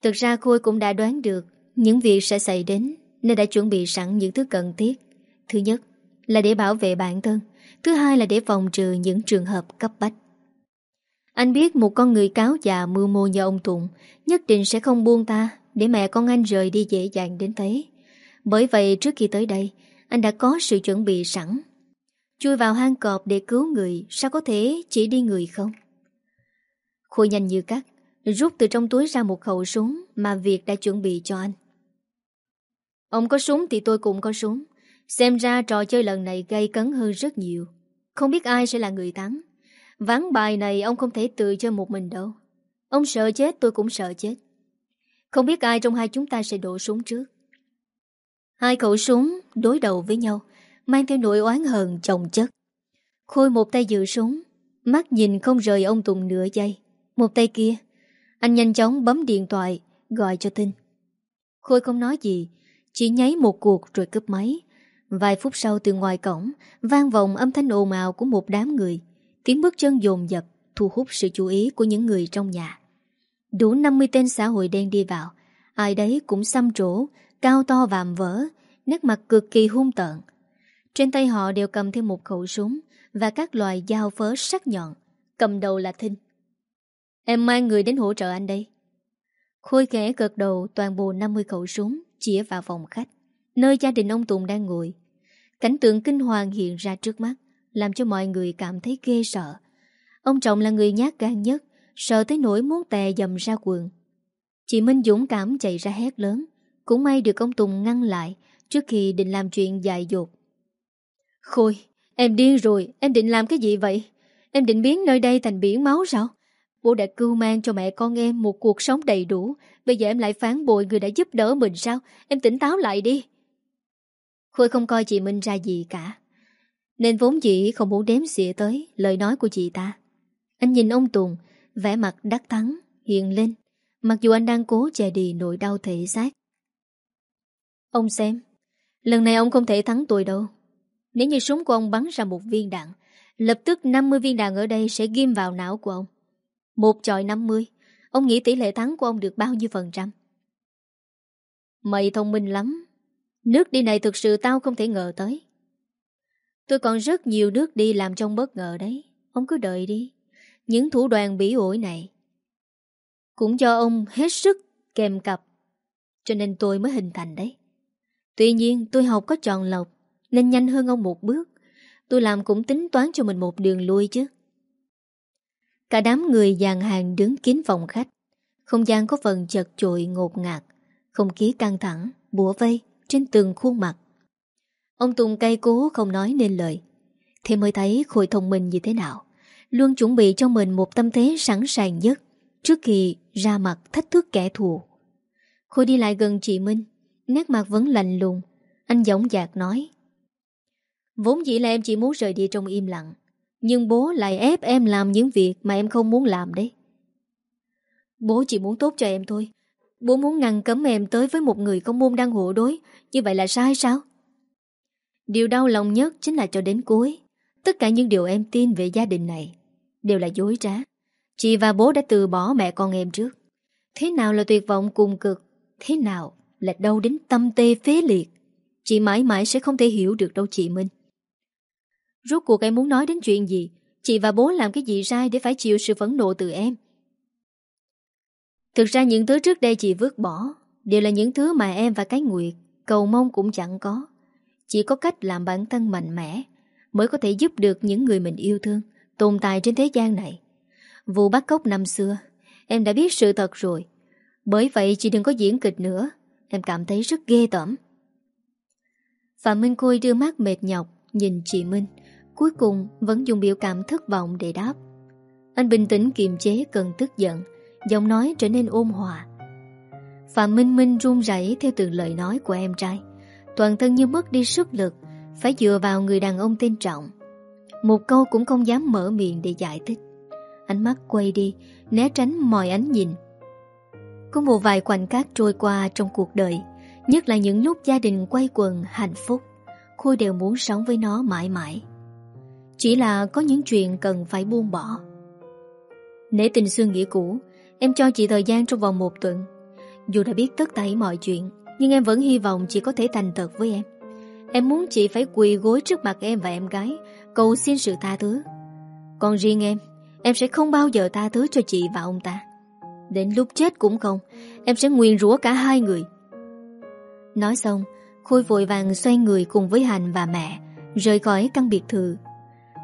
Thực ra Khôi cũng đã đoán được Những việc sẽ xảy đến, Nên đã chuẩn bị sẵn những thứ cần thiết. Thứ nhất là để bảo vệ bản thân, Thứ hai là để phòng trừ những trường hợp cấp bách. Anh biết một con người cáo già mưu mô như ông Tụng Nhất định sẽ không buông ta Để mẹ con anh rời đi dễ dàng đến thế. Bởi vậy, trước khi tới đây, Anh đã có sự chuẩn bị sẵn. Chui vào hang cọp để cứu người, Sao có thể chỉ đi người không? Khôi nhanh như cắt Rút từ trong túi ra một khẩu súng Mà Việt đã chuẩn bị cho anh. Ông có súng thì tôi cũng có súng. Xem ra trò chơi lần này gây cấn hơn rất nhiều. Không biết ai sẽ là người thắng. Ván bài này ông không thể tự chơi một mình đâu. Ông sợ chết, tôi cũng sợ chết. Không biết ai trong hai chúng ta sẽ đổ súng trước. Hai khẩu súng đối đầu với nhau, Mang theo nỗi oán hờn chồng chất. Khôi một tay giữ súng, Mắt nhìn không rời ông Tùng nửa giây. Một tay kia anh nhanh chóng bấm điện thoại, Gọi cho Tinh. Khôi không nói gì, Chỉ nháy một cuộc rồi cướp máy. Vài phút sau từ ngoài cổng, vang vọng âm thanh ồn ào của một đám người. Tiếng bước chân dồn dập Thu hút sự chú ý của những người trong nhà. Đủ 50 tên xã hội đen đi vào. Ai đấy cũng xăm trổ, Cao to vạm vỡ, Nét mặt cực kỳ hung tợn. Trên tay họ đều cầm thêm một khẩu súng Và các loại dao phớ sắc nhọn, Cầm đầu là Thinh. Em mang người đến hỗ trợ anh đây. Khôi khẽ gật đầu, toàn bộ 50 khẩu súng Chỉa vào phòng khách, Nơi gia đình ông Tùng đang ngồi. Cảnh tượng kinh hoàng hiện ra trước mắt, Làm cho mọi người cảm thấy ghê sợ. Ông Trọng là người nhát gan nhất, Sợ tới nỗi muốn tè dầm ra quần. Chị Minh dũng cảm chạy ra hét lớn, Cũng may được ông Tùng ngăn lại Trước khi định làm chuyện dại dột. Khôi, Em điên rồi, Em định làm cái gì vậy? Em định biến nơi đây thành biển máu sao? Bố đã cưu mang cho mẹ con em Một cuộc sống đầy đủ. Bây giờ em lại phán bội người đã giúp đỡ mình sao? Em tỉnh táo lại đi. Khôi không coi chị Minh ra gì cả. Nên vốn dĩ không muốn đếm xỉa tới Lời nói của chị ta. Anh nhìn ông Tùng, vẻ mặt đắc thắng Hiện lên. Mặc dù anh đang cố che đi nỗi đau thể xác. Ông xem, Lần này ông không thể thắng tôi đâu. Nếu như súng của ông bắn ra một viên đạn, Lập tức 50 viên đạn ở đây Sẽ ghim vào não của ông. Một chọi 50 Ông nghĩ tỷ lệ thắng của ông được bao nhiêu phần trăm? Mày thông minh lắm, Nước đi này thực sự tao không thể ngờ tới. Tôi còn rất nhiều nước đi làm trong bất ngờ đấy, Ông cứ đợi đi, Những thủ đoàn bỉ ổi này. Cũng cho ông hết sức kèm cặp, Cho nên tôi mới hình thành đấy. Tuy nhiên, tôi học có tròn lọc, Nên nhanh hơn ông một bước. Tôi làm cũng tính toán cho mình một đường lui chứ. Cả đám người dàn hàng đứng kín phòng khách Không gian có phần chật chội ngột ngạt Không khí căng thẳng, bủa vây trên từng khuôn mặt. Ông Tùng cay cố không nói nên lời. Thế mới thấy Khôi thông minh như thế nào. Luôn chuẩn bị cho mình một tâm thế sẵn sàng nhất trước khi ra mặt thách thức kẻ thù. Khôi đi lại gần chị Minh, nét mặt vẫn lạnh lùng. Anh giống dạc nói. Vốn dĩ là em chỉ muốn rời đi trong im lặng. Nhưng bố lại ép em làm những việc mà em không muốn làm đấy. Bố chỉ muốn tốt cho em thôi. Bố muốn ngăn cấm em tới với một người có môn đang hộ đối. Như vậy là sai sao? Điều đau lòng nhất chính là cho đến cuối. Tất cả những điều em tin về gia đình này Đều là dối trá. Chị và bố đã từ bỏ mẹ con em trước. Thế nào là tuyệt vọng cùng cực, Thế nào là đau đến tâm tê phế liệt. Chị mãi mãi sẽ không thể hiểu được đâu chị Minh. Rốt cuộc em muốn nói đến chuyện gì? Chị và bố làm cái gì sai để phải chịu sự phẫn nộ từ em? Thực ra những thứ trước đây chị vứt bỏ Đều là những thứ mà em và cái Nguyệt Cầu mong cũng chẳng có. Chỉ có cách làm bản thân mạnh mẽ Mới có thể giúp được những người mình yêu thương, Tồn tại trên thế gian này. Vụ bắt cóc năm xưa, Em đã biết sự thật rồi. Bởi vậy chị đừng có diễn kịch nữa, Em cảm thấy rất ghê tởm. Phạm Minh Khôi đưa mắt mệt nhọc Nhìn chị Minh. Cuối cùng, vẫn dùng biểu cảm thất vọng để đáp. Anh bình tĩnh kiềm chế cần tức giận, Giọng nói trở nên ôn hòa. Phạm Minh Minh run rẩy theo từng lời nói của em trai. Toàn thân như mất đi sức lực, Phải dựa vào người đàn ông tên Trọng. Một câu cũng không dám mở miệng để giải thích. Ánh mắt quay đi, Né tránh mọi ánh nhìn. Có một vài khoảnh khắc trôi qua trong cuộc đời, Nhất là những lúc gia đình quay quần hạnh phúc, Khôi đều muốn sống với nó mãi mãi. Chỉ là có những chuyện cần phải buông bỏ. Nể tình xưa nghĩa cũ, Em cho chị thời gian trong vòng một tuần. Dù đã biết tất tẩy mọi chuyện, Nhưng em vẫn hy vọng chị có thể thành thật với em. Em muốn chị phải quỳ gối trước mặt em và em gái, Cầu xin sự tha thứ. Còn riêng em Em sẽ không bao giờ tha thứ cho chị và ông ta. Đến lúc chết cũng không, Em sẽ nguyền rủa cả hai người. Nói xong, Khôi vội vàng xoay người cùng với Hành và mẹ, Rời khỏi căn biệt thự.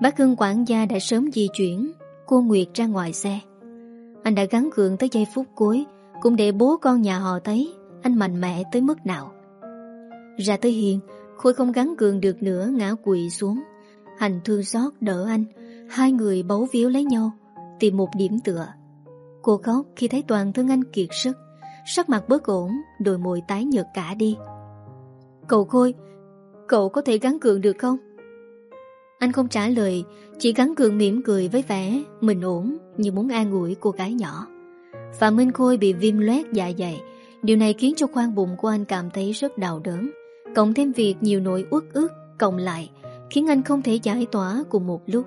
Bác Hưng quản gia đã sớm di chuyển. Cô Nguyệt ra ngoài xe. Anh đã gắn gượng tới giây phút cuối, Cũng để bố con nhà họ thấy Anh mạnh mẽ tới mức nào. Ra tới hiền, Khôi không gắn gượng được nữa, ngã quỵ xuống. Hành thương xót đỡ anh, Hai người bấu víu lấy nhau, Tìm một điểm tựa. Cô khóc khi thấy toàn thân anh kiệt sức, Sắc mặt bớt ổn, Đôi môi tái nhợt cả đi. Cậu Khôi, Cậu có thể gắn cường được không? Anh không trả lời, Chỉ gắn cường mỉm cười với vẻ Mình ổn như muốn an ủi cô gái nhỏ. Phạm Minh Khôi bị viêm loét dạ dày. Điều này khiến cho khoang bụng của anh cảm thấy rất đau đớn. Cộng thêm việc nhiều nỗi uất ức, Cộng lại, Khiến anh không thể giải tỏa cùng một lúc.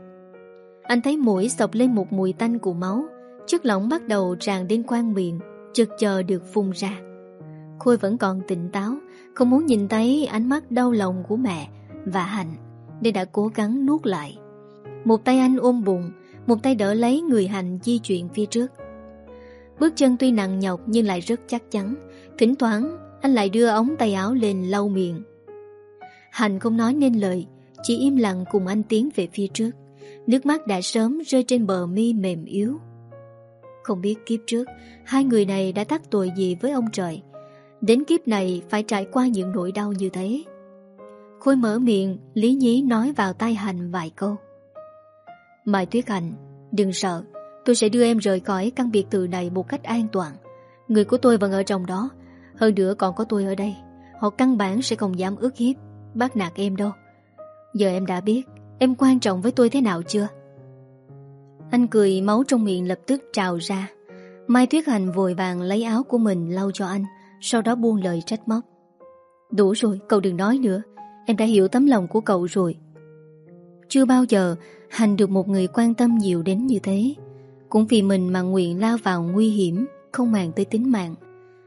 Anh thấy mũi sọc lên một mùi tanh của máu, Chất lỏng bắt đầu tràn đến khoang miệng, Chực chờ được phun ra. Khôi vẫn còn tỉnh táo, Không muốn nhìn thấy ánh mắt đau lòng của mẹ Và Hạnh. Nên đã cố gắng nuốt lại. Một tay anh ôm bụng, Một tay đỡ lấy người hành di chuyển phía trước. Bước chân tuy nặng nhọc Nhưng lại rất chắc chắn. Thỉnh thoảng, anh lại đưa ống tay áo lên lau miệng. Hành không nói nên lời, Chỉ im lặng cùng anh tiến về phía trước. Nước mắt đã sớm rơi trên bờ mi mềm yếu. Không biết kiếp trước, Hai người này đã tác tội gì với ông trời. Đến kiếp này phải trải qua những nỗi đau như thế. Khôi mở miệng Lý nhí nói vào tai Hành vài câu. Mai Tuyết Hành Đừng sợ Tôi sẽ đưa em rời khỏi căn biệt thự này một cách an toàn. Người của tôi vẫn ở trong đó Hơn nữa còn có tôi ở đây. Họ căn bản sẽ không dám ước hiếp Bắt nạt em đâu. Giờ em đã biết Em quan trọng với tôi thế nào chưa? Anh cười máu trong miệng lập tức trào ra. Mai Tuyết Hành vội vàng lấy áo của mình lau cho anh Sau đó buông lời trách móc. Đủ rồi, cậu đừng nói nữa. Em đã hiểu tấm lòng của cậu rồi. Chưa bao giờ Hành được một người quan tâm nhiều đến như thế. Cũng vì mình mà nguyện lao vào nguy hiểm Không màng tới tính mạng.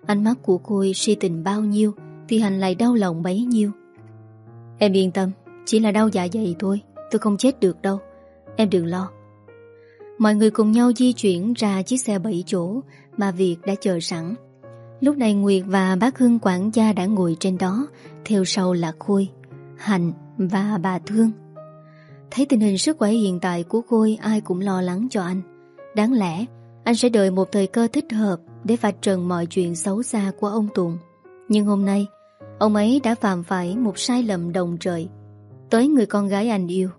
Ánh mắt của cô si tình bao nhiêu Thì Hành lại đau lòng bấy nhiêu. Em yên tâm Chỉ là đau dạ dày thôi Tôi không chết được đâu. Em đừng lo. Mọi người cùng nhau di chuyển ra chiếc xe 7 chỗ mà Việt đã chờ sẵn. Lúc này Nguyệt và bác Hưng quản gia đã ngồi trên đó, theo sau là Khôi, Hạnh và bà Thương. Thấy tình hình sức khỏe hiện tại của Khôi ai cũng lo lắng cho anh. Đáng lẽ anh sẽ đợi một thời cơ thích hợp để vạch trần mọi chuyện xấu xa của ông Tùng. Nhưng hôm nay, ông ấy đã phạm phải một sai lầm đồng trời tới người con gái anh yêu.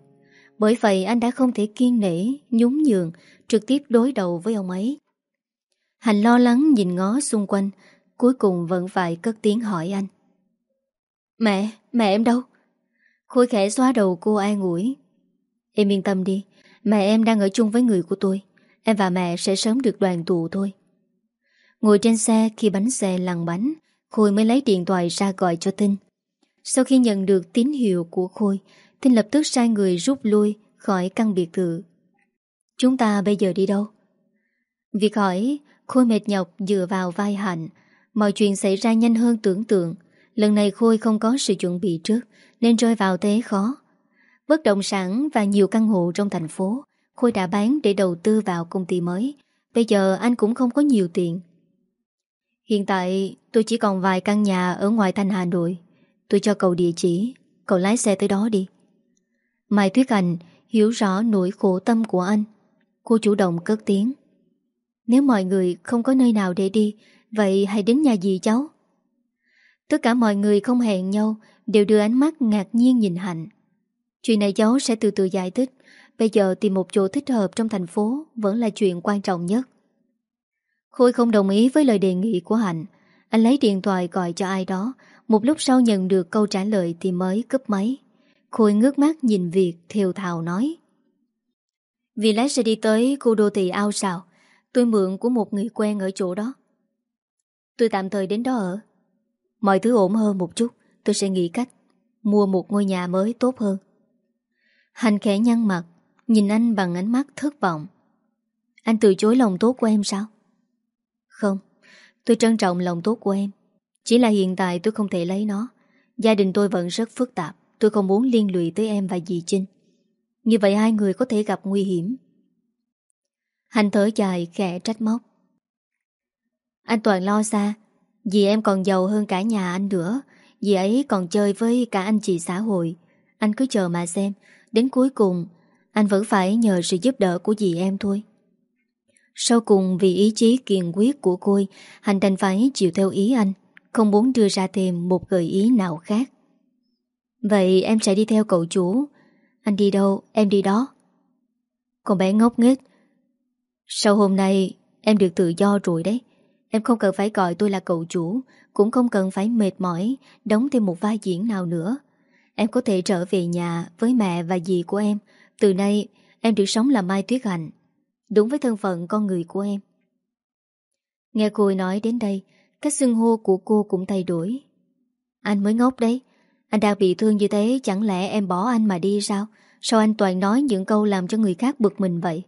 Bởi vậy anh đã không thể kiên nể, nhún nhường, trực tiếp đối đầu với ông ấy. Hành lo lắng nhìn ngó xung quanh, cuối cùng vẫn phải cất tiếng hỏi anh. Mẹ, mẹ em đâu? Khôi khẽ xóa đầu cô ai ngủi Em yên tâm đi, mẹ em đang ở chung với người của tôi. Em và mẹ sẽ sớm được đoàn tụ thôi. Ngồi trên xe khi bánh xe lăn bánh, Khôi mới lấy điện thoại ra gọi cho Tinh. Sau khi nhận được tín hiệu của Khôi, Tinh lập tức sai người rút lui khỏi căn biệt thự. Chúng ta bây giờ đi đâu? Việc hỏi, Khôi mệt nhọc dựa vào vai Hạnh. Mọi chuyện xảy ra nhanh hơn tưởng tượng. Lần này Khôi không có sự chuẩn bị trước, nên rơi vào thế khó. Bất động sản và nhiều căn hộ trong thành phố, Khôi đã bán để đầu tư vào công ty mới. Bây giờ anh cũng không có nhiều tiền. Hiện tại tôi chỉ còn vài căn nhà ở ngoài thành Hà Nội. Tôi cho cậu địa chỉ, cậu lái xe tới đó đi. Mai Tuyết Anh hiểu rõ nỗi khổ tâm của anh. Cô chủ động cất tiếng. Nếu mọi người không có nơi nào để đi, vậy hãy đến nhà dì cháu. Tất cả mọi người không hẹn nhau, đều đưa ánh mắt ngạc nhiên nhìn Hạnh. Chuyện này cháu sẽ từ từ giải thích, bây giờ tìm một chỗ thích hợp trong thành phố vẫn là chuyện quan trọng nhất. Khôi không đồng ý với lời đề nghị của Hạnh. Anh lấy điện thoại gọi cho ai đó, một lúc sau nhận được câu trả lời thì mới cúp máy. Khôi ngước mắt nhìn Việt thiều thào nói Vì lái sẽ đi tới khu đô thị ao sào Tôi mượn của một người quen ở chỗ đó Tôi tạm thời đến đó ở Mọi thứ ổn hơn một chút Tôi sẽ nghĩ cách Mua một ngôi nhà mới tốt hơn. Hành khẽ nhăn mặt, Nhìn anh bằng ánh mắt thất vọng. Anh từ chối lòng tốt của em sao? Không, Tôi trân trọng lòng tốt của em. Chỉ là hiện tại tôi không thể lấy nó. Gia đình tôi vẫn rất phức tạp, Tôi không muốn liên lụy tới em và dì Trinh. Như vậy hai người có thể gặp nguy hiểm. Hành thở dài, khẽ trách móc. Anh Toàn lo xa, vì em còn giàu hơn cả nhà anh nữa. Dì ấy còn chơi với cả anh chị xã hội. Anh cứ chờ mà xem. Đến cuối cùng, Anh vẫn phải nhờ sự giúp đỡ của dì em thôi. Sau cùng, vì ý chí kiên quyết của cô, Hành đành phải chịu theo ý anh, Không muốn đưa ra thêm một gợi ý nào khác. Vậy em sẽ đi theo cậu chủ. Anh đi đâu, em đi đó. Con bé ngốc nghếch. Sau hôm nay, em được tự do rồi đấy. Em không cần phải gọi tôi là cậu chủ, Cũng không cần phải mệt mỏi, Đóng thêm một vai diễn nào nữa. Em có thể trở về nhà với mẹ và dì của em. Từ nay, em được sống là Mai Tuyết Hạnh, Đúng với thân phận con người của em. Nghe cô nói đến đây, Cách xưng hô của cô cũng thay đổi. Anh mới ngốc đấy. Anh đang bị thương như thế, Chẳng lẽ em bỏ anh mà đi sao? Sao anh toàn nói những câu làm cho người khác bực mình vậy?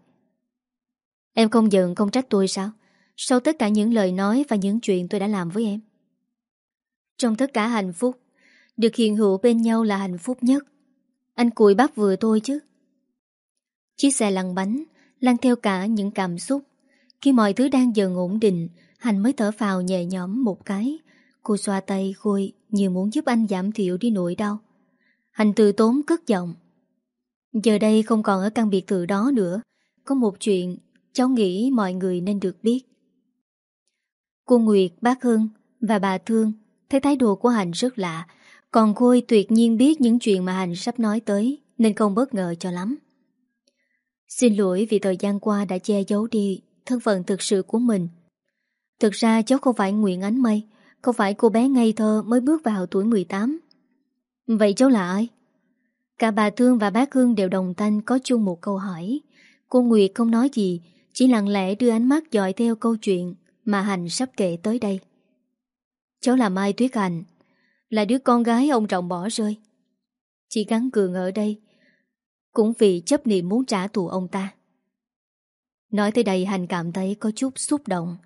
Em không giận, không trách tôi sao? Sau tất cả những lời nói Và những chuyện tôi đã làm với em. Trong tất cả hạnh phúc, Được hiện hữu bên nhau là hạnh phúc nhất. Anh cùi bắp vừa tôi chứ. Chiếc xe lăn bánh Lăn theo cả những cảm xúc. Khi mọi thứ đang dần ổn định Hành mới thở phào nhẹ nhõm một cái. Cô xoa tay Khôi Như muốn giúp anh giảm thiểu đi nỗi đau. Hành từ tốn cất giọng. Giờ đây không còn ở căn biệt thự đó nữa. Có một chuyện Cháu nghĩ mọi người nên được biết. Cô Nguyệt, bác Hưng Và bà Thương Thấy thái độ của Hành rất lạ. Còn Khôi tuyệt nhiên biết những chuyện mà Hành sắp nói tới Nên không bất ngờ cho lắm. Xin lỗi vì thời gian qua đã che giấu đi Thân phận thực sự của mình. Thực ra cháu không phải Nguyễn Ánh Mây Không phải cô bé ngây thơ mới bước vào tuổi 18 Vậy cháu là ai? Cả bà Thương và bác Hương đều đồng thanh có chung một câu hỏi. Cô Nguyệt không nói gì Chỉ lặng lẽ đưa ánh mắt dõi theo câu chuyện. Mà Hành sắp kể tới đây. Cháu là Mai Tuyết Hành Là đứa con gái ông trọng bỏ rơi. Chị gắn cường ở đây, Cũng vì chấp niệm muốn trả thù ông ta. Nói tới đây Hành cảm thấy có chút xúc động.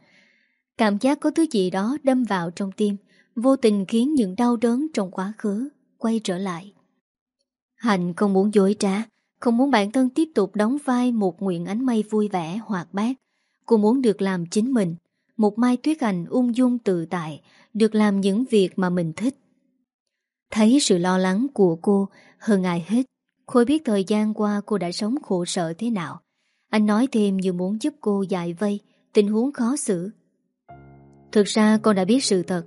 Cảm giác có thứ gì đó đâm vào trong tim, Vô tình khiến những đau đớn trong quá khứ Quay trở lại. Hành không muốn dối trá, Không muốn bản thân tiếp tục đóng vai Một nguyện ánh mây vui vẻ, hoạt bát. Cô muốn được làm chính mình một mai tuyết hành ung dung tự tại, Được làm những việc mà mình thích. Thấy sự lo lắng của cô, Hơn ai hết. Khôi biết thời gian qua cô đã sống khổ sở thế nào. Anh nói thêm như muốn giúp cô giải vây, Tình huống khó xử. Thực ra con đã biết sự thật.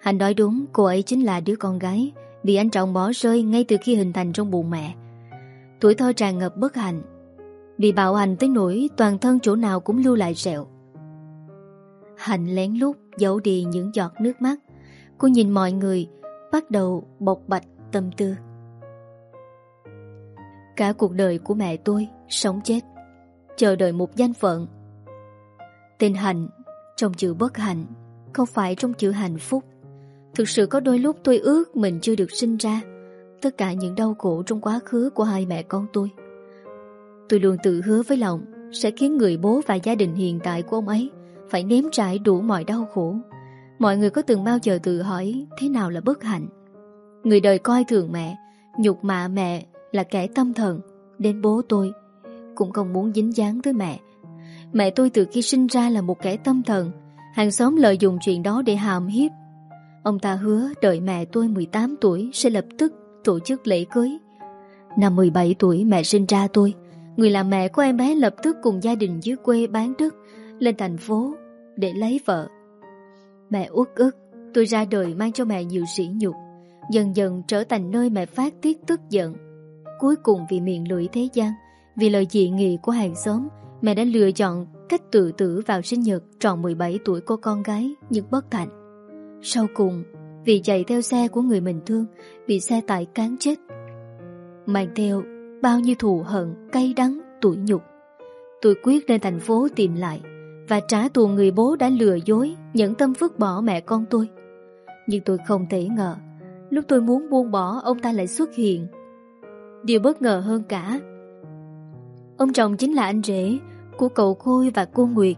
Anh nói đúng, cô ấy chính là đứa con gái, Bị anh Trọng bỏ rơi ngay từ khi hình thành trong bụng mẹ. Tuổi thơ tràn ngập bất hạnh. Bị bạo hành tới nỗi toàn thân chỗ nào cũng lưu lại sẹo. Hạnh lén lút giấu đi những giọt nước mắt. Cô nhìn mọi người, Bắt đầu bộc bạch tâm tư. Cả cuộc đời của mẹ tôi Sống chết, Chờ đợi một danh phận. Tên Hạnh trong chữ bất hạnh Không phải trong chữ hạnh phúc. Thực sự có đôi lúc tôi ước mình chưa được sinh ra. Tất cả những đau khổ trong quá khứ của hai mẹ con tôi. Tôi luôn tự hứa với lòng Sẽ khiến người bố và gia đình hiện tại của ông ấy phải nếm trải đủ mọi đau khổ. Mọi người có từng bao giờ tự hỏi Thế nào là bất hạnh? Người đời coi thường mẹ, Nhục mạ mẹ là kẻ tâm thần, Đến bố tôi. Cũng không muốn dính dáng tới mẹ. Mẹ tôi từ khi sinh ra là một kẻ tâm thần. Hàng xóm lợi dụng chuyện đó để hàm hiếp. Ông ta hứa đợi mẹ tôi 18 tuổi Sẽ lập tức tổ chức lễ cưới. Năm 17 tuổi mẹ sinh ra tôi. Người làm mẹ của em bé lập tức cùng gia đình dưới quê bán đất lên thành phố Để lấy vợ Mẹ uất ức Tôi ra đời mang cho mẹ nhiều sỉ nhục Dần dần trở thành nơi mẹ phát tiết tức giận Cuối cùng vì miệng lưỡi thế gian Vì lời dị nghị của hàng xóm Mẹ đã lựa chọn cách tự tử vào sinh nhật tròn 17 tuổi của con gái nhưng bất thành. Sau cùng, vì chạy theo xe của người mình thương, bị xe tải cán chết. Mang theo bao nhiêu thù hận, cay đắng, tủi nhục. Tôi quyết lên thành phố tìm lại và trả thù người bố đã lừa dối, nhẫn tâm vứt bỏ mẹ con tôi. Nhưng tôi không thể ngờ, lúc tôi muốn buông bỏ ông ta lại xuất hiện. Điều bất ngờ hơn cả Ông chồng chính là anh rể của cậu Khôi và cô Nguyệt.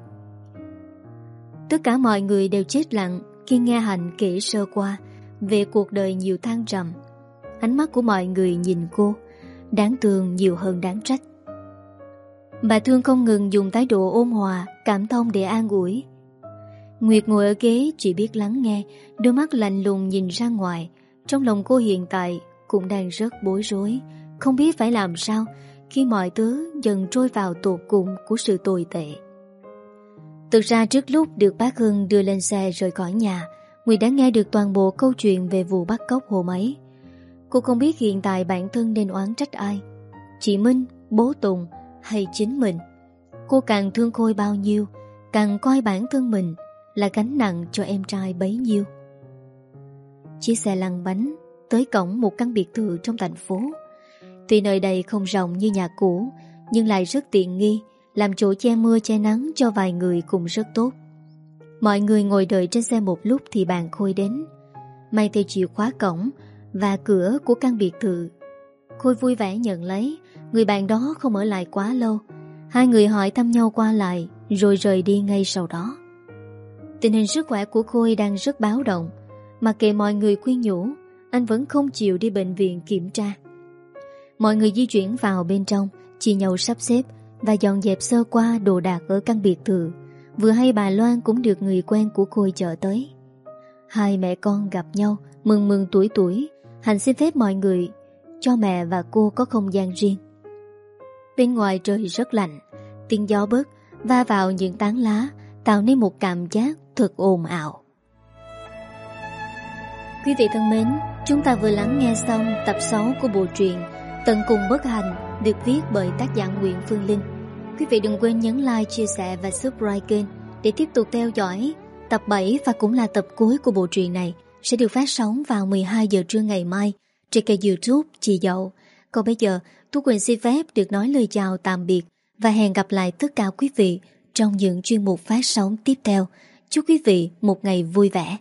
Tất cả mọi người đều chết lặng khi nghe Hạnh kể sơ qua về cuộc đời nhiều thăng trầm. Ánh mắt của mọi người nhìn cô, đáng thương nhiều hơn đáng trách. Bà Thương không ngừng dùng thái độ ôn hòa, cảm thông để an ủi. Nguyệt ngồi ở ghế chỉ biết lắng nghe, đôi mắt lạnh lùng nhìn ra ngoài. Trong lòng cô hiện tại cũng đang rất bối rối, không biết phải làm sao khi mọi thứ dần trôi vào tột cùng của sự tồi tệ. Thực ra trước lúc được bác Hưng đưa lên xe rời khỏi nhà, Nguyệt đã nghe được toàn bộ câu chuyện về vụ bắt cóc hồ máy. Cô không biết hiện tại bản thân nên oán trách ai. Chị Minh, bố Tùng hay chính mình. Cô càng thương Khôi bao nhiêu, càng coi bản thân mình là gánh nặng cho em trai bấy nhiêu. Chiếc xe lăn bánh tới cổng một căn biệt thự trong thành phố. Tuy nơi đây không rộng như nhà cũ, nhưng lại rất tiện nghi, làm chỗ che mưa che nắng cho vài người cũng rất tốt. Mọi người ngồi đợi trên xe một lúc thì bạn Khôi đến. May theo chìa khóa cổng và cửa của căn biệt thự. Khôi vui vẻ nhận lấy, người bạn đó không ở lại quá lâu. Hai người hỏi thăm nhau qua lại rồi rời đi ngay sau đó. Tình hình sức khỏe của Khôi đang rất báo động. Mà kệ mọi người khuyên nhủ, anh vẫn không chịu đi bệnh viện kiểm tra. Mọi người di chuyển vào bên trong, chia nhau sắp xếp và dọn dẹp sơ qua đồ đạc ở căn biệt thự. Vừa hay bà Loan cũng được người quen của Khôi chở tới. Hai mẹ con gặp nhau, mừng mừng tuổi tuổi, hành xin phép mọi người cho mẹ và cô có không gian riêng. Bên ngoài trời rất lạnh, tiếng gió bớt va vào những tán lá tạo nên một cảm giác thật ồn ào. Quý vị thân mến, chúng ta vừa lắng nghe xong tập 6 của bộ truyện Tận cùng bất hành được viết bởi tác giả Nguyễn Phương Linh. Quý vị đừng quên nhấn like, chia sẻ và subscribe kênh để tiếp tục theo dõi tập 7 và cũng là tập cuối của bộ truyện này sẽ được phát sóng vào 12 giờ trưa ngày mai trên kênh youtube Chị Dậu. Còn bây giờ, Thu Quỳnh xin phép được nói lời chào tạm biệt và hẹn gặp lại tất cả quý vị trong những chuyên mục phát sóng tiếp theo. Chúc quý vị một ngày vui vẻ.